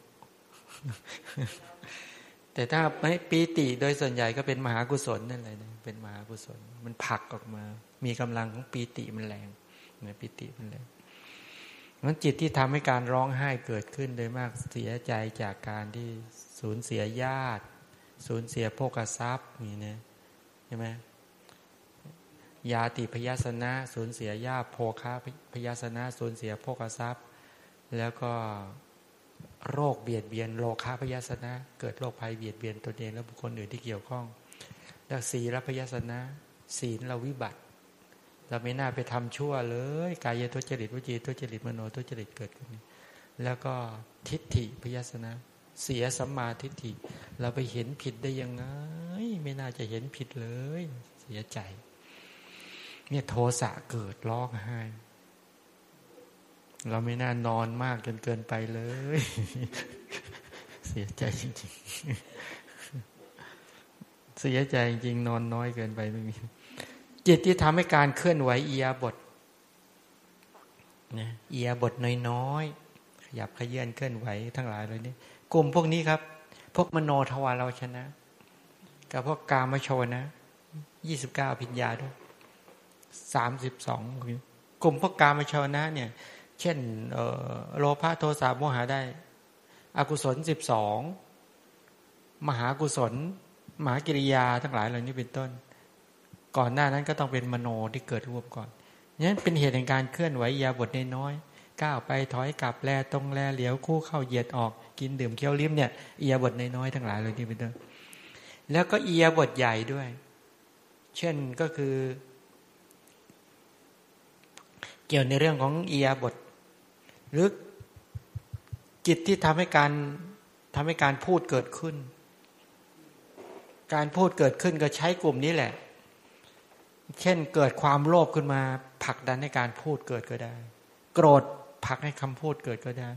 แต่ถ้าไม่ปีติโดยส่วนใหญ่ก็เป็นมหากุศลนั่นแหละเป็นมหากุศล มันผลักออกมา มีกำลังของปีติมันแรงเนี่ยปีติมันแรงมันจิตที่ทำให้การร้องไห้เกิดขึ้นโดยมากเสียใจจากการที่สูญเสียญาติ สูญเสียโภกทรัพย์นี่นะใช่ไหม ยาติพยาสนะสูญเสียญาโภคาพยาสนะสูญเสียโภคทรัพย์ แล้วก็โรคเบียดเบียนโลคาพยาสนะ เกิดโรคภัยเบียดเบียนตนเองและบุคคลอื่นที่เกี่ยวข้อง แล้วศีลพยาสนะ ศีลเราวิบัติ เราไม่น่าไปทำชั่วเลย กายทุจริตวิจีทุจริตมโนทุจริตเกิดขึ้นแล้วก็ทิฏฐิพยาสนะ เสียสัมมาทิฏฐิ เราไปเห็นผิดได้ยังไง ไม่น่าจะเห็นผิดเลย เสียใจ เนี่ยโทสะเกิดร้องไห้ เราไม่น่านอนมากจนเกินไปเลย เสียใจจริงๆ เสียใจจริงนอนน้อยเกินไปไม่มีจิตที่ทำให้การเคลื่อนไหวเอียบทนะเอียบทน้อยๆขยับขยื่นเคลื่อนไหวทั้งหลายเลยนี่กลุ่มพวกนี้ครับ พวกมโนทวารเราชนะ กับพวกกามโชนะยี่สิบเก้าพิญญาด้วย สามสิบสองกลุ่มพวกกามชาวนะเนี่ย เช่นโลภะโทสะโมหะได้ อกุศลสิบสองมหากุศล มหากิริยาทั้งหลายเหล่านี้เป็นต้น ก่อนหน้านั้นก็ต้องเป็นมโนที่เกิดร่วมก่อนนั้นเป็นเหตุแห่งการเคลื่อนไหวยาบทน้อยก้าวไปถอยกลับแลตรงแลเหลียวคู่เข้าเหยียดออกกินดื่มเคี้ยวลิ้มเนี่ยเอียบทน้อยๆทั้งหลายเลยนี่เป็นต้นแล้วก็เอียบทใหญ่ด้วย เช่นก็คือ เกี่ยวในเรื่องของเอียบทหรือจิตที่ทำให้การทำให้การพูดเกิดขึ้น การพูดเกิดขึ้นก็ใช้กลุ่มนี้แหละ เช่นเกิดความโลภขึ้นมาผลักดันให้การพูดเกิดก็ได้ โกรธผลักให้คำพูดเกิดก็ได้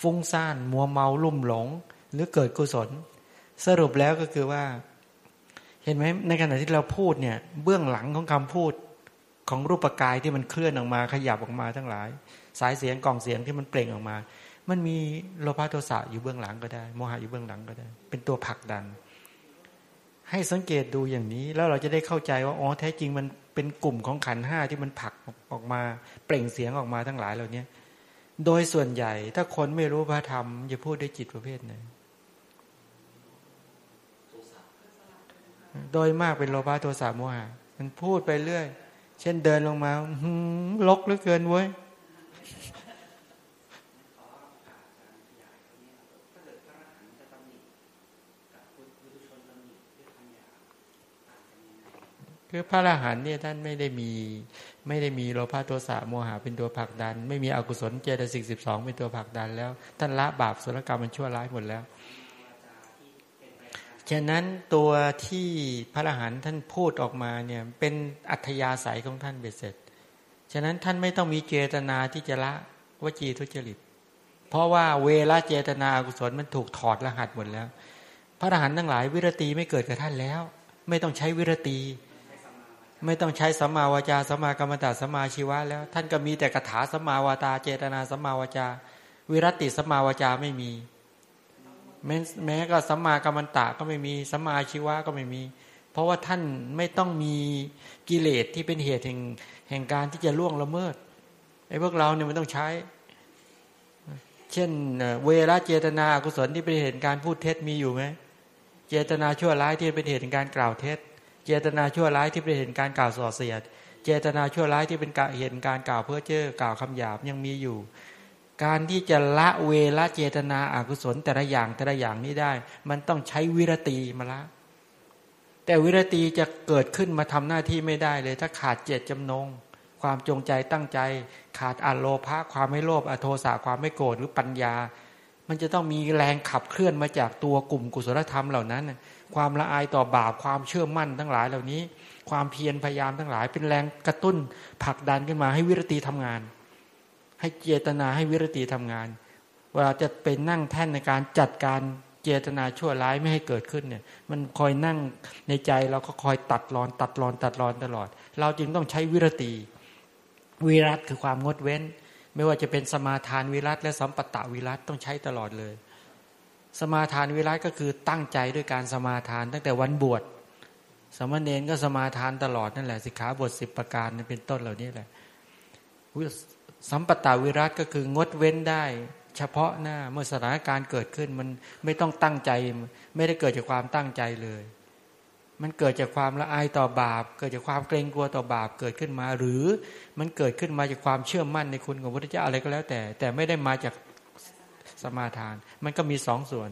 ฟุ้งซ่านมัวเมาลุ่มหลง หรือเกิดกุศล สรุปแล้วก็คือว่า เห็นไหมในขณะที่เราพูดเนี่ย เบื้องหลังของคำพูด ของรูปกายที่มันเคลื่อนออกมาขยับออกมาทั้งหลาย สายเสียงกล่องเสียงที่มันเปล่งออกมา มันมีโลภะโทสะอยู่เบื้องหลังก็ได้ โมหะอยู่เบื้องหลังก็ได้ เป็นตัวผลักดัน ให้สังเกตดูอย่างนี้ แล้วเราจะได้เข้าใจว่าอ๋อแท้จริงมันเป็นกลุ่มของขันห้าที่มันผลักออกมาเปล่งเสียงออกมาทั้งหลายเหล่านี้โดยส่วนใหญ่ถ้าคนไม่รู้พระธรรมจะพูดด้วยจิตประเภทไหนโดยมากเป็นโลภะโทสะโมหะมันพูดไปเรื่อย เช่นเดินลงมาลกเหลือเกินเว้ยคือพระอรหันต์เนี่ยท่านไม่ได้มี ไม่ได้มีโลภะโทสะโมหะเป็นตัวผลักดัน ไม่มีอกุศลเจตสิกสิบสองเป็นตัวผลักดันแล้ว ท่านละบาปสุรกรรมมันชั่วร้ายหมดแล้ว ฉะนั้นตัวที่พระอรหันต์ท่านพูดออกมาเนี่ยเป็นอัธยาศัยของท่านเบ็ดเสร็จ ฉะนั้นท่านไม่ต้องมีเจตนาที่จะละวจีทุจริต เพราะว่าเวลาเจตนาอกุศลมันถูกถอดรหัสหมดแล้ว พระอรหันต์ทั้งหลายวิรตีไม่เกิดกับท่านแล้ว ไม่ต้องใช้วิรตี ไม่ต้องใช้สัมมาวาจาสัมมากรรมตาสัมมาชีวะแล้ว ท่านก็มีแต่กถาสัมมาวาตาเจตนาสัมมาวาจา วิรติสัมมาวาจาไม่มี แม้แม้ก็สัมมากรรมตะก็ไม่มีสัมมาชีวะก็ไม่มี เพราะว่าท่านไม่ต้องมีกิเลสที่เป็นเหตุแห่งแห่งการที่จะล่วงละเมิดไอ้พวกเราเนี่ยมันต้องใช้ เช่น เวรเจตนากุศลที่เป็นเหตุการพูดเท็จมีอยู่ไหมเจตนาชั่วร้ายที่เป็นเหตุการกล่าวเท็จ เจตนาชั่วร้ายที่เป็นเหตุการกล่าวส่อเสียด เจตนาชั่วร้ายที่เป็นเหตุการกล่าวเพื่อเจ้อกล่าวคำหยาบยังมีอยู่ การที่จะละเวละเจตนาอากุศลแต่ละอย่างแต่ละอย่างนี้ได้ มันต้องใช้วิรตีมาละ แต่วิรตีจะเกิดขึ้นมาทำหน้าที่ไม่ได้เลย ถ้าขาดเจตจำนง ความจงใจตั้งใจ ขาดอโลภะความไม่โลภอโทสะความไม่โกรธหรือปัญญา มันจะต้องมีแรงขับเคลื่อนมาจากตัวกลุ่มกุศลธรรมเหล่านั้น ความละอายต่อบาปความเชื่อมั่นทั้งหลายเหล่านี้ ความเพียรพยายามทั้งหลาย เป็นแรงกระตุ้นผลักดันขึ้นมาให้วิรตีทำงาน ให้เจตนาให้วิรติทำงาน เวลาจะเป็นนั่งแท่นในการจัดการเจตนาชั่วร้ายไม่ให้เกิดขึ้นเนี่ย มันคอยนั่งในใจเราก็คอยตัดรอน ตัดรอน ตัดรอนตลอด เราจึงต้องใช้วิรติวิรัตคือความงดเว้น ไม่ว่าจะเป็นสมาทานวิรัตและสัมปตะวิรัตต้องใช้ตลอดเลย สมาทานวิรัตก็คือตั้งใจด้วยการสมาทานตั้งแต่วันบวชสมณเณรก็สมาทานตลอดนั่นแหละสิกขาบทสิบประการเป็นต้นเหล่านี้แหละ สัมปตาวิรัตก็คืองดเว้นได้ เฉพาะหน้าเมื่อสถานการณ์เกิดขึ้นมันไม่ต้องตั้งใจ ไม่ได้เกิดจากความตั้งใจเลย มันเกิดจากความละอายต่อบาป เกิดจากความเกรงกลัวต่อบาปเกิดขึ้นมา หรือมันเกิดขึ้นมาจากความเชื่อมั่นในคุณของพระพุทธเจ้าอะไรก็แล้วแต่ แต่ไม่ได้มาจากสมาทาน มันก็มีสองส่วน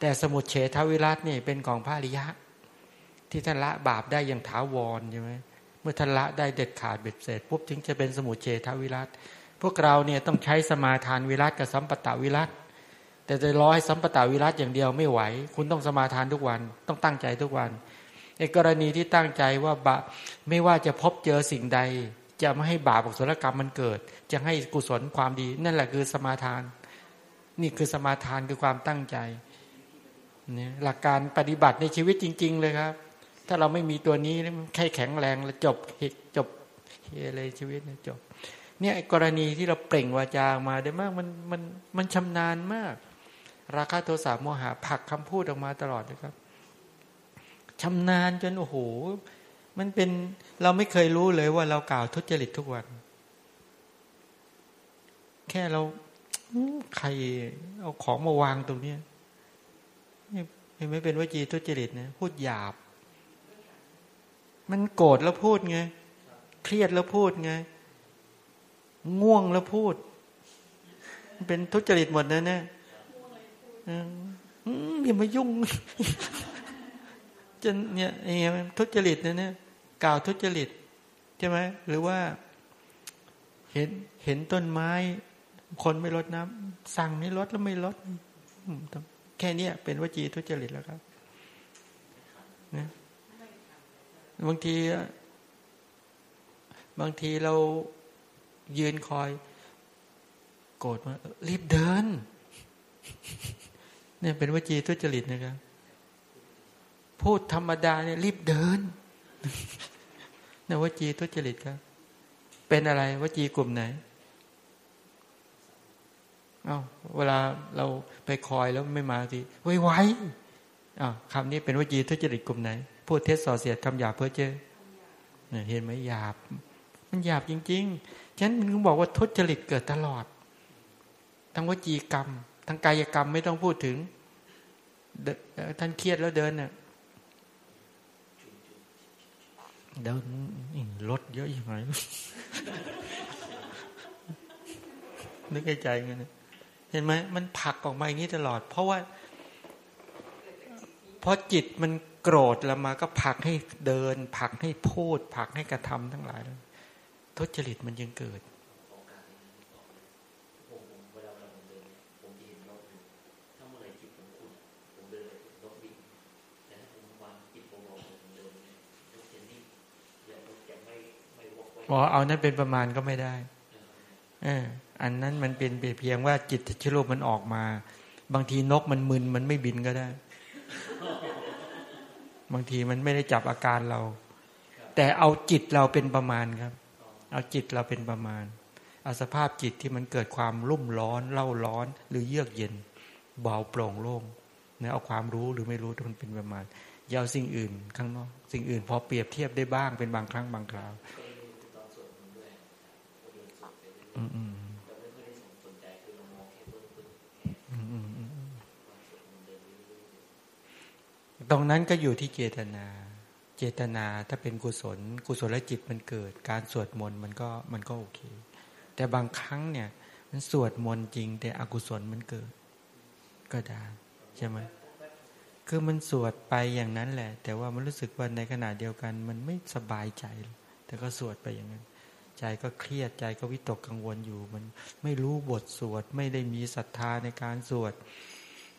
แต่สมุดเฉทวิรัตนี่เป็นของพระริยะ ที่ท่านละบาปได้อย่างถาวรใช่ไหมเมื่อท่านละได้เด็ดขาดเบ็ดเสร็จปุ๊บถึงจะเป็นสมุเฉทวิรัต พวกเราเนี่ยต้องใช้สมาทานวิรัตกับสัมปตะวิรัตแต่จะรอให้สัมปตะวิรัตอย่างเดียวไม่ไหว คุณต้องสมาทานทุกวัน ต้องตั้งใจทุกวันในกรณีที่ตั้งใจว่าบะไม่ว่าจะพบเจอสิ่งใด จะไม่ให้บาปอกุศลกรรมมันเกิด จะให้กุศลความดี นั่นแหละคือสมาทาน นี่คือสมาทานคือความตั้งใจนี่หลักการปฏิบัติในชีวิตจริง ๆ เลยครับ ถ้าเราไม่มีตัวนี้แค่แข็งแรงแล้วจบจบเฮเลยชีวิตจบ เนี่ยกรณีที่เราเปล่งวาจามาได้มากมันมันมันชำนาญมาก ราคาโทสะโมหะผักคำพูดออกมาตลอดเลยครับชำนาญจนโอ้โหมันเป็นเราไม่เคยรู้เลยว่าเรากล่าวทุจริตทุกวัน แค่เราใครเอาของมาวางตรงนี้ไม่เป็นวจีทุจริตนะพูดหยาบ มันโกรธแล้วพูดไง เครียดแล้วพูดไง ง่วงแล้วพูด เป็นทุจริตหมดนะเนี่ยอย่ามายุ่งจนเนี่ยเนี่ยทุจริตนะเนี่ยกล่าวทุจริตใช่ไหมหรือว่า เห็นเห็นต้นไม้ คนไม่ลดน้ำสั่งให้ลดแล้วไม่ลดแค่นี้เป็นวจีทุจริตแล้วครับนะบางที บางทีเรา ยืนคอย โกรธมารีบเดิน เนี่ยเป็นวจีทุจริตนะครับ พูดธรรมดาเนี่ยรีบเดินเนี่ยวจีทุจริตครับ เป็นอะไรวจีกลุ่มไหนเอา้าเวลาเราไปคอยแล้วไม่มาทีไวไวอ้าวคำนี้เป็นวจีทุจริตกลุ่มไหน พูดเทศส่อเสียดคำหยาบเพื่อเจอเห็นไหมหยาบ มันหยาบจริง ๆ ฉะนั้นมันบอกว่าทุจริตเกิดตลอด ทั้งวจีกรรม ทั้งกายกรรมไม่ต้องพูดถึง ท่านเครียดแล้วเดินเนี่ยเดี๋ยวรถเยอะยังไงนึกในใจเงี้ยเห็นไหมมันผักออกมาอย่างนี้ตลอด เพราะว่าเพราะจิตมันโกรธแล้วมาก็ผักให้เดิน ผักให้พูด ผักให้กระทำทั้งหลาย ทุจริตมันยังเกิดอ๋อเอานั้นเป็นประมาณก็ไม่ได้เอออันนั้นมันเป็นเพียงว่าจิตชโลมันออกมา บางทีนกมันมึนมันไม่บินก็ได้ บางทีมันไม่ได้จับอาการเรา แต่เอาจิตเราเป็นประมาณครับ เอาจิตเราเป็นประมาณเอาสภาพจิตที่มันเกิดความรุ่มร้อนเล่าร้อน หรือเยือกเย็น เบาโปร่งโล่งเนี่ยเอาความรู้หรือไม่รู้ที่มันเป็นประมาณอย่าเอาสิ่งอื่นข้างนอก สิ่งอื่นพอเปรียบเทียบได้บ้างเป็นบางครั้งบางคราวตรงนั้นก็อยู่ที่เจตนา เจตนาถ้าเป็นกุศล กุศลจิตมันเกิด การสวดมนต์มันก็มันก็โอเค แต่บางครั้งเนี่ย มันสวดมนต์จริง แต่อกุศลมันเกิด ก็ได้ใช่ไหมคือมันสวดไปอย่างนั้นแหละ แต่ว่ามันรู้สึกว่าในขณะเดียวกัน มันไม่สบายใจ แต่ก็สวดไปอย่างนั้น ใจก็เครียดใจก็วิตกกังวลอยู่ มันไม่รู้บทสวด ไม่ได้มีศรัทธาในการสวด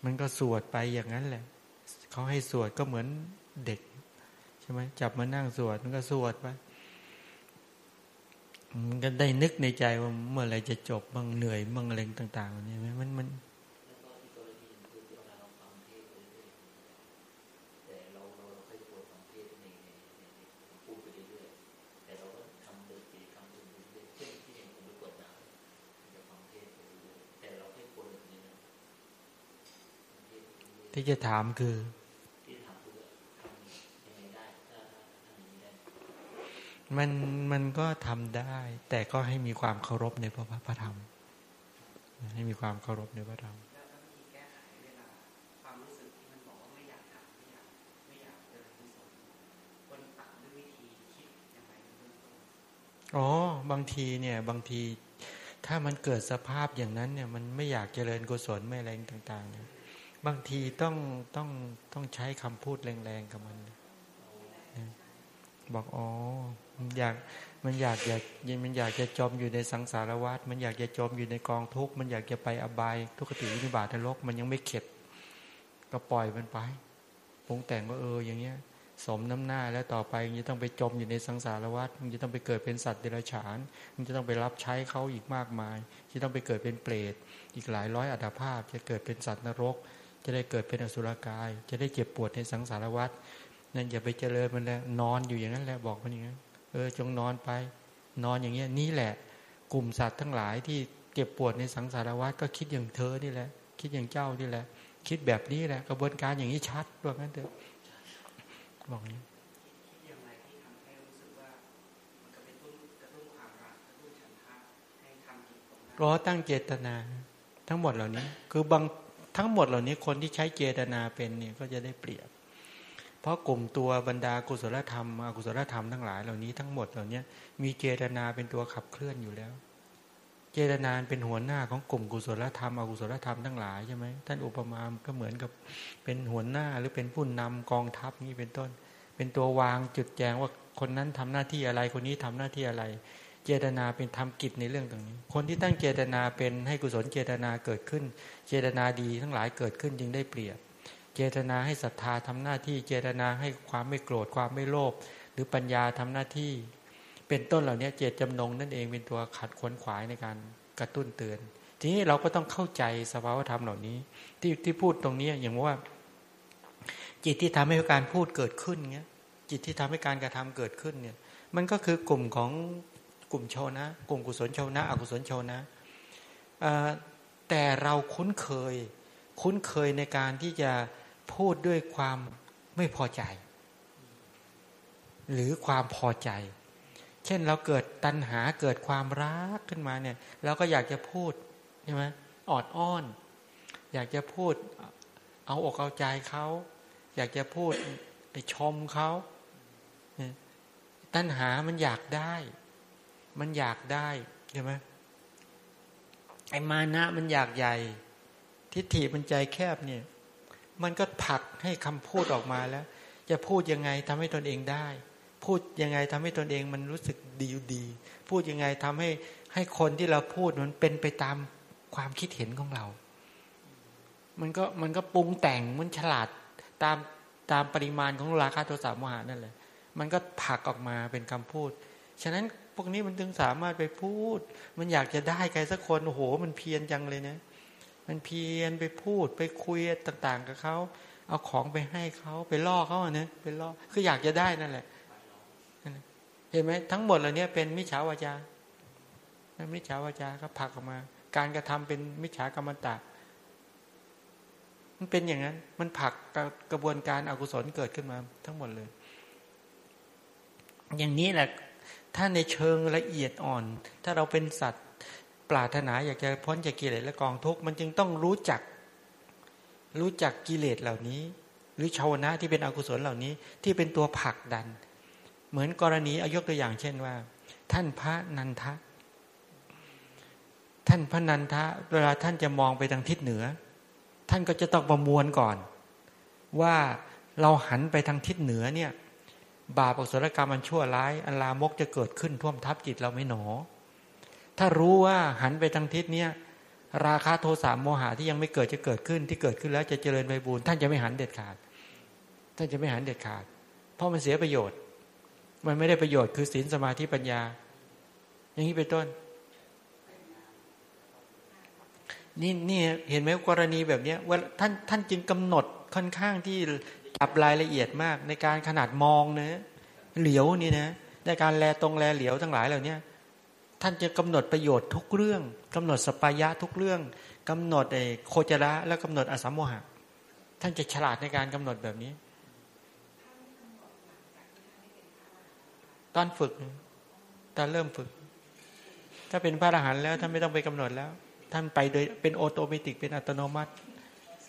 มันก็สวดไปอย่างนั้นแหละเขาให้สวดก็เหมือนเด็ก ช่ไหมจับมานั่งสวดมันก็สวดไปมันก็ได้นึกในใจว่าเมื่อไรจะจบบ้างเหนื่อยบ้างอะไรต่างๆนี่ไหมมันมันที่จะถามคือ มันมันก็ทำได้ แต่ก็ให้มีความเคารพในพระพระธรรม ให้มีความเคารพในพระธรรมอ๋อบางทีเนี่ยบางทีถ้ามันเกิดสภาพอย่างนั้นเนี่ย มันไม่อยากเจริญกุศลไม่อะไรต่าง ๆ เนี่ย บางทีต้องต้องต้องใช้คำพูดแรงๆกับมันบอกอ๋อ มันอยากมันอยากอยากมันอยากจะจมอยู่ในสังสารวัฏมันอยากจะจมอยู่ในกองทุกข์มันอยากจะไปอบายทุกขติวินิบาตนรกมันยังไม่เข็ด ก็ปล่อยมันไปปรุงแต่งว่าเอออย่างเงี้ย สมน้ำหน้าแล้วต่อไปมันจะต้องไปจมอยู่ในสังสารวัฏมันจะต้องไปเกิดเป็นสัตว์เดรัจฉานมันจะต้องไปรับใช้เขาอีกมากมายจะต้องไปเกิดเป็นเปรตอีกหลายร้อยอัตภาพ จะเกิดเป็นสัตว์นรก จะได้เกิดเป็นอสุรกาย จะได้เจ็บปวดในสังสารวัฏนั่นอย่าไปเจริญมันแล้วนอนอยู่อย่างนั้นแหละบอกมันอย่างนั้น เออจงนอนไป นอนอย่างเงี้ยนี่แหละ กลุ่มสัตว์ทั้งหลายที่เจ็บปวดในสังสารวัฏก็คิดอย่างเธอนี่แหละ คิดอย่างเจ้านี่แหละ คิดแบบนี้แหละ กระบวนการอย่างนี้ชัดว่างั้นเถอะบอกนี้รอตั้งเจตนา ทั้งหมดเหล่านี้ คือบางทั้งหมดเหล่านี้คนที่ใช้เจตนาเป็นเนี่ยก็จะได้เปรียบ เพราะกลุ่มตัวบรรดากุศลธรรมอกุศลธรรมทั้งหลายเหล่านี้ทั้งหมดเหล่านี้มีเจตนาเป็นตัวขับเคลื่อนอยู่แล้ว เจตนาเป็นหัวหน้าของกลุ่มกุศลธรรมอกุศลธรรมทั้งหลายใช่ไหมท่านอุปมาก็เหมือนกับเป็นหัวหน้าหรือเป็นผู้นำกองทัพนี้เป็นต้น เป็นตัววางจุดแจงว่าคนนั้นทำหน้าที่อะไรคนนี้ทำหน้าที่อะไร เจตนาเป็นทำกิจในเรื่องตรงนี้ คนที่ตั้งเจตนาเป็นให้กุศลเจตนาเกิดขึ้น เจตนาดีทั้งหลายเกิดขึ้นจึงได้เปรียบ เจตนาให้ศรัทธาทำหน้าที่ เจตนาให้ความไม่โกรธความไม่โลภหรือปัญญาทำหน้าที่ เป็นต้นเหล่านี้เจตจำนงนั่นเองเป็นตัวขัดขวนขวายในการกระตุ้นเตือน ทีนี้เราก็ต้องเข้าใจสภาวธรรมเหล่านี้ ที่ที่พูดตรงนี้อย่างว่า จิตที่ทำให้การพูดเกิดขึ้นเงี้ยจิตที่ทำให้การกระทำเกิดขึ้นเนี่ย มันก็คือกลุ่มของกลุ่มโชนะ กลุ่มกุศลโชนะ อกุศลโชนะแต่เราคุ้นเคย คุ้นเคยในการที่จะ พูดด้วยความไม่พอใจ หรือความพอใจ เช่นเราเกิดตัณหาเกิดความรักขึ้นมาเนี่ยเราก็อยากจะพูดใช่ไหมออดอ้อน อยากจะพูดเอาอกเอาใจเขาอยากจะพูดไปชมเขาตัณหามันอยากได้ มันอยากได้ใช่ไหมไอ้มานะมันอยากใหญ่ ทิฏฐิมันใจแคบเนี่ย มันก็ผลักให้คำพูดออกมาแล้ว จะพูดยังไงทำให้ตนเองได้ พูดยังไงทำให้ตนเองมันรู้สึกดีดี พูดยังไงทำให้ให้คนที่เราพูดมันเป็นไปตามความคิดเห็นของเรา มันก็มันก็ปรุงแต่งมันฉลาดตามตามปริมาณของราคาโทรศัพท์มหานั่นแหละ มันก็ผลักออกมาเป็นคำพูด ฉะนั้นพวกนี้มันถึงสามารถไปพูด มันอยากจะได้ใครสักคนโอ้โห มันเพียรจังเลยนะ มันเพียรไปพูดไปคุยต่าง ๆ กับเขาเอาของไปให้เขาไปล่อเขาเนะไปล่อคืออยากจะได้นั่นแหละเห็นไหมทั้งหมดเหล่านี้เป็นมิจฉาวาจามิจฉาวาจาก็ผลักออกมา การกระทำเป็นมิจฉากรรมตะมันเป็นอย่างนั้น มันผลักกระบวนการอากุศลเกิดขึ้นมาทั้งหมดเลย อย่างนี้แหละถ้าในเชิงละเอียดอ่อน ถ้าเราเป็นสัตว์ ปรารถนาอยากจะพ้นจากกิเลสและกองทุกข์มันจึงต้องรู้จัก รู้จักกิเลสเหล่านี้ หรือชาวนะที่เป็นอกุศลเหล่านี้ที่เป็นตัวผลักดัน เหมือนกรณีอายกตัวอย่างเช่นว่า ท่านพระนันทะ ท่านพระนันทะ เวลาท่านจะมองไปทางทิศเหนือ ท่านก็จะต้องประมวลก่อน ว่าเราหันไปทางทิศเหนือเนี่ย บาปอกุศลกรรมอันชั่วร้ายอันลามกจะเกิดขึ้นท่วมทับจิตเราไม่หนอ ถ้ารู้ว่าหันไปทางทิศเนี้ยราคาโทสะโมหะที่ยังไม่เกิดจะเกิดขึ้น ที่เกิดขึ้นแล้วจะเจริญไปบูรท่านจะไม่หันเด็ดขาด ท่านจะไม่หันเด็ดขาด เพราะมันเสียประโยชน์ มันไม่ได้ประโยชน์คือศีลสมาธิปัญญา อย่างนี้เป็นต้น นี่นี่เห็นไหมกรณีแบบนี้ว่าท่านท่านจึงกำหนดค่อนข้างที่จับรายละเอียดมากในการขนาดมองเนะเหลียวนี่นะในการแลตรงแลเหลียวทั้งหลายเหล่านี้ ท่านจะกำหนดประโยชน์ทุกเรื่องกำหนดสปายะทุกเรื่องกำหนดไอ้โคจระแล้วกำหนดอสัมโมหะ ท่านจะฉลาดในการกำหนดแบบนี้ ตอนฝึกตอนเริ่มฝึก ถ้าเป็นพระอรหันต์แล้วท่านไม่ต้องไปกำหนดแล้ว ท่านไปโดยเป็นโอโตเมติกเป็นอัตโนมัติ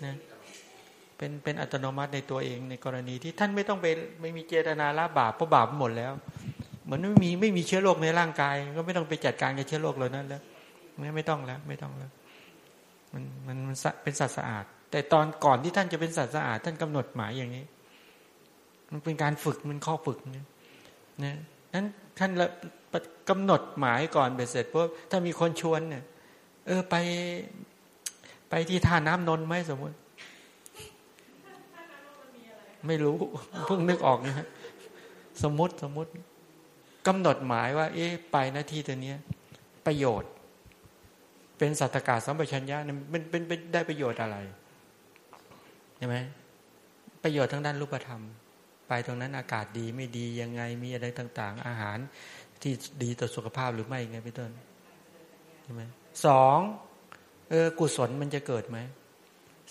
นะเป็นเป็นอัตโนมัติในตัวเองในกรณีที่ท่านไม่ต้องไปไม่มีเจตนาละบาปเพราะบาปหมดแล้ว มือนไม่มีไม่มีเชื้อโรคในร่างกาย ก็ไม่ต้องไปจัดการกับเชื้อโรคเหล่านั้นแล้วไม่ไม่ต้องแล้ว ไม่ต้องแล้ว มันมันมันเป็นสัตว์สะอาด แต่ตอนก่อนที่ท่านจะเป็นสัตว์สะอาด ท่านกำหนดหมายอย่างนี้ มันเป็นการฝึกมันข้อฝึกเนี่ยนะนั้นท่านละกำหนดหมายก่อนเบ็ดเสร็จเพราะถ้ามีคนชวนเนี่ย เออไปไปที่ท่าน้ำนนไหมสมมติ ไม่รู้เพิ่งนึกออกนะฮะสมมติสมมติ กำหนดหมายว่า เอ๊ะไปหน้าที่ตัวเนี้ย ประโยชน์ เป็นสัตตกาสัมปชัญญะมันเป็นเป็นได้ประโยชน์อะไรใช่ไหมประโยชน์ทั้งด้านรูปธรรม ไปตรงนั้นอากาศดีไม่ดียังไงมีอะไรต่าง ๆ อาหารที่ดีต่อสุขภาพหรือไม่ไงพี่ต้นใช่ไหมสองเออกุศลมันจะเกิดไหม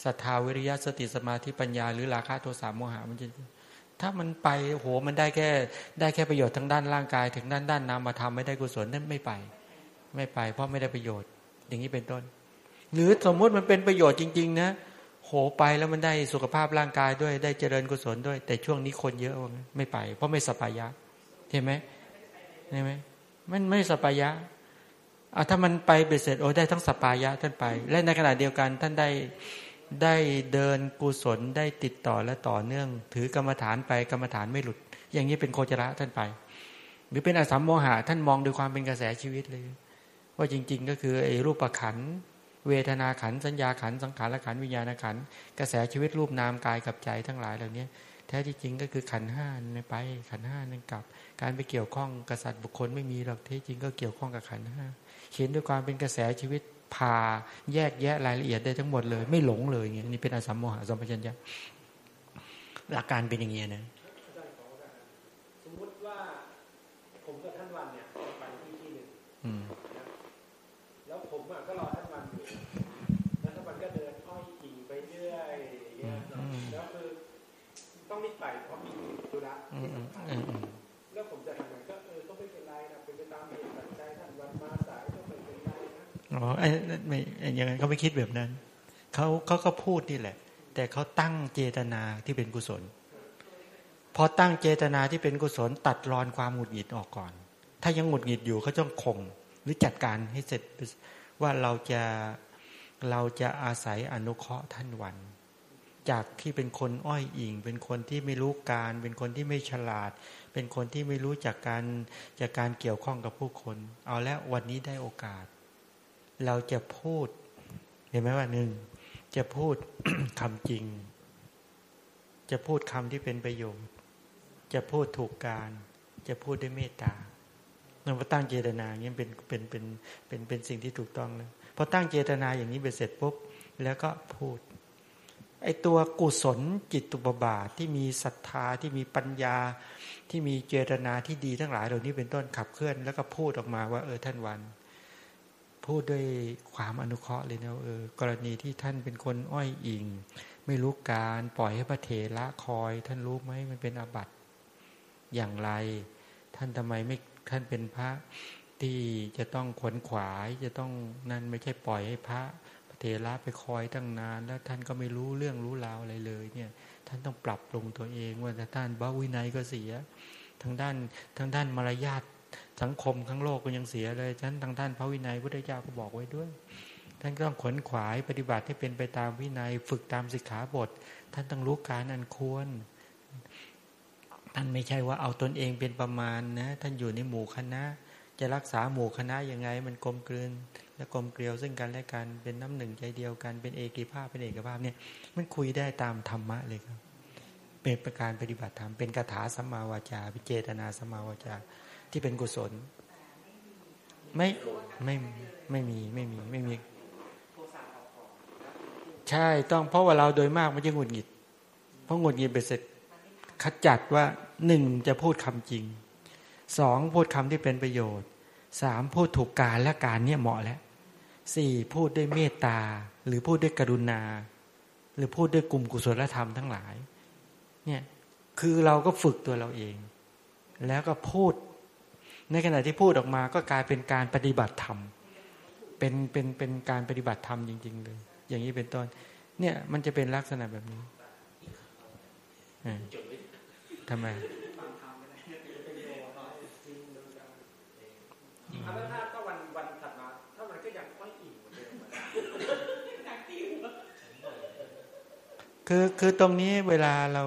ศรัทธาวิริยะสติสมาธิปัญญา หรือราคะโทสะโมหะมันจะ ถ้ามันไปโหมันได้แค่ได้แค่ประโยชน์ทั้งด้านร่างกาย ถึงด้านด้านนามธรรมไม่ได้กุศลนั่นไม่ไป ไม่ไป เพราะไม่ได้ประโยชน์ อย่างนี้เป็นต้น หรือสมมุติมันเป็นประโยชน์จริง ๆ นะโหไปแล้วมันได้สุขภาพร่างกายด้วยได้เจริญกุศลด้วย แต่ช่วงนี้คนเยอะไม่ไป เพราะไม่สัปปายะเห็นไหมเห็นไหมมันไม่สัปปายะเอาถ้ามันไปเบ็ดเสร็จโอ้ได้ทั้งสัปปายะท่านไป และในขณะเดียวกันท่านได้ ได้เดินกุศลได้ติดต่อและต่อเนื่อง ถือกรรมฐานไปกรรมฐานไม่หลุด อย่างนี้เป็นโคจระท่านไป หรือเป็นอสัมโมหะท่านมองโดยความเป็นกระแสชีวิตเลย ว่าจริง ๆ ก็คือไอ้รูปขันเวทนาขันสัญญาขันสังขารขันวิญญาณขันกระแสชีวิตรูปนามกายกับใจทั้งหลายเหล่านี้แท้ที่จริงก็คือขันห้าในไป ขันห้านั่นกับ การไปเกี่ยวข้องกษัตริย์บุคคลไม่มีหรอกแท้จริงก็เกี่ยวข้องกับขันห้าเห็นด้วยความเป็นกระแสชีวิต พาแยกแยะรายละเอียดได้ทั้งหมดเลย ไม่หลงเลยเงี้ยนี่เป็นอสัมโมหะสัมปชัญญะหลักการเป็นอย่างเงี้ยนะสมมติว่าผมกับท่านวันเนี่ยไปที่ที่หนึ่งแล้วผมก็รอท่านวันอยู่แล้วท่านวันก็เดินอ้อยกิ่งไปเรื่อยเงี้ยแล้วคือต้องรีบไปเพราะมีธุระแล้ว อ๋อไอ้ไม่ยังไงเขาไม่คิดแบบนั้นเขาเขาก็พูดนี่แหละ แต่เขาตั้งเจตนาที่เป็นกุศล พอตั้งเจตนาที่เป็นกุศล ตัดรอนความหงุดหงิดออกก่อน ถ้ายังหงุดหงิดอยู่เขาต้องคงหรือจัดการให้เสร็จว่าเราจะเราจะอาศัยอนุเคราะห์ท่านวัน จากที่เป็นคนอ้อยอิง เป็นคนที่ไม่รู้การ เป็นคนที่ไม่ฉลาด เป็นคนที่ไม่รู้จากการจากการเกี่ยวข้องกับผู้คน เอาแล้ววันนี้ได้โอกาส เราจะพูด เห็นไหมว่าหนึ่งจะพูดคำจริง จะพูดคำที่เป็นประโยชน์จะพูดถูกการ จะพูดด้วยเมตตาเราตั้งเจตนาอย่างนี้เป็นเป็นเป็นเป็นเป็นสิ่งที่ถูกต้องนะพอตั้งเจตนาอย่างนี้ไปเสร็จปุ๊บแล้วก็พูดไอตัวกุศลจิตตุบบาทที่มีศรัทธาที่มีปัญญาที่มีเจตนาที่ดีทั้งหลายเหล่านี้เป็นต้นขับเคลื่อน แล้วก็พูดออกมาว่า เออท่านวัน พูดด้วยความอนุเคราะห์เลยนะเออกรณีที่ท่านเป็นคนอ้อยอิง ไม่รู้การปล่อยให้พระเถระคอย ท่านรู้ไหมมันเป็นอาบัติอย่างไร ท่านทำไมไม่ท่านเป็นพระที่จะต้องขวนขวาย จะต้องนั่นไม่ใช่ปล่อยให้พระเทระไปคอยตั้งนาน แล้วท่านก็ไม่รู้เรื่องรู้ราวอะไรเลย เนี่ย ท่านต้องปรับปรุงตัวเองว่าท่านบ้าวินัยก็เสียทางด้านทางด้านมารยาท สังคมทั้งโลกก็ยังเสียเลยฉะนั้นทางด้านพระวินัยพุทธเจ้าก็บอกไว้ด้วย ท่านก็ต้องขวนขวายปฏิบัติให้เป็นไปตามวินัย ฝึกตามสิกขาบท ท่านต้องรู้การอันควร ท่านไม่ใช่ว่าเอาตนเองเป็นประมาณนะ ท่านอยู่ในหมู่คณะ จะรักษาหมู่คณะยังไง มันกลมกลืน และกลมเกลียวซึ่งกันและกันเป็นน้ำหนึ่งใจเดียวกันเป็นเอกภาพเป็นเอกภาพเนี่ยมันคุยได้ตามธรรมะเลยครับเป็นประการปฏิบัติธรรมเป็นคาถาสัมมาวาจาเป็นเจตนาสัมมาวาจา ที่เป็นกุศล ไม่ไม่ไม่มีไม่มีไม่มี ใช่ต้องเพราะว่าเราโดยมากมันจะหงุดหงิด เพราะหงุดหงิดไปเสร็จขจัดว่าหนึ่งจะพูดคำจริงสองพูดคำที่เป็นประโยชน์สามพูดถูกการและการเนี่ยเหมาะแล้วสี่พูดด้วยเมตตา หรือพูดด้วยกรุณา หรือพูดด้วยกลุ่มกุศลธรรมทั้งหลาย เนี่ยคือเราก็ฝึกตัวเราเอง แล้วก็พูด ในขณะที่พูดออกมาก็กลายเป็นการปฏิบัติธรรม เป็นเป็นเป็นการปฏิบัติธรรมจริง ๆ เลย อย่างนี้เป็นต้น เนี่ยมันจะเป็นลักษณะแบบนี้ทำไมแล้วถ้าถ้าวันวันถัดมาถ้ามันก็ยังค่อยอิ่มเหมือนเดิมคือคือตรงนี้เวลาเรา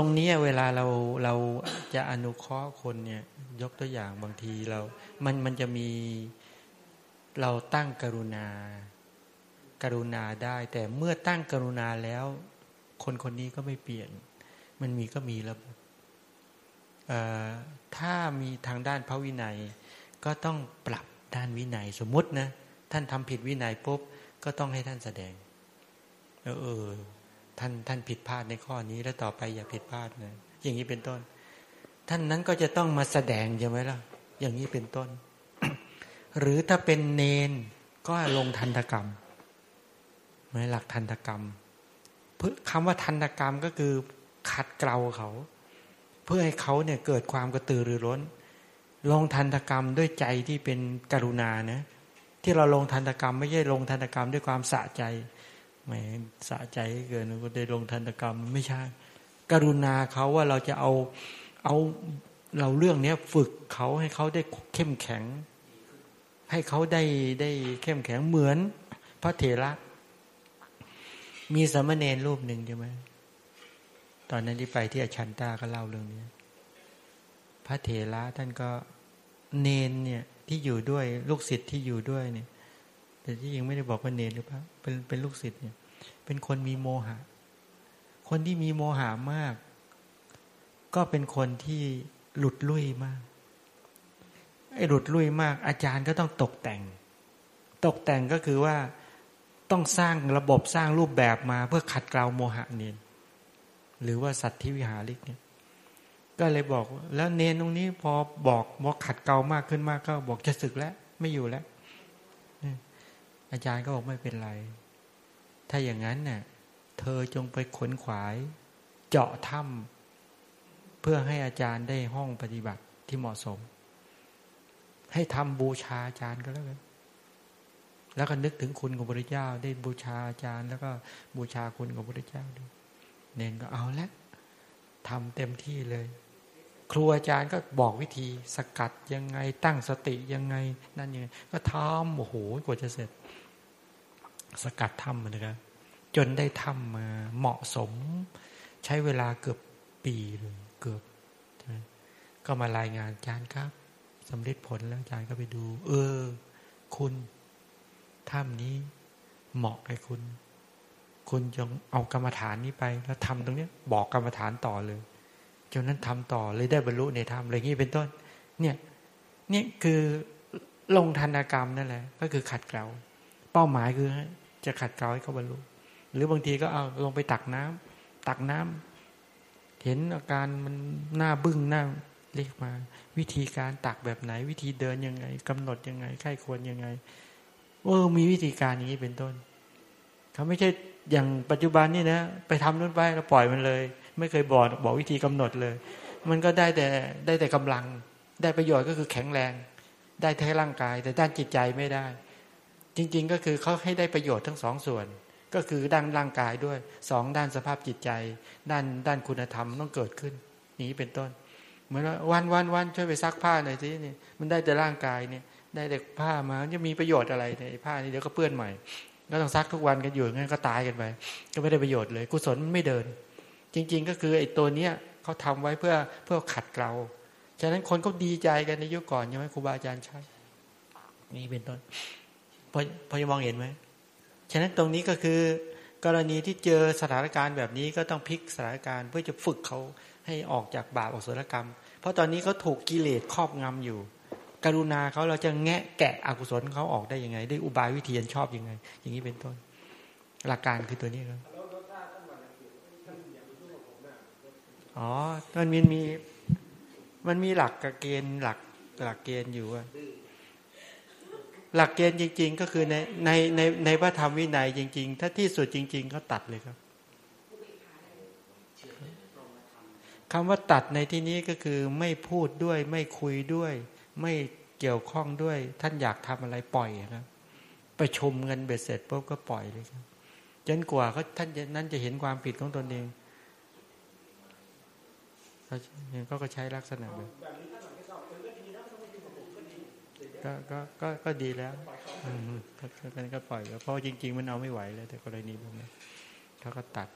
ตรงนี้เวลาเราเราจะอนุเคราะห์คนเนี่ย ยกตัวอย่างบางทีเรา มันมันจะมีเราตั้งกรุณา กรุณาได้ แต่เมื่อตั้งกรุณาแล้ว คนคนนี้ก็ไม่เปลี่ยน มันมีก็มีระบบถ้ามีทางด้านพระวินัย ก็ต้องปรับด้านวินัยสมมตินะ ท่านทำผิดวินัยปุ๊บก็ต้องให้ท่านแสดง เออ ท่านท่านผิดพลาดในข้อนี้ แล้วต่อไปอย่าผิดพลาดนะอย่างนี้เป็นต้น ท่านนั้นก็จะต้องมาแสดงใช่ไหมล่ะ อย่างนี้เป็นต้น หรือถ้าเป็นเนนก็ลงทันตกรรมหมายหลักทันตกรรมคำว่าทันตกรรมก็คือขัดเกลาเขา เพื่อให้เขาเนี่ยเกิดความกระตือรือร้น ลงทันตกรรมด้วยใจที่เป็นกรุณานะที่เราลงทันตกรรม ไม่ใช่ลงทันตกรรมด้วยความสะใจ แหมสะใจเกินก็ได้ลงทันตกรรมไม่ใช่ กรุณาเขาว่าเราจะเอาเอาเราเรื่องเนี้ยฝึกเขาให้เขาได้เข้มแข็ง ให้เขาได้ได้เข้มแข็งเหมือน พระเถระมีสมณเณรรูปหนึ่งใช่ไหมตอนนั้นที่ไปที่อชันตาก็เล่าเรื่องนี้พระเถระท่านก็เนนเนี่ยที่อยู่ด้วยลูกศิษย์ที่อยู่ด้วยเนี่ย แต่ที่ยังไม่ได้บอกว่าเนนหรือเปล่าเป็นเป็นลูกศิษย์เนี่ย เป็นคนมีโมหะ คนที่มีโมหะมาก ก็เป็นคนที่หลุดลุ่ยมาก ไอ้หลุดลุ่ยมาก อาจารย์ก็ต้องตกแต่ง ตกแต่งก็คือว่าต้องสร้างระบบสร้างรูปแบบมาเพื่อขัดเกลาโมหะเนียนหรือว่าสัตว์ที่วิหาริกเนี่ยก็เลยบอกแล้วเนนตรงนี้พอบอกบอกขัดเกลามากขึ้นมากก็บอกจะศึกแล้ว ไม่อยู่แล้วอาจารย์ก็บอกไม่เป็นไร ถ้าอย่างนั้นเนี่ยเธอจงไปขนขวาย เจาะถ้ำเพื่อให้อาจารย์ได้ห้องปฏิบัติที่เหมาะสม ให้ทำบูชาอาจารย์ก็แล้วกันแล้วก็นึกถึงคุณของพระเจ้า ได้บูชาอาจารย์ แล้วก็บูชาคุณของพระเจ้าด้วยเน้นก็เอาละทำเต็มที่เลย ครูอาจารย์ก็บอกวิธีสกัดยังไงตั้งสติยังไง นั่นยังไง ก็ทำโอ้โหกว่าจะเสร็จ สกัดทำมันนะครับจนได้ทำมาเหมาะสม ใช้เวลาเกือบปีเลยเกือบก็มารายงานอาจารย์ครับสำเร็จผลแล้วอาจารย์ก็ไปดู เออ คุณถ้ำนี้เหมาะกับคุณ คุณจงเอากรรมฐานนี้ไป แล้วทำตรงนี้บอกกรรมฐานต่อเลยจนนั้นทำต่อเลยได้บรรลุในธรรมอะไรอย่างนี้เป็นต้น เนี่ย เนี่ยคือลงธนกรรมนั่นแหละ ก็คือขัดเกลา ป้าหมายคือจะขัดเกลาให้เขาบรรลุหรือบางทีก็เอาลงไปตักน้ำตักน้ำเห็นอาการมันหน้าบึ้งหน้าเรียกมา วิธีการตักแบบไหน วิธีเดินยังไงกำหนดยังไงไข้ควรยังไงเออมีวิธีการอย่างนี้เป็นต้นเขาไม่ใช่อย่างปัจจุบันนี่นะไปทำนู่นไปแล้วปล่อยมันเลย ไม่เคยบอกบอกวิธีกำหนดเลย มันก็ได้แต่ได้แต่กำลัง ได้ประโยชน์ก็คือแข็งแรง ได้แท้ร่างกาย แต่ด้านจิตใจไม่ได้ จริง ๆ ก็คือเขาให้ได้ประโยชน์ทั้งสองส่วน ก็คือด้านร่างกายด้วยสองด้านสภาพจิตใจ ด้านด้านคุณธรรมต้องเกิดขึ้น นี้เป็นต้น เหมือนว่าวันวันวันช่วยไปซักผ้าหน่อยสินี่มันได้แต่ร่างกายเนี่ย ได้เด็กผ้ามาจะมีประโยชน์อะไรในผ้านี้เดี๋ยวก็เปื้อนใหม่ก็ต้องซักทุกวันกันอยู่งั้นก็ตายกันไปก็ไม่ได้ประโยชน์เลย กุศลไม่เดิน จริง ๆ ก็คือไอ้ตัวเนี้ยเขาทำไว้เพื่อเพื่อขัดเกลาฉะนั้นคนก็ดีใจกันในยุคก่อนใช่ไหมครูบาอาจารย์ใช่นี่เป็นต้น พอพอจะมองเห็นไหมฉะนั้นตรงนี้ก็คือ กรณีที่เจอสถานการณ์แบบนี้ก็ต้องพลิกสถานการณ์เพื่อจะฝึกเขาให้ออกจากบาปออกสุรกรรม เพราะตอนนี้เขาถูกกิเลสครอบงำอยู่ กรุณาเขาเราจะแงะแกะอกุศลเขาออกได้ยังไงได้อุบายวิธีชอบยังไง อย่างนี้เป็นต้น หลักการคือตัวนี้ครับอ๋อมันมีมีมันมีหลักเกณฑ์หลักหลักเกณฑ์อยู่ว่า หลักเกณฑ์จริง ๆ ก็คือในในในในพระธรรมวินัยจริง ๆ ถ้าที่สุดจริงๆเขาตัดเลยครับคำว่าตัดในที่นี้ก็คือไม่พูดด้วยไม่คุยด้วย ไม่เกี่ยวข้องด้วย ท่านอยากทำอะไรปล่อยครับประชุมเงินเบ็ดเสร็จปุ๊บก็ปล่อยเลยครับจนกว่าเขาท่านนั้นจะเห็นความผิดของตนเองเขาก็ใช้ลักษณะแบบ ก็ก็ก็ก็ดีแล้วก็ก็ปล่อยเพราะจริง ๆ มันเอาไม่ไหวแล้วแต่กรณีแบบนี้เขาก็ตัด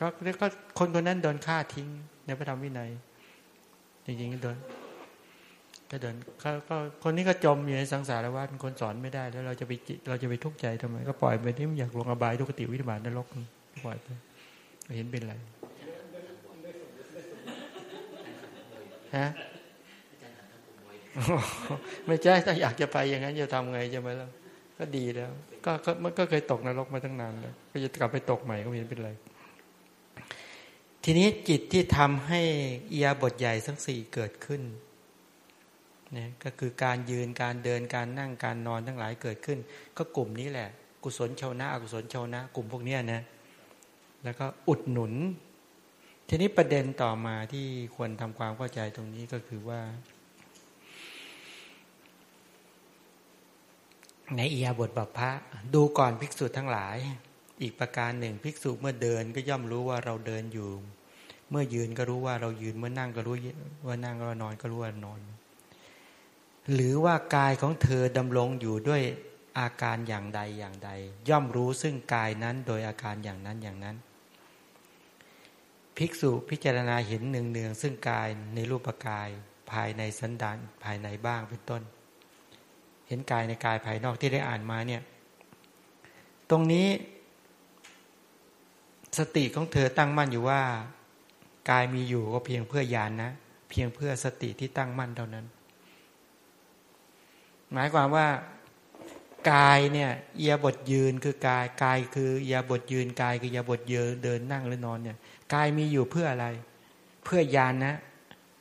ก็ก็คนคนนั้นโดนฆ่าทิ้ง ในพระธรรมวินัย จริงๆก็โดนก็เดินก็คนนี้ก็จมอยู่ในสังสารวัฏคนสอนไม่ได้ แล้วเราจะไปเราจะไปทุกข์ใจทำไม ก็ปล่อยไปที่มันอยากลงอบายทุกติวิบาตนรกปล่อยไปเห็นเป็นไรฮะ ไม่ใช่ถ้าอยากจะไปอย่างนั้นจะทำไงจะไหมล่ะก็ดีแล้ว ก็มันก็เคยตกนรกมาตั้งนานแล้ว ก็จะกลับไปตกใหม่ก็ไม่เห็นเป็นไร ทีนี้จิตที่ทำให้อียาบทใหญ่ทั้งสี่เกิดขึ้นเนี่ยก็คือการยืนการเดินการนั่งการนอนทั้งหลายเกิดขึ้น ก็กลุ่มนี้แหละ กุศลชาวนะอกุศลชาวนะ กลุ่มพวกนี้นะแล้วก็อุดหนุน ทีนี้ประเด็นต่อมาที่ควรทำความเข้าใจตรงนี้ก็คือว่า ในอียาบทบัพพะดูก่อนภิกษุทั้งหลาย อีกประการหนึ่งภิกษุเมื่อเดินก็ย่อมรู้ว่าเราเดินอยู่ เมื่อยืนก็รู้ว่าเรายืนเมื่อนั่งก็รู้ว่านั่งก็นอนก็รู้ว่านอน หรือว่ากายของเธอดำรงอยู่ด้วยอาการอย่างใดอย่างใด ย่อมรู้ซึ่งกายนั้นโดยอาการอย่างนั้นอย่างนั้น ภิกษุพิจารณาเห็นเนืองเนืองซึ่งกายในรูปกายภายในสันดานภายในบ้างเป็นต้น เห็นกายในกายภายนอกที่ได้อ่านมาเนี่ย ตรงนี้ สติของเธอตั้งมั่นอยู่ว่า กายมีอยู่ก็เพียงเพื่อยานนะ เพียงเพื่อสติที่ตั้งมั่นเท่านั้น หมายความว่ากายเนี่ยเอียบทยืนคือกายกายคือเอียบทยืนกายคือเอียบทยืนเดินนั่งหรือนอนเนี่ยกายมีอยู่เพื่ออะไร เพื่อยานนะ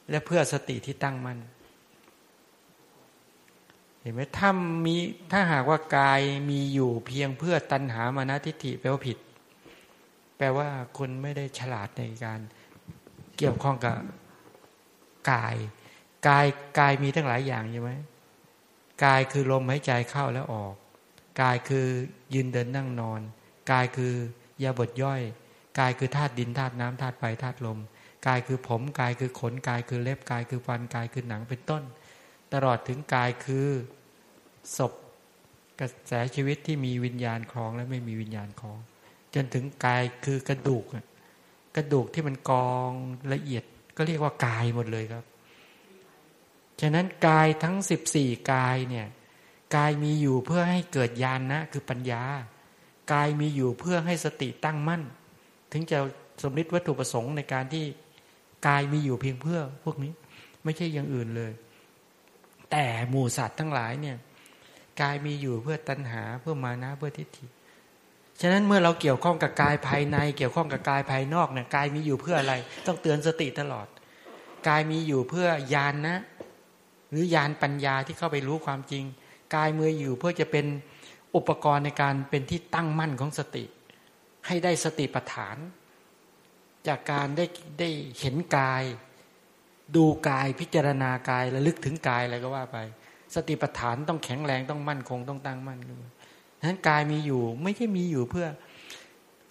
และเพื่อสติที่ตั้งมัน่น เห็นไหมถ้ามีถ้าหากว่ากายมีอยู่เพียงเพื่อตัณหามานะทิฏฐิแปลว่าผิด แปลว่าคนไม่ได้ฉลาดในการเกี่ยวข้องกับกาย กายกายมีทั้งหลายอย่างใช่ไหมกายคือลมหายใจเข้าแล้วออก กายคือยืนเดินนั่งนอน กายคือยาบทย่อย กายคือธาตุดินธาตุน้ำธาตุไฟธาตุลม กายคือผมกายคือขนกายคือเล็บกายคือฟันกายคือหนังเป็นต้น ตลอดถึงกายคือ ศพกระแสชีวิตที่มีวิญญาณคลองและไม่มีวิญญาณคลอง จนถึงกายคือกระดูกกระดูกที่มันกองละเอียดก็เรียกว่ากายหมดเลยครับ ฉะนั้นกายทั้งสิบสี่กายเนี่ยกายมีอยู่เพื่อให้เกิดญาณนะ คือปัญญา กายมีอยู่เพื่อให้สติตั้งมั่น ถึงจะสมฤทธิวัตถุประสงค์ในการที่กายมีอยู่เพียงเพื่อพวกนี้ ไม่ใช่อย่างอื่นเลย แต่หมู่สัตว์ทั้งหลายเนี่ย กายมีอยู่เพื่อตัณหาเพื่อมานะเพื่อทิฏฐิ ฉะนั้นเมื่อเราเกี่ยวข้องกับกายภายใน เกี่ยวข้องกับกายภายนอกเนี่ยกายมีอยู่เพื่ออะไร ต้องเตือนสติตลอด กายมีอยู่เพื่อญาณนะ หรือยานปัญญาที่เข้าไปรู้ความจริง กายมืออยู่เพื่อจะเป็นอุปกรณ์ในการเป็นที่ตั้งมั่นของสติ ให้ได้สติปัฏฐาน จากการได้ได้เห็นกาย ดูกายพิจารณากายระลึกถึงกายอะไรก็ว่าไป สติปัฏฐานต้องแข็งแรงต้องมั่นคงต้องตั้งมั่นฉะนั้นกายมีอยู่ไม่ใช่มีอยู่เพื่อ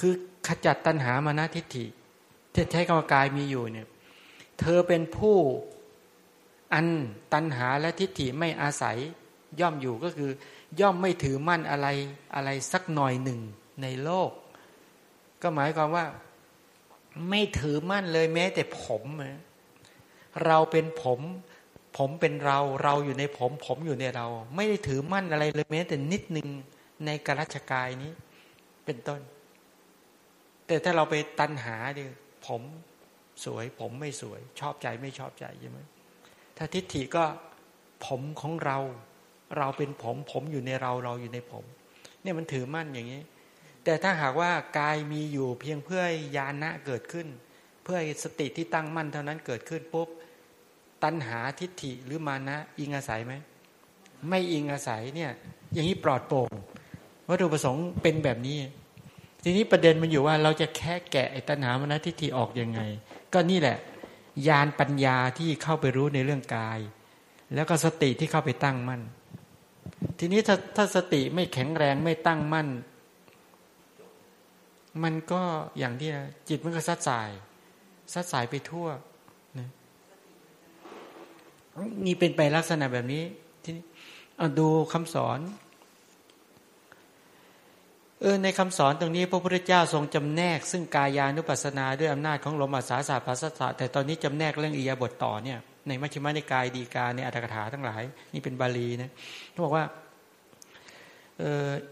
คือขจัดตัณหามานะทิฏฐิที่ใช้คำว่ากายมีอยู่เนี่ย เธอเป็นผู้อันตัณหาและทิฏฐิไม่อาศัยย่อมอยู่ก็คือ ย่อมไม่ถือมั่นอะไรอะไรสักหน่อยหนึ่งในโลก ก็หมายความว่า ไม่ถือมั่นเลยแม้แต่ผม เราเป็นผม ผมเป็นเราเราอยู่ในผม ผมอยู่ในเรา ไม่ได้ถือมั่นอะไรเลยแม้แต่นิดหนึ่งในกรัชกายนี้ เป็นต้น แต่ถ้าเราไปตัณหาดิผมสวย ผมไม่สวย ชอบใจไม่ชอบใจใช่ไหมถ้าทิฏฐิก็ผมของเรา เราเป็นผม ผมอยู่ในเราเราอยู่ในผม เนี่ยมันถือมั่นอย่างนี้ แต่ถ้าหากว่ากายมีอยู่เพียงเพื่อญาณะเกิดขึ้น เพื่อสติที่ตั้งมั่นเท่านั้นเกิดขึ้นปุ๊บ ตัณหาทิฏฐิหรือมานะอิงอาศัยไหม ไม่อิงอาศัยเนี่ย อย่างนี้ปลอดโปร่งวัตถุประสงค์เป็นแบบนี้ ทีนี้ประเด็นมันอยู่ว่าเราจะแค่แกะตัณหามานะทิฏฐิออกยังไง ก็นี่แหละญาณปัญญาที่เข้าไปรู้ในเรื่องกาย แล้วก็สติที่เข้าไปตั้งมั่น ทีนี้ถ้าถ้าสติไม่แข็งแรงไม่ตั้งมั่น มันก็อย่างที่จิตมันก็ซัดสายซัดสายไปทั่ว นี่เป็นไปลักษณะแบบนี้ทีนี้ดูคำสอนเออในคำสอนตรงนี้พระพุทธเจ้าทรงจำแนก ซึ่งกายานุปัสสนาด้วยอำนาจของลมอาสาสาปัสสะแต่ตอนนี้จำแนกเรื่องอียาบทต่อเนี่ยในมัชฌิมานิกายดีกาในอัตถกถาทั้งหลาย นี่เป็นบาลีนะเขาบอกว่าเ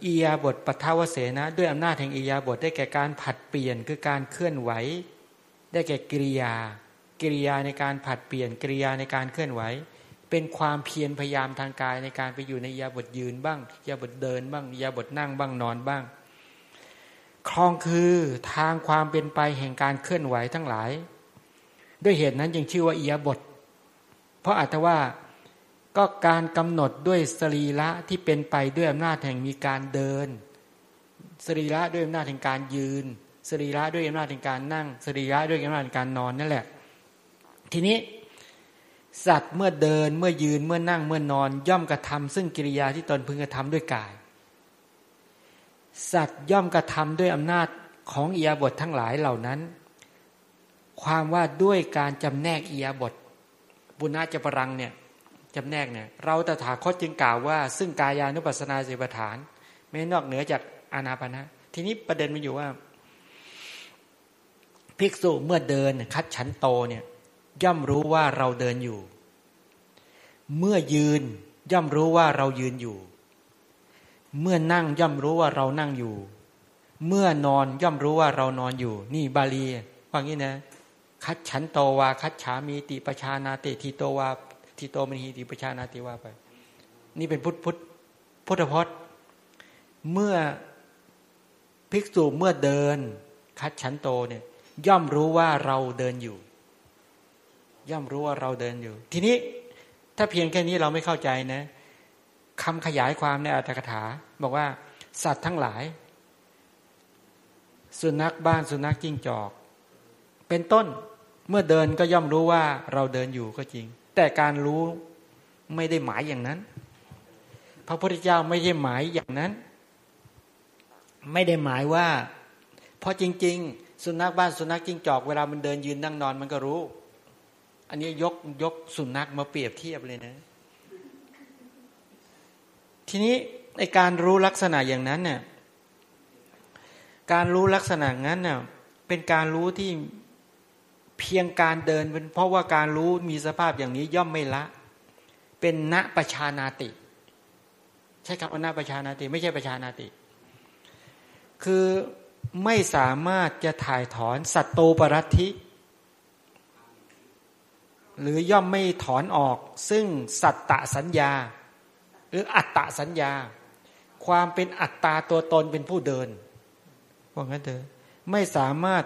อียาบทปัทวเสนะ ด้วยอำนาจแห่งอียาบทได้แก่การผัดเปลี่ยนคือการเคลื่อนไหว ได้แก่กิริยา กิริยาในการผัดเปลี่ยนกิริยาในการเคลื่อนไหว เป็นความเพียรพยายามทางกายในการไปอยู่ในยาบทยืนบ้างยาบทเดินบ้างยาบทนั่งบ้างนอนบ้างคลองคือทางความเป็นไปแห่งการเคลื่อนไหวทั้งหลาย ด้วยเหตุนั้นจึงชื่อว่าอียบท เพราะอาจจะว่าก็การกำหนดด้วยสรีระที่เป็นไปด้วยอำนาจแห่งมีการเดิน สรีระด้วยอำนาจแห่งการยืน สรีระด้วยอำนาจแห่งการนั่ง สรีระด้วยอำนาจแห่งการนอนนั่นแหละ ทีนี้ สัตว์เมื่อเดินเมื่อยืนเมื่อนั่งเมื่อนอน ย่อมกระทำซึ่งกิริยาที่ตนพึงกระทำด้วยกาย สัตว์ย่อมกระทำด้วยอำนาจของเอียบททั้งหลายเหล่านั้น ความว่าด้วยการจำแนกเอียบทบุญนาจปรังเนี่ยจำแนกเนี่ยเราตถาคตจึงกล่าวว่า ซึ่งกายานุปัสนาสิบฐาน ไม่นอกเหนือจากอานาปนะทีนี้ประเด็นมันอยู่ว่า ภิกษุเมื่อเดินคัดฉันโตเนี่ย ย่อมรู้ว่าเราเดินอยู่ เมื่อยืนย่อมรู้ว่าเรายืนอยู่ เมื่อนั่งย่อมรู้ว่าเรานั่งอยู่ เมื่อนอนย่อมรู้ว่าเรานอนอยู่ นี่บาลีว่างี้นะ คัดฉันโตวา คัดฉามีติปชานาติทีโตวาทีโตมณีติปชานาติว่าไป นี่เป็นพุทธพุทธพุทธพจน์ เมื่อภิกษุเมื่อเดิน คัดฉันโตเนี่ยย่อมรู้ว่าเราเดินอยู่ ย่อมรู้ว่าเราเดินอยู่ ทีนี้ถ้าเพียงแค่นี้เราไม่เข้าใจนะคำขยายความในอัตถกถา บอกว่า สัตว์ทั้งหลาย สุนัขบ้านสุนัขจิ้งจอก เป็นต้นเมื่อเดินก็ย่อมรู้ว่าเราเดินอยู่ก็จริง แต่การรู้ไม่ได้หมายอย่างนั้น พระพุทธเจ้าไม่ได้หมายอย่างนั้น ไม่ได้หมายว่า เพราะจริง ๆ สุนัขบ้านสุนัขจิ้งจอก เวลามันเดินยืนนั่งนอนมันก็รู้ อันนี้ยกยกสุนัขมาเปรียบเทียบเลยนะ ทีนี้ในการรู้ลักษณะอย่างนั้นเนี่ยการรู้ลักษณะนั้นเนี่ยเป็นการรู้ที่เพียงการเดินเป็นเพราะว่าการรู้มีสภาพอย่างนี้ย่อมไม่ละ เป็นณประชานาติ ใช่ครับว่าณประชานาติ ไม่ใช่ประชานาติ คือไม่สามารถจะถ่ายถอนสัตโตปรัตธิ หรือย่อมไม่ถอนออก ซึ่งสัตตสัญญา หรืออัตตสัญญา ความเป็นอัตตาตัวตนเป็นผู้เดินว่างั้นเถอะไม่สามารถ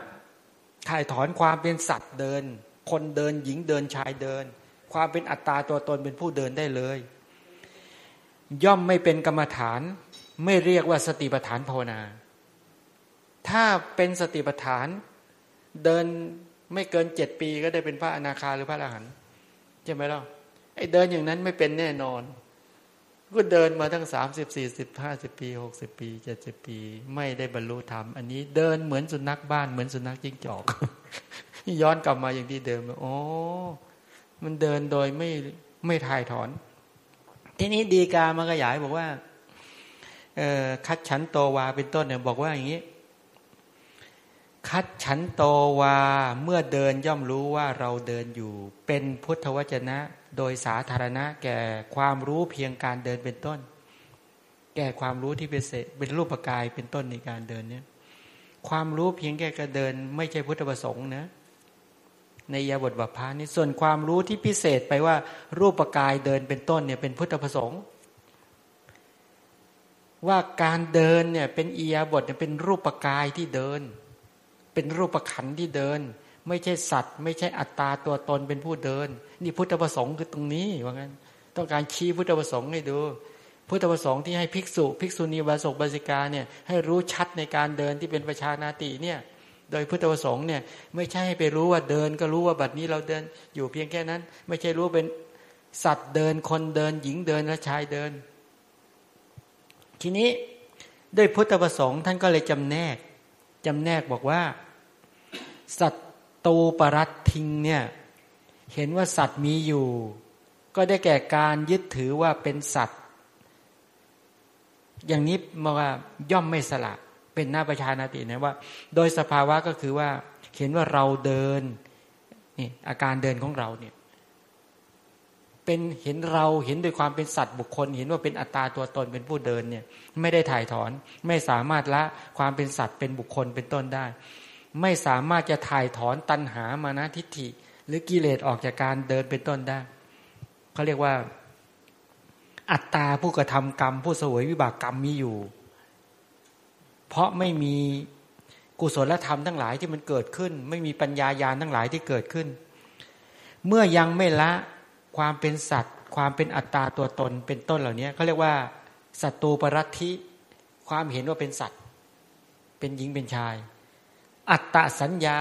ถ่ายถอนความเป็นสัตว์เดิน คนเดินหญิงเดินชายเดิน ความเป็นอัตตาตัวตนเป็นผู้เดินได้เลย ย่อมไม่เป็นกรรมฐาน ไม่เรียกว่าสติปัฏฐานภาวนา ถ้าเป็นสติปัฏฐานเดิน ไม่เกินเจ็ดปีก็ได้เป็นพระอนาคาหรือพระอรหันต์ใช่ไหมล่ะไอ้เดินอย่างนั้นไม่เป็นแน่นอน ก็เดินมาทั้งสามสิบสี่สิบห้าสิบปีหกสิบปีเจ็ดสิบปี ไม่ได้บรรลุธรรม อันนี้เดินเหมือนสุนัขบ้านเหมือนสุนัขจิ้งจอก ย้อนกลับมาอย่างที่เดิมโอ้มันเดินโดยไม่ไม่ถ่ายถอน ทีนี้ดีกามาขยายบอกว่าคัดฉันโตวาเป็นต้นเนี่ยบอกว่าอย่างนี้ คัดฉันโตวาเมื่อเดินย่อมรู้ว่าเราเดินอยู่ เป็นพุทธวจนะ โดยสาธารณะ แก่ความรู้เพียงการเดินเป็นต้น แก่ความรู้ที่เป็นเศษเป็นรูปกายเป็นต้นในการเดินเนี่ยความรู้เพียงแค่การเดิน ไม่ใช่พุทธประสงค์นะในยาบทบัพพานี่ส่วนความรู้ที่พิเศษไปว่า รูปกายเดินเป็นต้นเนี่ยเป็นพุทธประสงค์ว่าการเดินเนี่ยเป็นอียาบทเนี่ยเป็นรูปกายที่เดิน เป็นรูปขันที่เดิน ไม่ใช่สัตว์ ไม่ใช่อัตตาตัวตนเป็นผู้เดิน นี่พุทธประสงค์คือตรงนี้ว่างั้น ต้องการชี้พุทธประสงค์ให้ดูพุทธประสงค์ที่ให้ภิกษุ ภิกษุณีบาศกบาสิกาเนี่ยให้รู้ชัดในการเดินที่เป็นประชานาติเนี่ยโดยพุทธประสงค์เนี่ยไม่ใช่ให้ไปรู้ว่าเดินก็รู้ว่าบัดนี้เราเดินอยู่เพียงแค่นั้น ไม่ใช่รู้เป็นสัตว์เดินคนเดิน หญิงเดินและชายเดิน ทีนี้ด้วยพุทธประสงค์ท่านก็เลยจำแนกจำแนกบอกว่า สัตตูปรัตทิงเนี่ยเห็นว่าสัตว์มีอยู่ ก็ได้แก่การยึดถือว่าเป็นสัตว์ อย่างนี้มาว่าย่อมไม่สละเป็นหน้าประชานาตินะว่า โดยสภาวะก็คือว่าเห็นว่าเราเดินนี่อาการเดินของเราเนี่ยเป็นเห็นเราเห็นโดยความเป็นสัตว์บุคคล เห็นว่าเป็นอัตตาตัวตนเป็นผู้เดินเนี่ยไม่ได้ถ่ายถอนไม่สามารถละความเป็นสัตว์เป็นบุคคลเป็นต้นได้ ไม่สามารถจะถ่ายถอนตัณหามานะทิฏฐิ หรือกิเลสออกจากการเดินเป็นต้นได้เขาเรียกว่า อัตตาผู้กระทำกรรม ผู้สวยวิบากกรรมมีอยู่ เพราะไม่มีกุศลธรรมทั้งหลายที่มันเกิดขึ้น ไม่มีปัญญายาณทั้งหลายที่เกิดขึ้น เมื่อยังไม่ละความเป็นสัตว์ ความเป็นอัตตาตัวตนเป็นต้นเหล่านี้เขาเรียกว่าสัตตูปรัตธิความเห็นว่าเป็นสัตว์ เป็นหญิงเป็นชาย อัตตาสัญญา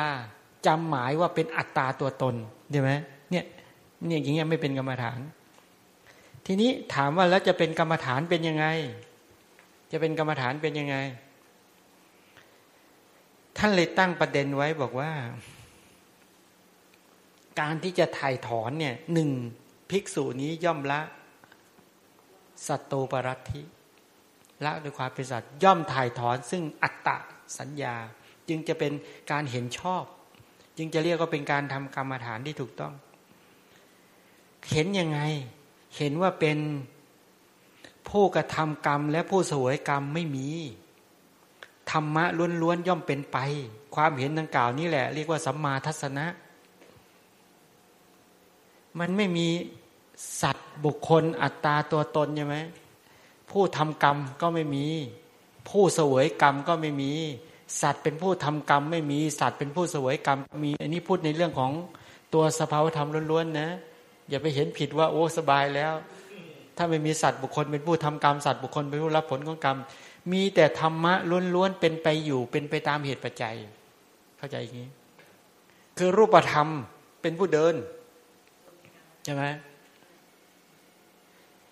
จำหมายว่าเป็นอัตตาตัวตนใช่ไหมเนี่ยเนี่ยอย่างเงี้ยไม่เป็นกรรมฐาน ทีนี้ถามว่าแล้วจะเป็นกรรมฐานเป็นยังไง จะเป็นกรรมฐานเป็นยังไง ท่านเลยตั้งประเด็นไว้บอกว่า การที่จะถ่ายถอนเนี่ยหนึ่งภิกษุนี้ย่อมละสัตโตปรัตธิละด้วยความเป็นสัตว์ย่อมถ่ายถอนซึ่งอัตตะสัญญา จึงจะเป็นการเห็นชอบ จึงจะเรียกว่าเป็นการทำกรรมฐานที่ถูกต้อง เห็นยังไง เห็นว่าเป็นผู้กระทำกรรมและผู้สวยกรรมไม่มีธรรมะล้วนๆย่อมเป็นไป ความเห็นดังกล่าวนี้แหละ เรียกว่าสัมมาทัศนะ มันไม่มีสัตว์บุคคลอัตตาตัวตนใช่ไหมผู้ทำกรรมก็ไม่มี ผู้เสวยกรรมก็ไม่มี สัตว์เป็นผู้ทำกรรมไม่มีสัตว์เป็นผู้เสวยกรรมมี อันนี้พูดในเรื่องของตัวสภาวธรรมล้วนๆนะ อย่าไปเห็นผิดว่าโอ้สบายแล้ว ถ้าไม่มีสัตว์บุคคลเป็นผู้ทำกรรมสัตว์บุคคลเป็นผู้รับผลของกรรม มีแต่ธรรมะล้วนๆเป็นไปอยู่ เป็นไปตามเหตุปัจจัย เข้าใจอย่างนี้ คือรูปธรรมเป็นผู้เดินใช่ไหม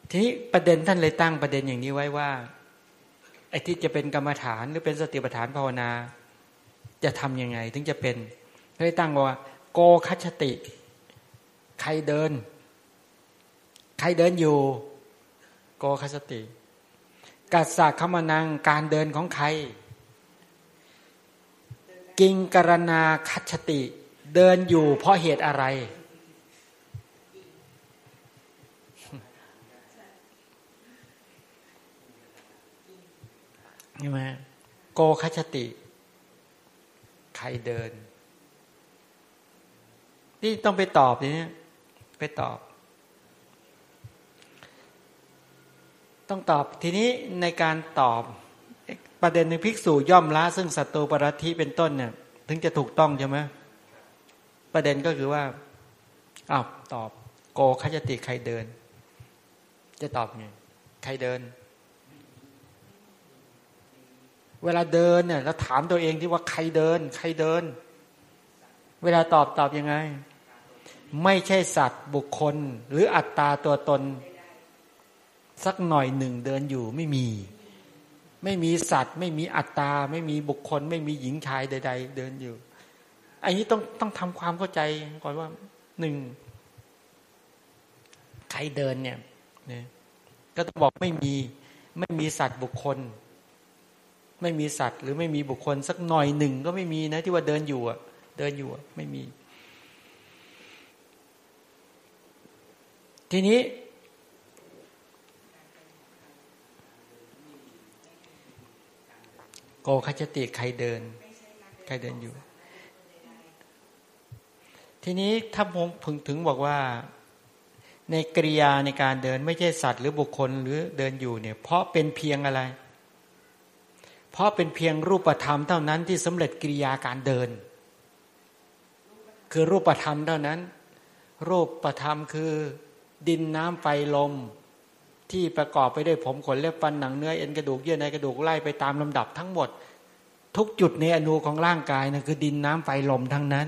ทีนี้ประเด็นท่านเลยตั้งประเด็นอย่างนี้ไว้ว่า ไอ้ที่จะเป็นกรรมฐานหรือเป็นสติปัฏฐานภาวนา จะทํำยังไง ถึงจะเป็นเลยตั้งว่า โกคัชติ ใครเดิน ใครเดินอยู่ โกคัชติ กัสสะขมนังการเดินของใคร กิงกรณาคัชติ เดินอยู่เพราะเหตุอะไร ใช่ไหมโกคัชติ ใครเดิน นี่ต้องไปตอบนี่ไปตอบ ต้องตอบทีนี้ในการตอบประเด็นในภิกษุย่อมละ ซึ่งสัตว์ปรัติเป็นต้นเนี่ย ถึงจะถูกต้องใช่ไหมประเด็นก็คือว่าอ้าวตอบ โกคัจติใครเดิน จะตอบไงใครเดิน เวลาเดินเนี่ยเราถามตัวเองที่ว่าใครเดิน ใครเดิน เวลาตอบตอบยังไง ไม่ใช่สัตว์บุคคล หรืออัตตาตัวตน สักหน่อยหนึ่งเดินอยู่ไม่มี ไม่มีสัตว์ ไม่มีอัตตา ไม่มีบุคคล ไม่มีหญิงชายใด ๆ เดินอยู่อันนี้ต้องต้องทำความเข้าใจก่อนว่าหนึ่งใครเดินเนี่ยเนี่ยก็ต้องบอกไม่มีไม่มีสัตว์บุคคล ไม่มีสัตว์ หรือไม่มีบุคคลสักหน่อยหนึ่งก็ไม่มีนะ ที่ว่าเดินอยู่อะ เดินอยู่อะไม่มี ทีนี้ โกคัจติใครเดิน ใครเดินอยู่ ทีนี้ถ้าผมพึงถึงบอกว่าในกริยาในการเดินไม่ใช่สัตว์ หรือบุคคลหรือเดินอยู่เนี่ย เพราะเป็นเพียงอะไรเเพราะเป็นเพียงรูปธรรมเท่านั้นที่สำเร็จกิริยาการเดิน คือรูปธรรมเท่านั้น รูปธรรมคือดินน้ำไฟลมที่ประกอบไปด้วยผมขนเล็บฟันหนังเนื้อเอ็นกระดูกเยื่อในกระดูกไล่ไปตามลำดับทั้งหมด ทุกจุดในอนูของร่างกายนะคือดินน้ำไฟลมทั้งนั้น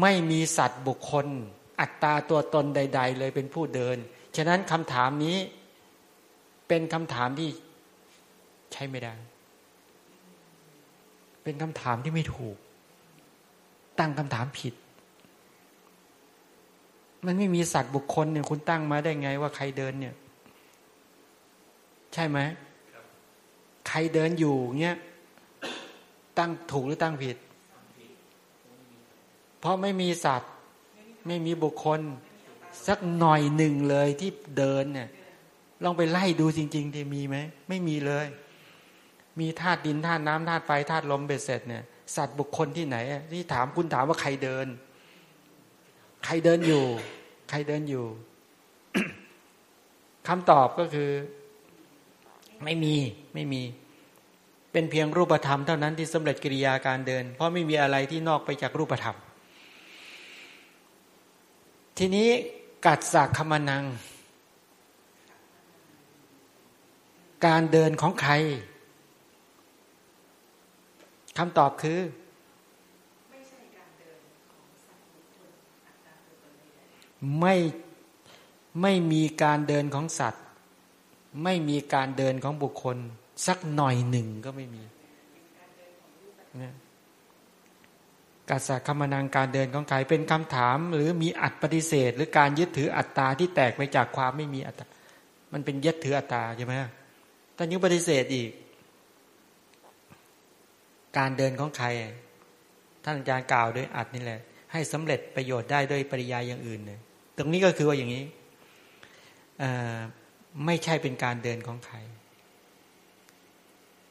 ไม่มีสัตว์บุคคล อัตตาตัวตนใด ๆ เลยเป็นผู้เดิน ฉะนั้นคำถามนี้เป็นคำถามที่ ใช้ไม่ได้ เป็นคำถามที่ไม่ถูก ตั้งคำถามผิด มันไม่มีสัตว์บุคคลเนี่ยคุณตั้งมาได้ไงว่าใครเดินเนี่ย ใช่ไหมใครเดินอยู่เงี้ยตั้งถูกหรือตั้งผิด เพราะไม่มีสัตว์ ไม่มีบุคคล สักหน่อยหนึ่งเลยที่เดินเนี่ยลองไปไล่ดูจริงๆที่มีไหม ไม่มีเลย มีธาตุดินธาตุน้ำธาตุไฟธาตุลมเบ็ดเสร็จเนี่ยสัตว์บุคคลที่ไหนที่ถามคุณถามว่าใครเดิน ใครเดินอยู่ ใครเดินอยู่คำตอบก็คือ ไม่มีไม่มี เป็นเพียงรูปธรรมเท่านั้นที่สำเร็จกิริยาการเดิน เพราะไม่มีอะไรที่นอกไปจากรูปธรรม ทีนี้กัดสากขมนัง การเดินของใคร คำตอบคือไม่ไม่มีการเดินของสัตว์ ไม่มีการเดินของบุคคล สักหน่อยหนึ่งก็ไม่มีกัสคมนังการเดินของใครเป็นคำถาม หรือมีอัดปฏิเสธ หรือการยึดถืออัตตาที่แตกไปจากความไม่มีอัตตามันเป็นยึดถืออัตตาใช่ไหมแต่ยังปฏิเสธอีก การเดินของใคร ท่านอาจารย์กล่าวด้วยอัดนี่แหละ ให้สำเร็จประโยชน์ได้ด้วยปริยายอย่างอื่นเนี่ยตรงนี้ก็คือว่าอย่างนี้ไม่ใช่เป็นการเดินของใคร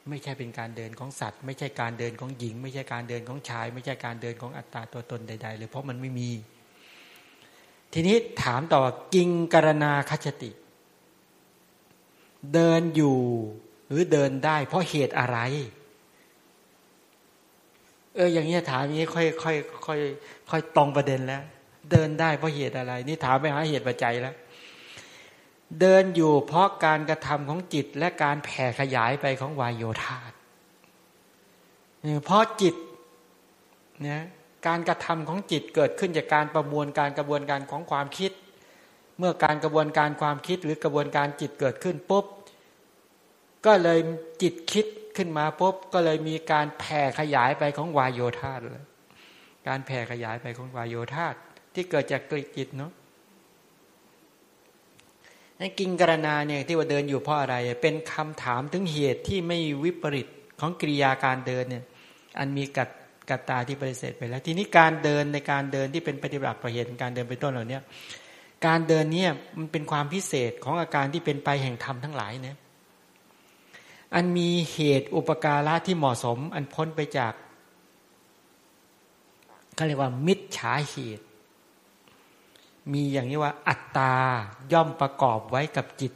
ไม่ใช่เป็นการเดินของสัตว์ ไม่ใช่การเดินของหญิง ไม่ใช่การเดินของชาย ไม่ใช่การเดินของอัตตาตัวตนใดๆเลยเพราะมันไม่มี ทีนี้ถามต่อกิงกรณาคัจติ เดินอยู่หรือเดินได้ เพราะเหตุอะไร เอออย่างนี้ถามอย่างนี้ค่อยค่อยค่อยค่อยตรงประเด็นแล้ว เดินได้เพราะเหตุอะไร นี่ถามไปหาเหตุปัจจัยแล้ว เดินอยู่เพราะการกระทำของจิตและการแผ่ขยายไปของวายโยธาเพราะจิตนีการกระทำของจิตเกิดขึ้นจากการประมวลการกระบวนการของความคิด เมื่อการกระบวนการความคิดหรือกระบวนการจิตเกิดขึ้นปุ๊บก็เลยจิตคิด ขึ้นมาปุ๊บก็เลยมีการแผ่ขยายไปของวายโยธาเลยการแผ่ขยายไปของวายโยธาที่เกิดจากจิตเนาะนั่นกิงกรณาเนี่ยที่ว่าเดินอยู่เพราะอะไร เป็นคำถามถึงเหตุที่ไม่วิปริตของกิริยาการเดินเนี่ยอันมีกัดกัตตาที่ปฏิเสธไปแล้ว ทีนี้การเดินในการเดินที่เป็นปฏิบัติประเหตุการเดินไปต้นเหล่านี้การเดินเนี่ยมันเป็นความพิเศษของอาการที่เป็นไปแห่งธรรมทั้งหลายเนี่ย อันมีเหตุอุปการะที่เหมาะสม อันพ้นไปจากเขาเรียกว่า มิจฉาเหตุ มีอย่างนี้ว่า อัตตาย่อมประกอบไว้กับจิต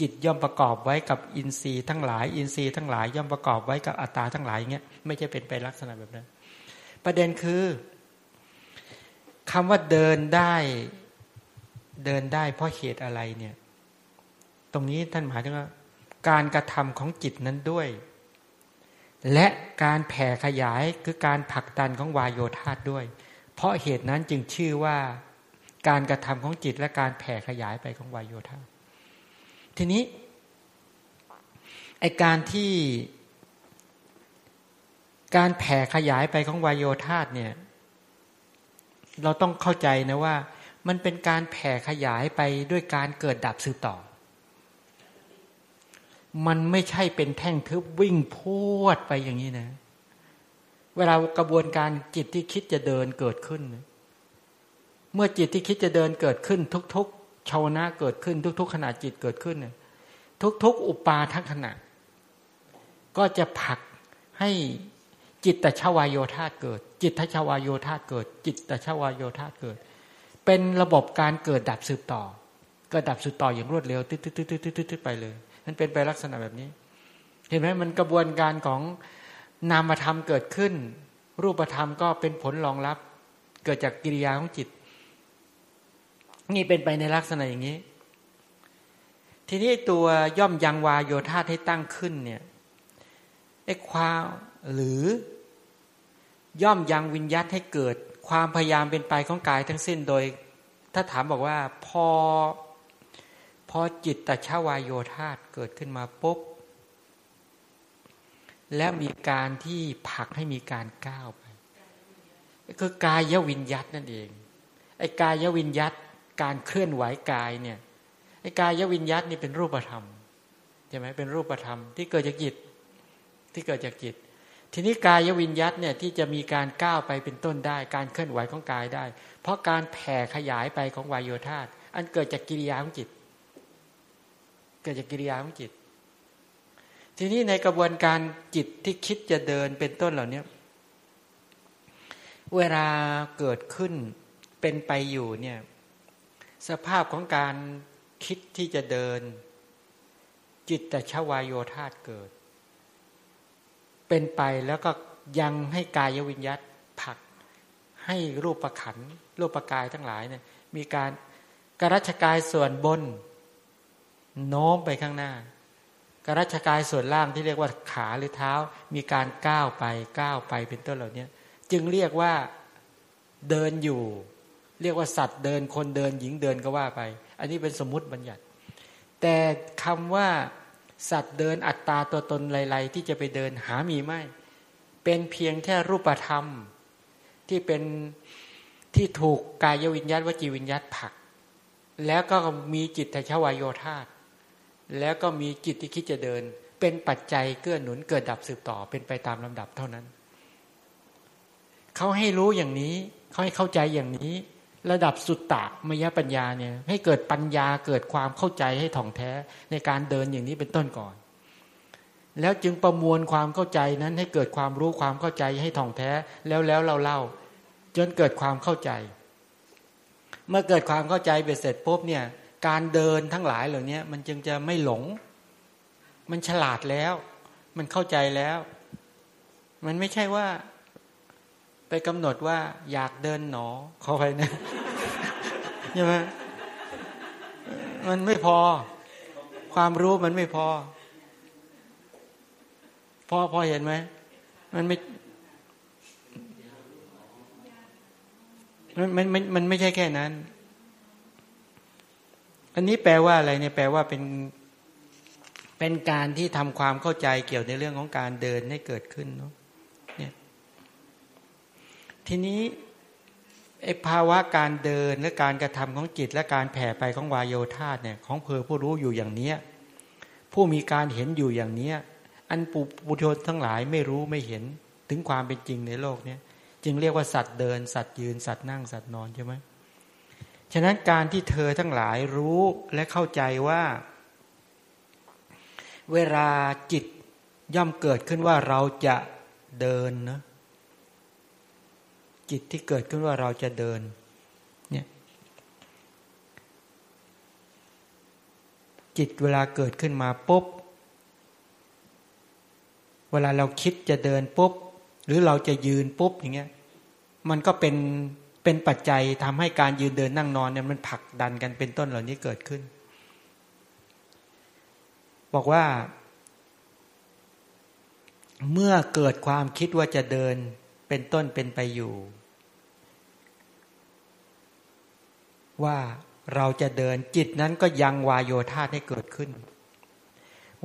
จิตย่อมประกอบไว้กับอินทรีย์ทั้งหลาย อินทรีย์ทั้งหลาย ย่อมประกอบไว้กับอัตตาทั้งหลายเงี้ยไม่ใช่เป็นไปลักษณะแบบนั้น ประเด็นคือคำว่าเดินได้เดินได้เพราะเหตุอะไรเนี่ย ตรงนี้ท่านหมายถึงว่า การกระทำของจิตนั้นด้วย และการแผ่ขยายคือการผลักดันของวายโยธาด้วย เพราะเหตุนั้นจึงชื่อว่าการกระทำของจิตและการแผ่ขยายไปของวายโยธาทีนี้ไอการที่การแผ่ขยายไปของวายโยธาเนี่ย เราต้องเข้าใจนะว่า มันเป็นการแผ่ขยายไปด้วยการเกิดดับสืบต่อ มันไม่ใช่เป็นแท่งทึบวิ่งพวดไปอย่างนี้นะ เวลากระบวนการจิตที่คิดจะเดินเกิดขึ้น เมื่อจิตที่คิดจะเดินเกิดขึ้น ทุกๆชาวนะเกิดขึ้น ทุก ๆ ขณะจิตเกิดขึ้น ทุก ๆ อุปาทัขณะ ก็จะผลักให้จิตตชวายโยธาเกิด จิตทชวายโยธาเกิด จิตตชวายโยธาเกิด เป็นระบบการเกิดดับสืบต่อ เกิดดับสืบต่ออย่างรวดเร็วตึ๊ดๆๆๆไปเลย นั่นเป็นไปลักษณะแบบนี้ เห็นไหมมันกระบวนการของนามธรรมเกิดขึ้น รูปธรรมก็เป็นผลรองรับ เกิดจากกิริยาของจิต นี่เป็นไปในลักษณะอย่างนี้ ทีนี้ตัวย่อมยังวาโยธาให้ตั้งขึ้นเนี่ยไอ้ความหรือย่อมยังวิญญัตให้เกิด ความพยายามเป็นไปของกายทั้งสิ้นโดย ถ้าถามบอกว่าพอ พอจิตตชาวายโยธาเกิดขึ้นมาปุ๊บ และมีการที่ผลักให้มีการก้าวไปคือกายวิญญัตนั่นเองไอ้กายวิญญัตการเคลื่อนไหวกายเนี่ยไอ้กายวิญญาตนี่เป็นรูปธรรมใช่ไหมเป็นรูปธรรมที่เกิดจากจิตที่เกิดจากจิต ทีนี้กายวิญญาตเนี่ยที่จะมีการก้าวไปเป็นต้นได้ การเคลื่อนไหวของกายได้ เพราะการแผ่ขยายไปของวายโยธาอันเกิดจากกิริยาของจิต เกิดจากกิริยาของจิต ทีนี้ในกระบวนการจิตที่คิดจะเดินเป็นต้นเหล่านี้เวลาเกิดขึ้นเป็นไปอยู่เนี่ยสภาพของการคิดที่จะเดิน จิตแต่ชวายโยธาเกิด เป็นไปแล้วก็ยังให้กายวิญญาตผัก ให้รูปประขันรูปประกายทั้งหลายเนี่ยมีการกรัชกายส่วนบน โน้มไปข้างหน้ากรัชกายส่วนล่างที่เรียกว่าขาหรือเท้า มีการก้าวไปก้าวไปเป็นต้นเหล่านี้จึงเรียกว่าเดินอยู่ เรียกว่าสัตว์เดินคนเดินหญิงเดินก็ว่าไป อันนี้เป็นสมมติบัญญัติ แต่คำว่าสัตว์เดินอัตตาตัวตนไรๆที่จะไปเดินหามีไม่ เป็นเพียงแค่รูปธรรมที่เป็นที่ถูกกายวิญญาตวจีวิญญาตผัก แล้วก็มีจิตทชวายโยธา แล้วก็มีจิตที่คิดจะเดิน เป็นปัจจัยเกื้อหนุนเกิดดับสืบต่อเป็นไปตามลำดับเท่านั้น เขาให้รู้อย่างนี้เขาให้เข้าใจอย่างนี้ ระดับสุตตะมยปัญญาเนี่ย ให้เกิดปัญญาเกิดความเข้าใจให้ถ่องแท้ในการเดินอย่างนี้เป็นต้นก่อน แล้วจึงประมวลความเข้าใจนั้นให้เกิดความรู้ความเข้าใจให้ถ่องแท้แล้วแล้วเราเล่าจนเกิดความเข้าใจ เมื่อเกิดความเข้าใจเบ็ดเสร็จปุ๊บเนี่ย การเดินทั้งหลายเหล่านี้มันจึงจะไม่หลง มันฉลาดแล้ว มันเข้าใจแล้ว มันไม่ใช่ว่า ไปกำหนดว่าอยากเดินหนอเขอไปนะใช่ไหมมันไม่พอ ความรู้มันไม่พอ พอพอเห็นไหมมันไม่มันมันมันไม่ใช่แค่นั้น อันนี้แปลว่าอะไรเนี่ยแปลว่าเป็นเป็นการที่ทำความเข้าใจเกี่ยวในเรื่องของการเดินให้เกิดขึ้นเนาะเนี่ยทีนี้ไอ้ภาวะการเดินและการกระทำของจิต และการแผ่ไปของวายโยธาเนี่ยของเพอผู้รู้อยู่อย่างเนี้ยผู้มีการเห็นอยู่อย่างเนี้ยอันปุปุชนทั้งหลายไม่รู้ไม่เห็นถึงความเป็นจริงในโลกเนี้ยจึงเรียกว่าสัตว์เดิน สัตว์ยืนสัตว์นั่งสัตว์นอนใช่ไหม ฉะนั้นการที่เธอทั้งหลายรู้และเข้าใจว่า เวลาจิตย่อมเกิดขึ้นว่าเราจะเดินนะจิตที่เกิดขึ้นว่าเราจะเดินเนี่ยจิตเวลาเกิดขึ้นมาปุ๊บเวลาเราคิดจะเดินปุ๊บหรือเราจะยืนปุ๊บอย่างเงี้ยมันก็เป็น เป็นปัจจัยทำให้การยืนเดินนั่งนอนเนี่ยมันผลักดันกันเป็นต้นเหล่านี้เกิดขึ้น บอกว่า เมื่อเกิดความคิดว่าจะเดินเป็นต้นเป็นไปอยู่ ว่าเราจะเดินจิตนั้นก็ยังวายโยธาให้เกิดขึ้น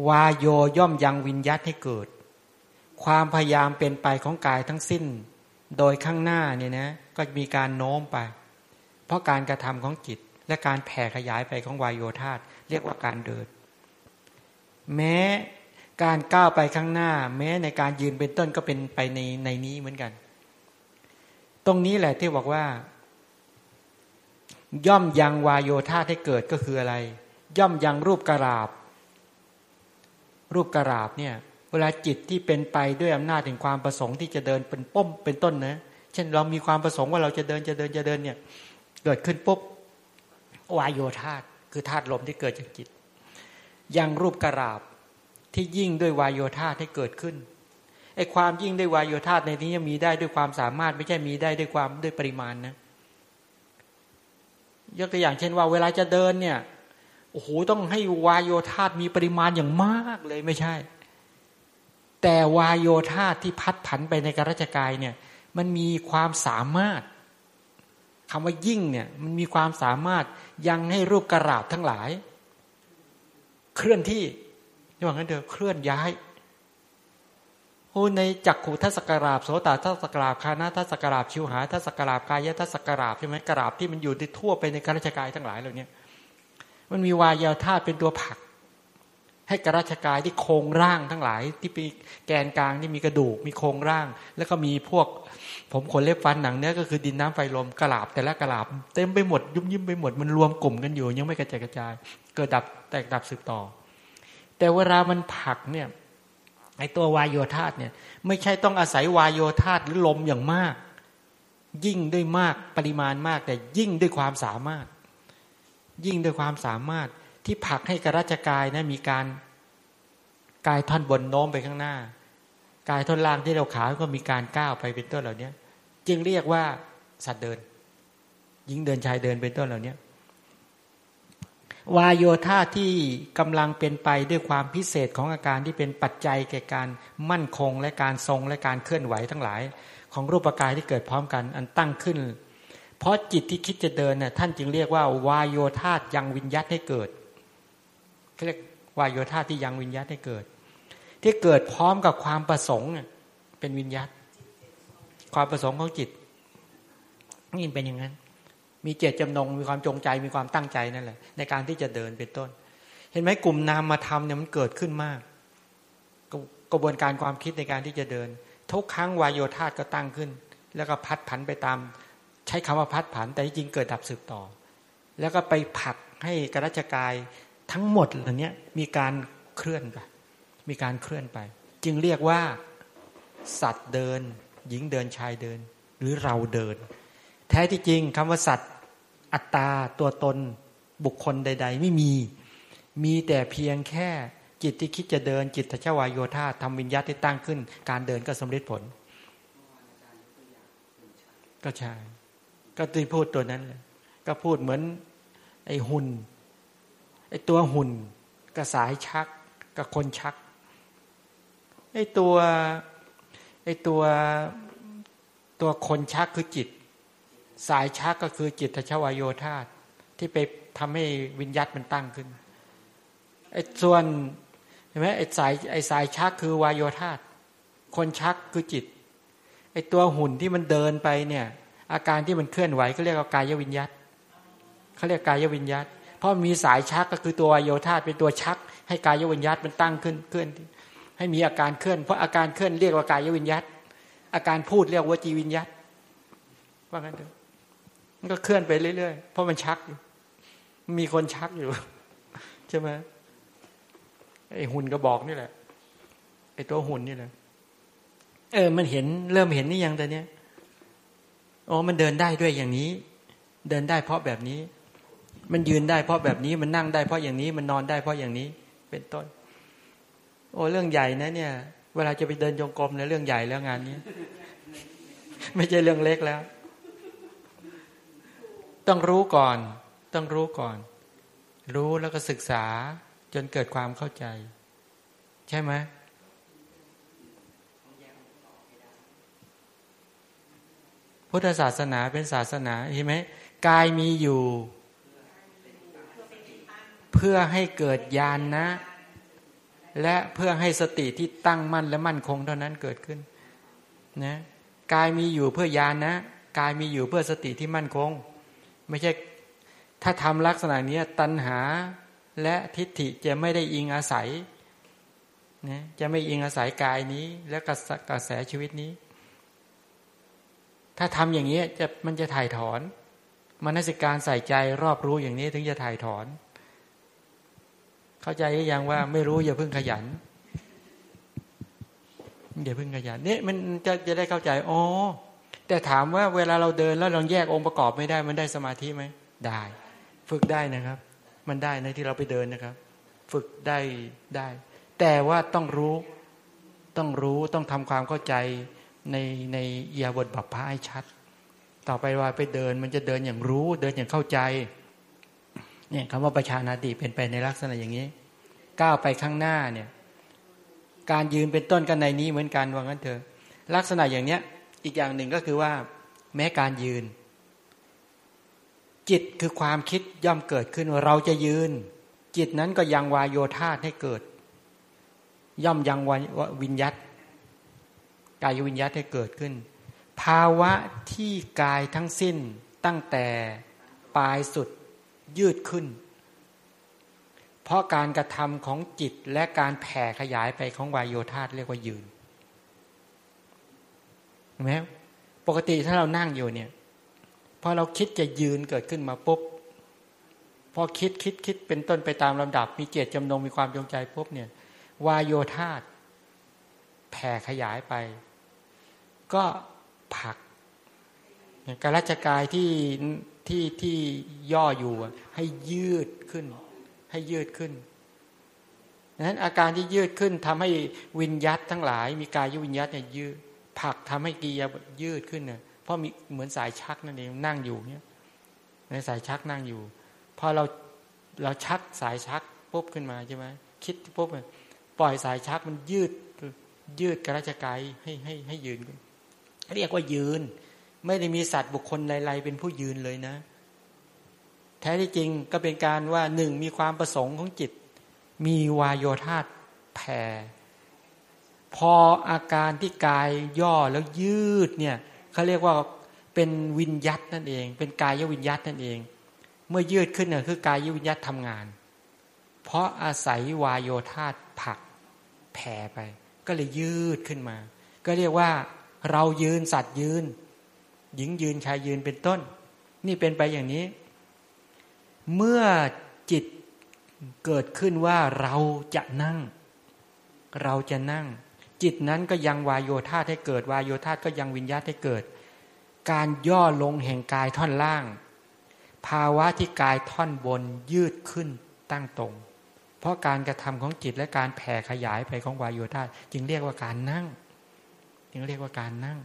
วายโยย่อมยังวิญญาตให้เกิด ความพยายามเป็นไปของกายทั้งสิ้น โดยข้างหน้าเนี่ยนะก็มีการโน้มไป เพราะการกระทำของจิต และการแผ่ขยายไปของวายโยธาเรียกว่าการเดิน แม้การก้าวไปข้างหน้า แม้ในการยืนเป็นต้นก็เป็นไปในในนี้เหมือนกัน ตรงนี้แหละที่บอกว่า ย่อมยังวายโยธาให้เกิดก็คืออะไร ย่อมยังรูปกระราบ รูปกระราบเนี่ย เวลาจิตที่เป็นไปด้วยอำนาจแห่งความประสงค์ที่จะเดินเป็นป้มเป็นต้นนะ เช่นเรามีความประสงค์ว่าเราจะเดินจะเดินจะเดินเนี่ยเกิดขึ้นปุ๊บวายโยธาตคือธาตุลมที่เกิดจากจิต ยังรูปกระราบที่ยิ่งด้วยวายโยธาให้เกิดขึ้นไอ้ความยิ่งด้วยวายโยธาในนี้มีได้ด้วยความสามารถไม่ใช่มีได้ด้วยความด้วยปริมาณนะยกตัวอย่างเช่นว่า เวลาจะเดินเนี่ยโอ้โหต้องให้วายโยธามีปริมาณอย่างมากเลยไม่ใช่ แต่วายโยธาที่พัดผันไปในกราชกายเนี่ย มันมีความสามารถคำว่ายิ่งเนี่ยมันมีความสามารถยังให้รูปกระราบทั้งหลาย เคลื่อนที่อย่างนั้นเดียวเคลื่อนย้ายโอ้ในจักขุทัศกราบโสตทัศกราบคานาทัศกราบชิวหาทัศกราบกายทัศกราบใช่ไหมกราบที่มันอยู่ที่ทั่วไปในกราชกายทั้งหลายเหล่านี้มันมีวายโยธาเป็นตัวผัก ให้กระราชกายที่โครงร่างทั้งหลาย ที่เป็นแกนกลางที่มีกระดูกมีโครงร่าง แล้วก็มีพวก ผมขนเล็บฟันหนังเนื้อก็คือดินน้ำไฟลมกระลาบแต่ละกระลาบเต็มไปหมดยุ่มยิ้มไปหมดมันรวมกลุ่มกันอยู่ ยังไม่กระจายกระจาย เกิดดับแตกดับสืบต่อ แต่เวลามันผักเนี่ยไอตัววายโยธาเนี่ย ไม่ใช่ต้องอาศัยวายโยธาหรือลมอย่างมาก ยิ่งด้วยมากปริมาณมาก แต่ยิ่งด้วยความสามารถ ยิ่งด้วยความสามารถ ที่ผลักให้กราชกายนะมีการกายท่อนบนโน้มไปข้างหน้า กายท่อนล่างที่เราขาก็มีการก้าวไปเป็นต้นเหล่านี้จึงเรียกว่าสัตว์เดินยิงเดินชายเดินเป็นต้นเหล่านี้วายโยธาที่กำลังเป็นไปด้วยความพิเศษของอาการที่เป็นปัจจัยแก่การมั่นคงและการทรงและการเคลื่อนไหวทั้งหลาย ของรูปกายที่เกิดพร้อมกันอันตั้งขึ้น เพราะจิตที่คิดจะเดินน่ยท่านจึงเรียกว่าวายโยธายังวิญญาตให้เกิด เรียกวายโยธาที่ยังวิญญาตให้เกิด ที่เกิดพร้อมกับความประสงค์เป็นวิญญาตความประสงค์ของจิตนี่เป็นอย่างนั้น มีเจตจำนงมีความจงใจมีความตั้งใจนั่นแหละ ในการที่จะเดินเป็นต้น เห็นไหมกลุ่มนามมาทำเนี่ยมันเกิดขึ้นมาก กระบวนการความคิดในการที่จะเดิน ทุกครั้งวายโยธาก็ตั้งขึ้น แล้วก็พัดผันไปตาม ใช้คำว่าพัดผันแต่จริงเกิดดับสืบต่อ แล้วก็ไปผลักให้กระจกาย ทั้งหมดเหล่านี้มีการเคลื่อนไป มีการเคลื่อนไป จึงเรียกว่าสัตว์เดิน หญิงเดินชายเดิน หรือเราเดิน แท้ที่จริงคำว่าสัตว์ อัตตาตัวตนบุคคลใด ๆ ไม่มี มีแต่เพียงแค่จิตที่คิดจะเดิน จิตทชวายโยธาทำวิญญาตที่ตั้งขึ้น การเดินก็สำเร็จผล ก็ใช่ ก็ตีพูดตัวนั้นเลยก็พูดเหมือนไอ้หุ่น ไอ้ตัวหุ่นกับสายชักกับคนชักไอ้ตัวไอ้ตัวตัวคนชักคือจิต สายชักก็คือจิตทชวายโยธาที่ไปทำให้วิญญาตมันตั้งขึ้นไอ้ส่วนเห็นไหมไอ้สายไอ้สายชักคือวายโยธาคนชักคือจิตไอ้ตัวหุ่นที่มันเดินไปเนี่ย อาการที่มันเคลื่อนไหวก็เรียกว่ากายวิญญาตเขาเรียกกายวิญญาต เพราะมีสายชักก็คือตัวโยธาเป็นตัวชัก ให้กายวิญญาตมันตั้งขึ้นเคลื่อน ให้มีอาการเคลื่อน เพราะอาการเคลื่อนเรียกว่ากายวิญญาตอาการพูดเรียกว่าจีวิญญาตว่างั้นเถอะมันก็เคลื่อนไปเรื่อยๆเพราะมันชักอยู่มีคนชักอยู่ใช่ไหมไอหุ่นก็บอกนี่แหละไอตัวหุ่นนี่แหละเออ มันเห็นเริ่มเห็นนี่ยังแต่เนี้ยอ๋อมันเดินได้ด้วยอย่างนี้ เดินได้เพราะแบบนี้ มันยืนได้เพราะแบบนี้มันนั่งได้เพราะอย่างนี้มันนอนได้เพราะอย่างนี้ เป็นต้น โอ้เรื่องใหญ่นะเนี่ย เวลาจะไปเดินจงกรมเนี่ยเรื่องใหญ่แล้วงานนี้ ไม่ใช่เรื่องเล็กแล้ว ต้องรู้ก่อน ต้องรู้ก่อน รู้แล้วก็ศึกษาจนเกิดความเข้าใจ ใช่ไหมพุทธศาสนาเป็นศาสนาเห็นไหมกายมีอยู่ เพื่อให้เกิดญาณนนะ และเพื่อให้สติที่ตั้งมั่นและมั่นคงเท่านั้นเกิดขึ้นนะกายมีอยู่เพื่อญาณนนะกายมีอยู่เพื่อสติที่มั่นคง ไม่ใช่ถ้าทำลักษณะนี้ตัณหาและทิฏฐิจะไม่ได้อิงอาศัยนะจะไม่อิงอาศัยกายนี้ และกระแสชีวิตนี้ ถ้าทำอย่างนี้จะมันจะถ่ายถอนมนสิการใส่ใจรอบรู้อย่างนี้ถึงจะถ่ายถอน เข้าใจหรือยังว่าไม่รู้อย่าเพิ่งขยันอย่าเพิ่งขยันนี่มันจะจะได้เข้าใจอ๋อแต่ถามว่าเวลาเราเดินแล้วเราแยกองค์ประกอบไม่ได้ มันได้สมาธิไหมได้ ฝึกได้นะครับ มันได้ในที่เราไปเดินนะครับ ฝึกได้ได้ แต่ว่าต้องรู้ต้องรู้ต้องทำความเข้าใจในในเอียบทบัพพาให้ชัด ต่อไปว่าไปเดินมันจะเดินอย่างรู้ เดินอย่างเข้าใจ เนี่ยคำว่าประชานาติเป็นไปในลักษณะอย่างนี้ ก้าวไปข้างหน้าเนี่ยการยืนเป็นต้นกันในนี้เหมือนกันว่างั้นเถอะลักษณะอย่างเนี้ยอีกอย่างหนึ่งก็คือว่า แม้การยืน จิตคือความคิดย่อมเกิดขึ้นเราจะยืน จิตนั้นก็ยังวายโยธาให้เกิด ย่อมยังวิญญัตกายวิญญัตให้เกิดขึ้น ภาวะที่กายทั้งสิ้นตั้งแต่ปลายสุด ยืดขึ้น เพราะการกระทำของจิตและการแผ่ขยายไปของวายโยธาเรียกว่ายืนเห็นไหมปกติถ้าเรานั่งอยู่เนี่ยพอเราคิดจะยืนเกิดขึ้นมาปุ๊บพอคิดคิดคิดเป็นต้นไปตามลำดับ มีเจตจำนงมีความจงใจปุ๊บเนี่ยวายโยธาแผ่ขยายไป ก็ผักการราชกายที่ ที่ที่ย่ออยู่ให้ยืดขึ้น ให้ยืดขึ้นนั้นอาการที่ยืดขึ้นทำให้วิญยัตทั้งหลาย มีกายวิญยัตเนี่ยยืดผักทำให้กียยืดขึ้นเนี่ยเพราะมีเหมือนสายชักนั่นเองนั่งอยู่เนี่ยในสายชักนั่งอยู่พอเราเราชักสายชักปุ๊บขึ้นมาใช่ไหมคิดปุ๊บปล่อยสายชักมันยืดยืดกระจกายให้ให้ให้ยืน เรียกว่ายืน ไม่ได้มีสัตว์บุคคลใดๆเป็นผู้ยืนเลยนะ แท้ที่จริงก็เป็นการว่าหนึ่งมีความประสงค์ของจิต มีวายโยธาแผ่พออาการที่กายย่อแล้วยืดเนี่ยเขาเรียกว่าเป็นวิญยัตนั่นเอง เป็นกายวิญยัตนั่นเอง เมื่อยืดขึ้นเนี่ยคือกายวิญยัตทำงาน เพราะอาศัยวายโยธาผักแผ่ไป ก็เลยยืดขึ้นมา ก็เรียกว่าเรายืนสัตว์ยืน หญิงยืนชายยืนเป็นต้น นี่เป็นไปอย่างนี้ เมื่อจิตเกิดขึ้นว่าเราจะนั่ง เราจะนั่ง จิตนั้นก็ยังวายโยธาให้เกิด วายโยธาก็ยังวิญญาตให้เกิด การย่อลงแห่งกายท่อนล่าง ภาวะที่กายท่อนบนยืดขึ้นตั้งตรง เพราะการกระทำของจิตและการแผ่ขยายไปของวายโยธาจึงเรียกว่าการนั่ง จึงเรียกว่าการนั่ง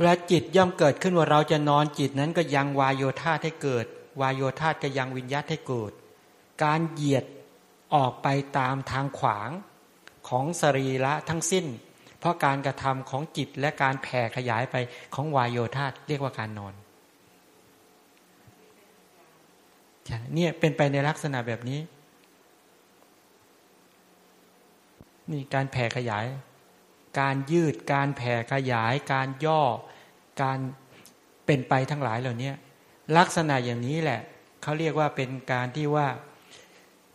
เวลาจิตย่อมเกิดขึ้นว่าเราจะนอนจิตนั้นก็ยังวายโยธาให้เกิด วายโยธาก็ยังวิญญาตให้เกิด การเหยียดออกไปตามทางขวางของสรีระทั้งสิ้น เพราะการกระทำของจิตและการแผ่ขยายไปของวายโยธาเรียกว่าการนอนเนี่ยเป็นไปในลักษณะแบบนี้ นี่การแผ่ขยาย การยืดการแผ่ขยาย การย่อ การเป็นไปทั้งหลายเหล่านี้ลักษณะอย่างนี้แหละเขาเรียกว่าเป็นการที่ว่า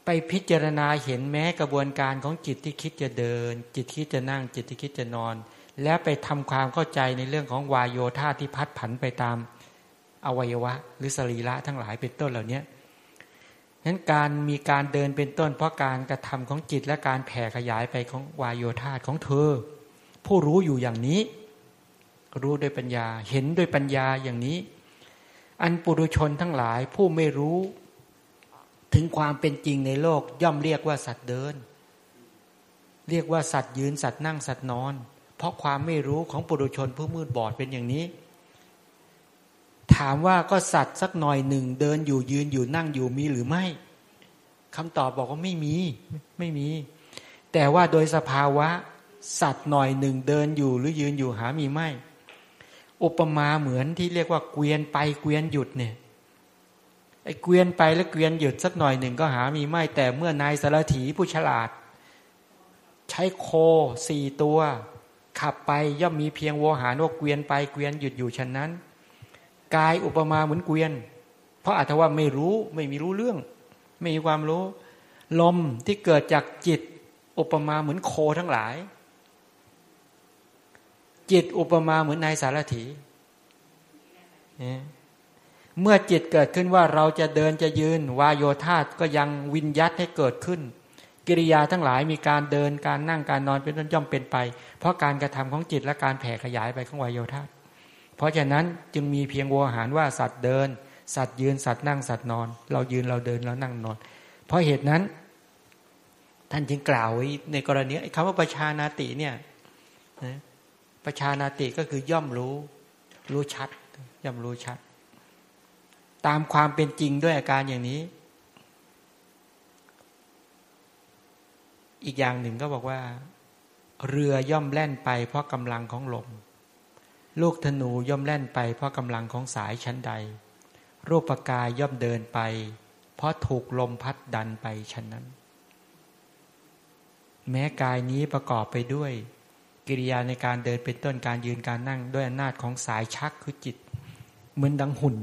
ไปพิจารณาเห็นแม้กระบวนการของจิตที่คิดจะเดิน จิตคิดจะนั่ง จิตที่คิดจะนอน และไปทำความเข้าใจในเรื่องของวายโยธาที่พัดผันไปตามอวัยวะ หรือสรีระทั้งหลายเป็นต้นเหล่านี้นั้นการมีการเดินเป็นต้น เพราะการกระทำของจิตและการแผ่ขยายไปของวายโยธาของเธอ ผู้รู้อยู่อย่างนี้ รู้ด้วยปัญญา เห็นด้วยปัญญาอย่างนี้ อันปุถุชนทั้งหลายผู้ไม่รู้ถึงความเป็นจริงในโลกย่อมเรียกว่าสัตว์เดิน เรียกว่าสัตว์ยืนสัตว์นั่งสัตว์นอน เพราะความไม่รู้ของปุถุชนผู้มืดบอดเป็นอย่างนี้ ถามว่าก็สัตว์สักหน่อยหนึ่งเดินอยู่ยืนอยู่นั่งอยู่มีหรือไม่คำตอบบอกว่าไม่มีไม่มี แต่ว่าโดยสภาวะ สัตว์หน่อยหนึ่งเดินอยู่หรือยืนอยู่หามีไม่ อุปมาเหมือนที่เรียกว่าเกวียนไปเกวียนหยุดเนี่ยไอ้เกวียนไปแล้วเกวียนหยุดสักหน่อยหนึ่งก็หามีไม่แต่เมื่อนายสารถีผู้ฉลาด ใช้โคสี่ตัว ขับไปย่อมมีเพียงโวหารว่าเกวียนไปเกวียนหยุดอยู่ฉะนั้น กายอุปมาเหมือนเกวียน เพราะอาจจะว่าไม่รู้ไม่มีรู้เรื่อง ไม่มีความรู้ ลมที่เกิดจากจิตอุปมาเหมือนโคทั้งหลาย จิตอุปมาเหมือนนายสารถีเมื่อจิตเกิดขึ้นว่าเราจะเดินจะยืนวายโยธาก็ยังวินยัตให้เกิดขึ้น กิริยาทั้งหลายมีการเดินการนั่งการนอนเป็นต้นย่อมเป็นไป เพราะการกระทำของจิตและการแผ่ขยายไปของวายโยธาเพราะฉะนั้นจึงมีเพียงวัวหารว่าสัตว์เดิน สัตว์ยืนสัตว์นั่งสัตว์นอน เรายืนเราเดินเรานั่งนอน เพราะเหตุนั้น ท่านจึงกล่าวไว้ในกรณีคำว่าประชานาติเนี่ย ประชานาติก็คือย่อมรู้ รู้ชัด ย่อมรู้ชัด ตามความเป็นจริงด้วยอาการอย่างนี้ อีกอย่างหนึ่งก็บอกว่า เรือย่อมแล่นไป เพราะกำลังของลม ลูกธนูย่อมแล่นไป เพราะกำลังของสายชั้นใด รูปกายย่อมเดินไป เพราะถูกลมพัดดันไปชั้นนั้น แม้กายนี้ประกอบไปด้วย กิริยาในการเดินเป็นต้นการยืนการนั่ง ด้วยอำนาจของสายชักคือจิต เหมือนดังหุ่น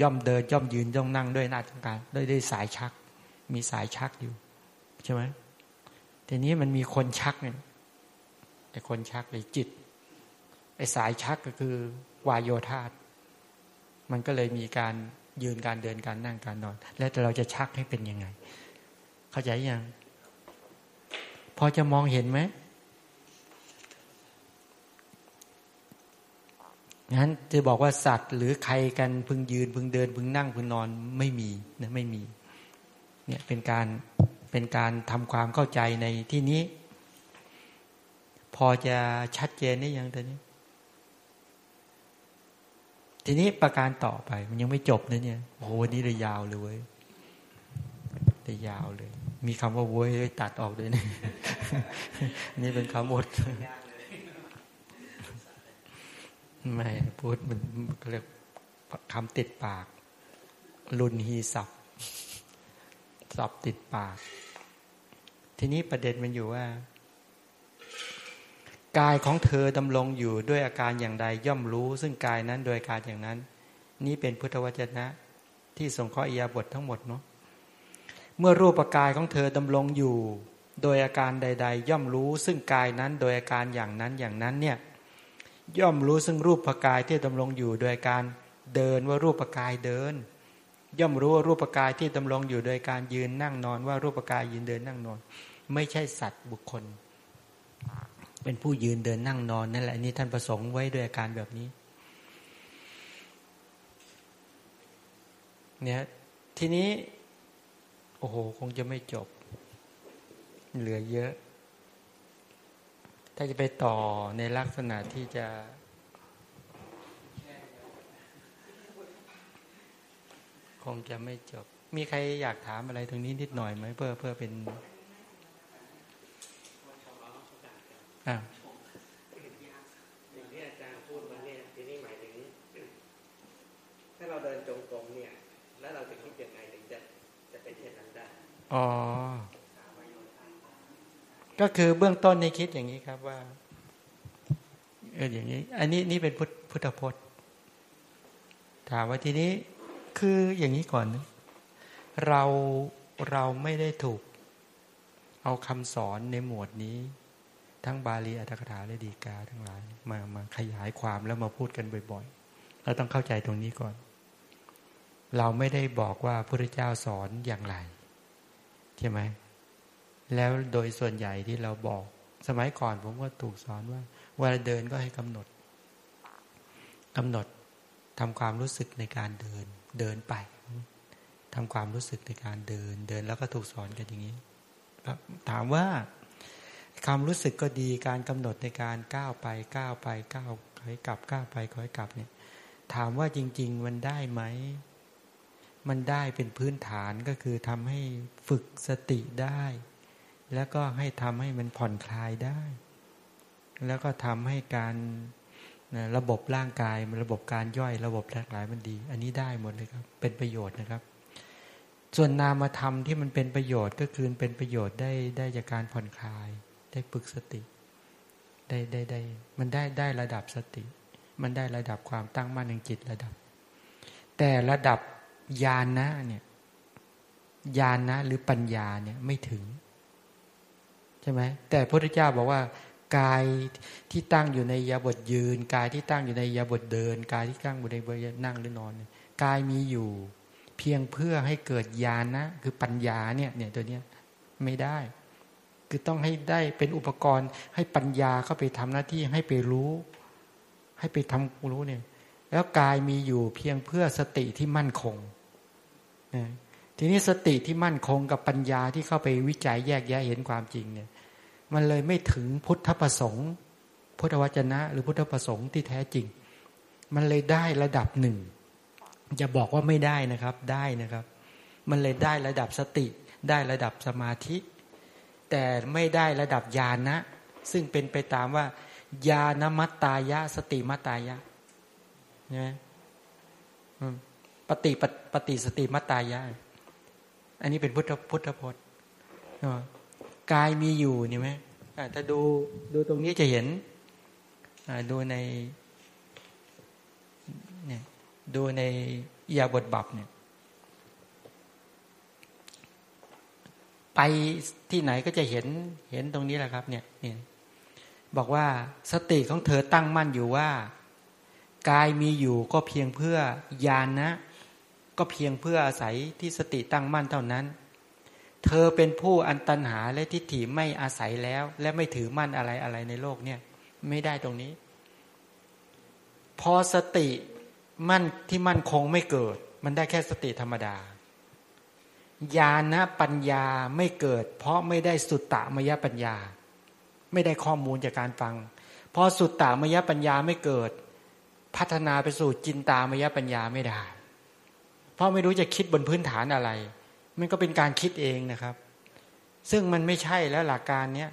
ย่อมเดินย่อมยืนย่อมนั่งด้วยอำนาจของการด้วยด้วยสายชัก มีสายชักอยู่ใช่ไหมทีนี้มันมีคนชักเนี่ยไอ้คนชักเลยจิตไอ้สายชักก็คือวายโยธาตมันก็เลยมีการยืนการเดินการนั่งการนอน แล้วแต่เราจะชักให้เป็นยังไง เข้าใจยัง พอจะมองเห็นไหม งั้นจะบอกว่าสัตว์ หรือใครกันพึงยืน พึงเดิน พึงนั่งพึงนอนไม่มีนะไม่มีเนี่ยเป็นการเป็นการทำความเข้าใจในที่นี้ พอจะชัดเจนได้ยังตอนนี้ ทีนี้ประการต่อไป มันยังไม่จบนะเนี่ยโอ้โหวันนี้เลยยาวเลยเว้ยเลยยาวเลย มีคำว่าเว้ยตัดออกด้วยนะนี่เป็นคำหมด ไม่พูดมันเรียกคำติดปาก ลุนฮีสับสับติดปาก ทีนี้ประเด็นมันอยู่ว่า กายของเธอดำรงอยู่ด้วยอาการอย่างใดย่อมรู้ ซึ่งกายนั้นโดยการอย่างนั้น นี้เป็นพุทธวจนะ ที่สงเคราะห์อียาบททั้งหมดเนาะเมื่อรูปกายของเธอดำรงอยู่ โดยอาการใด ๆ ย่อมรู้ ซึ่งกายนั้นโดยอาการอย่างนั้นอย่างนั้นเนี่ย ย่อมรู้ซึ่งรูปกายที่ดำรงอยู่โดยการเดินว่ารูปกายเดิน ย่อมรู้ว่ารูปกายที่ดำรงอยู่โดยการยืนนั่งนอนว่ารูปกายยืนเดินนั่งนอน ไม่ใช่สัตว์บุคคล เป็นผู้ยืนเดินนั่งนอนนั่นแหละนี่ท่านประสงค์ไว้ด้วยอาการแบบนี้เนี่ยทีนี้ โอ้โห คงจะไม่จบ เหลือเยอะ ถ้าจะไปต่อในลักษณะที่จะคงจะไม่จบ มีใครอยากถามอะไรตรงนี้นิดหน่อยไหมเพื่อเพื่อเป็นอ่าที่อาจารย์พูดมาเนี่ยทีนี้หมายถึงถ้าเราเดินจงกรมเนี่ย แล้วเราจะคิดยังไงถึงจะจะเป็นเช่นนั้นได้ อ๋อ ก็คือเบื้องต้นในคิดอย่างนี้ครับว่าเอออย่างนี้ อันนี้นี่เป็นพุทธพุทธพจน์ ถามว่าทีนี้คืออย่างนี้ก่อน เราเราไม่ได้ถูก เอาคำสอนในหมวดนี้ ทั้งบาลีอัตถกถาและดีกา ทั้งหลายมามาขยายความแล้วมาพูดกันบ่อยๆ เราต้องเข้าใจตรงนี้ก่อน เราไม่ได้บอกว่าพระเจ้าสอนอย่างไร ใช่ไหม แล้วโดยส่วนใหญ่ที่เราบอก สมัยก่อนผมก็ถูกสอนว่าเวลาเดินก็ให้กำหนดกำหนดทำความรู้สึกในการเดิน เดินไปทำความรู้สึกในการเดิน เดินแล้วก็ถูกสอนกันอย่างนี้ถามว่าความรู้สึกก็ดีการกำหนดในการก้าวไปก้าวไปก้าวคอยกลับก้าวไปคอยกลับเนี่ย ถามว่าจริง ๆ มันได้ไหมมันได้เป็นพื้นฐานก็คือทำให้ฝึกสติได้ แล้วก็ให้ทำให้มันผ่อนคลายได้ แล้วก็ทำให้การระบบร่างกายระบบการย่อยระบบหลายมันดี อันนี้ได้หมดเลยครับ เป็นประโยชน์นะครับ ส่วนนามธรรมที่มันเป็นประโยชน์ก็คือเป็นประโยชน์ได้ได้จากการผ่อนคลาย ได้ฝึกสติ ได้ได้ได้มันได้ได้ระดับสติ มันได้ระดับความตั้งมั่นในจิตระดับ แต่ระดับญาณนะเนี่ยญาณนะหรือปัญญาเนี่ยไม่ถึง ช่ไหมแต่พระพุทธเจ้าบอกว่ากายที่ตั้งอยู่ในยาบทยืน กายที่ตั้งอยู่ในยาบทเดิน กายที่ตั้งอยู่ในบทนั่งหรือนอนกายมีอยู่ เพียงเพื่อให้เกิดญาณนะคือปัญญาเนี่ยเนี่ยตัวเนี้ยไม่ได้ คือต้องให้ได้เป็นอุปกรณ์ให้ปัญญาเข้าไปทำหน้าที่ให้ไปรู้ ให้ไปทำรู้เนี่ย แล้วกายมีอยู่เพียงเพื่อสติที่มั่นคงทีนี้สติที่มั่นคงกับปัญญาที่เข้าไปวิจัยแยกแยะเห็นความจริงเนี่ย มันเลยไม่ถึงพุทธประสงค์พุทธวจนะ หรือพุทธประสงค์ที่แท้จริง มันเลยได้ระดับหนึ่งจะบอกว่าไม่ได้นะครับได้นะครับ มันเลยได้ระดับสติ ได้ระดับสมาธิ แต่ไม่ได้ระดับญาณนะซึ่งเป็นไปตามว่าญาณมัตตายะ สติมัตตายะใช่ไหมปฏิปฏิสติมัตตายะ อันนี้เป็นพุทธพุทธพจน์ กายมีอยู่นี่ไหมถ้าดูดูตรงนี้จะเห็นดูในเนี่ยดูในยาบทบับเนี่ยไปที่ไหนก็จะเห็นเห็นตรงนี้แหละครับเนี่ยเนี่ยบอกว่าสติของเธอตั้งมั่นอยู่ว่า กายมีอยู่ก็เพียงเพื่อญาณนะ ก็เพียงเพื่ออาศัยที่สติตั้งมั่นเท่านั้น เธอเป็นผู้อันตันหาและทิฏฐิไม่อาศัยแล้ว และไม่ถือมั่นอะไรอะไรในโลกเนี่ย ไม่ได้ตรงนี้ พอสติมั่นที่มั่นคงไม่เกิด มันได้แค่สติธรรมดาญาณปัญญาไม่เกิด เพราะไม่ได้สุตตะมยปัญญา ไม่ได้ข้อมูลจากการฟังพอสุตตะมยปัญญาไม่เกิด พัฒนาไปสู่จินตามยปัญญาไม่ได้ เพราะไม่รู้จะคิดบนพื้นฐานอะไร มันก็เป็นการคิดเองนะครับ ซึ่งมันไม่ใช่แล้วหลักการเนี้ย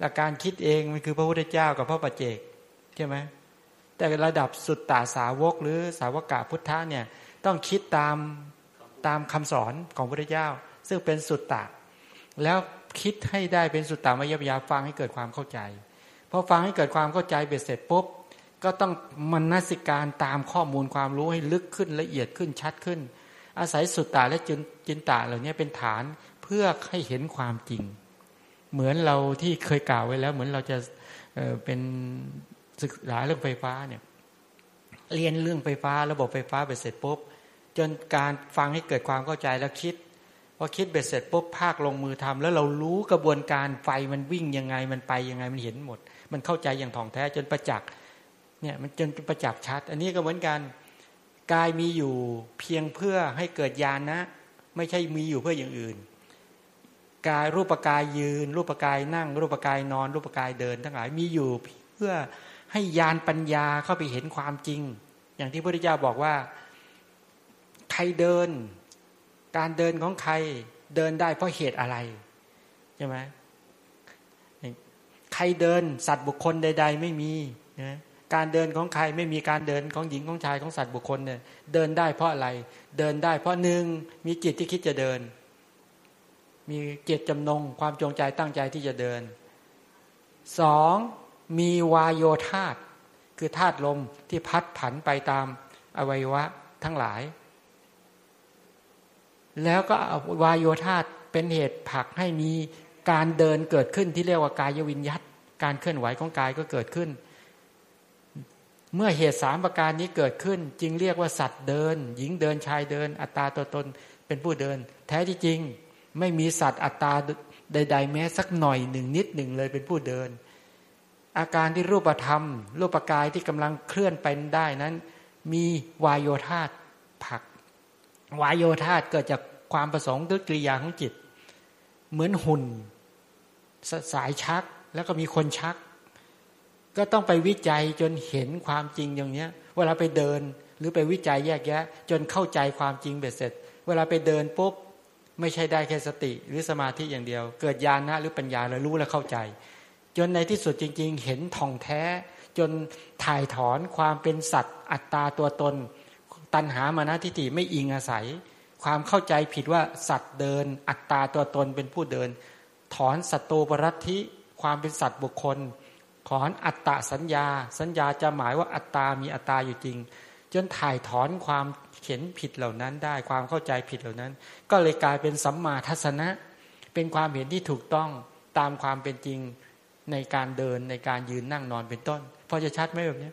หลักการคิดเองมันคือพระพุทธเจ้ากับพระปัจเจกใช่ไหมแต่ระดับสุดตาสาวกหรือสาวกะพุทธะเนี่ยต้องคิดตามตามคำสอนของพระพุทธเจ้า ซึ่งเป็นสุดตาแล้วคิดให้ได้เป็นสุดตามยปัญญาฟังให้เกิดความเข้าใจพอฟังให้เกิดความเข้าใจเบ็ดเสร็จปุ๊บก็ต้องมนสิการตามข้อมูลความรู้ให้ลึกขึ้นละเอียดขึ้นชัดขึ้น อาศัยสุดตาและจินจินตาเหล่านี้เป็นฐานเพื่อให้เห็นความจริง เหมือนเราที่เคยกล่าวไว้แล้ว เหมือนเราจะเเป็นศึกษาเรื่องไฟฟ้าเนี่ยเรียนเรื่องไฟฟ้า ระบบไฟฟ้าไปเสร็จปุ๊บจนการฟังให้เกิดความเข้าใจแล้วคิดพอคิดเบ็ดเสร็จปุ๊บภาคลงมือทำแล้วเรารู้กระบวนการไฟมันวิ่งยังไงมันไปยังไงมันเห็นหมด มันเข้าใจอย่างถ่องแท้จนประจักษ์เนี่ยมันจนประจักษ์ชัด อันนี้ก็เหมือนกัน กายมีอยู่เพียงเพื่อให้เกิดญาณนะ ไม่ใช่มีอยู่เพื่ออย่างอื่น กายรูปกายยืน รูปกายนั่ง รูปกายนอน รูปกายเดิน ทั้งหลายมีอยู่เพื่อให้ญาณปัญญาเข้าไปเห็นความจริง อย่างที่พระพุทธเจ้าบอกว่า ใครเดิน การเดินของใครเดินได้เพราะเหตุอะไรใช่ไหมใครเดินสัตว์บุคคลใด ๆ ไม่มีนะ การเดินของใครไม่มีการเดินของหญิงของชายของสัตว์บุคคลเนี่ยเดินได้เพราะอะไร เดินได้เพราะหนึ่งมีจิตที่คิดจะเดิน มีเจตจำนง ความจงใจตั้งใจที่จะเดินสองมีวายโยธาตคือธาตุลมที่พัดผันไปตามอวัยวะทั้งหลาย แล้วก็วายโยธาตเป็นเหตุผลักให้มีการเดินเกิดขึ้นที่เรียกว่ากายวิญญัตการเคลื่อนไหวของกายก็เกิดขึ้น เมื่อเหตุสามประการนี้เกิดขึ้น จึงเรียกว่าสัตว์เดิน หญิงเดินชายเดิน อัตตาตัวตนเป็นผู้เดิน แท้ที่จริง ไม่มีสัตว์อัตตาใด ๆ แม้สักหน่อยหนึ่งนิดหนึ่งเลยเป็นผู้เดิน อาการที่รูปธรรม รูปกายที่กำลังเคลื่อนไปได้นั้น มีวายโยธาตผัก วายโยธาตเกิดจากความประสงค์ด้วยกิริยาของจิต เหมือนหุ่น สายชักแล้วก็มีคนชัก ก็ต้องไปวิจัยจนเห็นความจริงอย่างเนี้ย เวลาไปเดินหรือไปวิจัยแยกแยะ จนเข้าใจความจริงเบ็ดเสร็จ เวลาไปเดินปุ๊บไม่ใช่ได้แค่สติหรือสมาธิอย่างเดียว เกิดญาณนะหรือปัญญาแล้วรู้และเข้าใจ จนในที่สุดจริง ๆ เห็นท่องแท้ จนถ่ายถอนความเป็นสัตว์ อัตตาตัวตน ตัณหามานะทิฏฐิไม่อิงอาศัย ความเข้าใจผิดว่าสัตว์เดิน อัตตาตัวตนเป็นผู้เดิน ถอนสัตโตปรัตธิความเป็นสัตว์บุคคล ถอนอัตตาสัญญา สัญญาจะหมายว่าอัตตามีอัตตาอยู่จริง จนถ่ายถอนความเข็นผิดเหล่านั้นได้ความเข้าใจผิดเหล่านั้น ก็เลยกลายเป็นสัมมาทัศนะ เป็นความเห็นที่ถูกต้องตามความเป็นจริงในการเดินในการยืนนั่งนอนเป็นต้น พอจะชัดไหมแบบนี้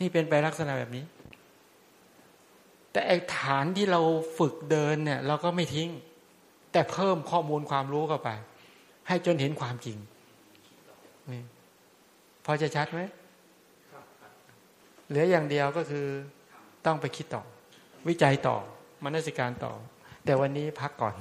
นี่เป็นไปลักษณะแบบนี้ แต่ไอ้ฐานที่เราฝึกเดินเนี่ย เราก็ไม่ทิ้ง แต่เพิ่มข้อมูลความรู้เข้าไป ให้จนเห็นความจริงนี่ พอจะชัดไหมเหลืออย่างเดียวก็คือต้องไปคิดต่อ วิจัยต่อมนสิการต่อ แต่วันนี้พักก่อน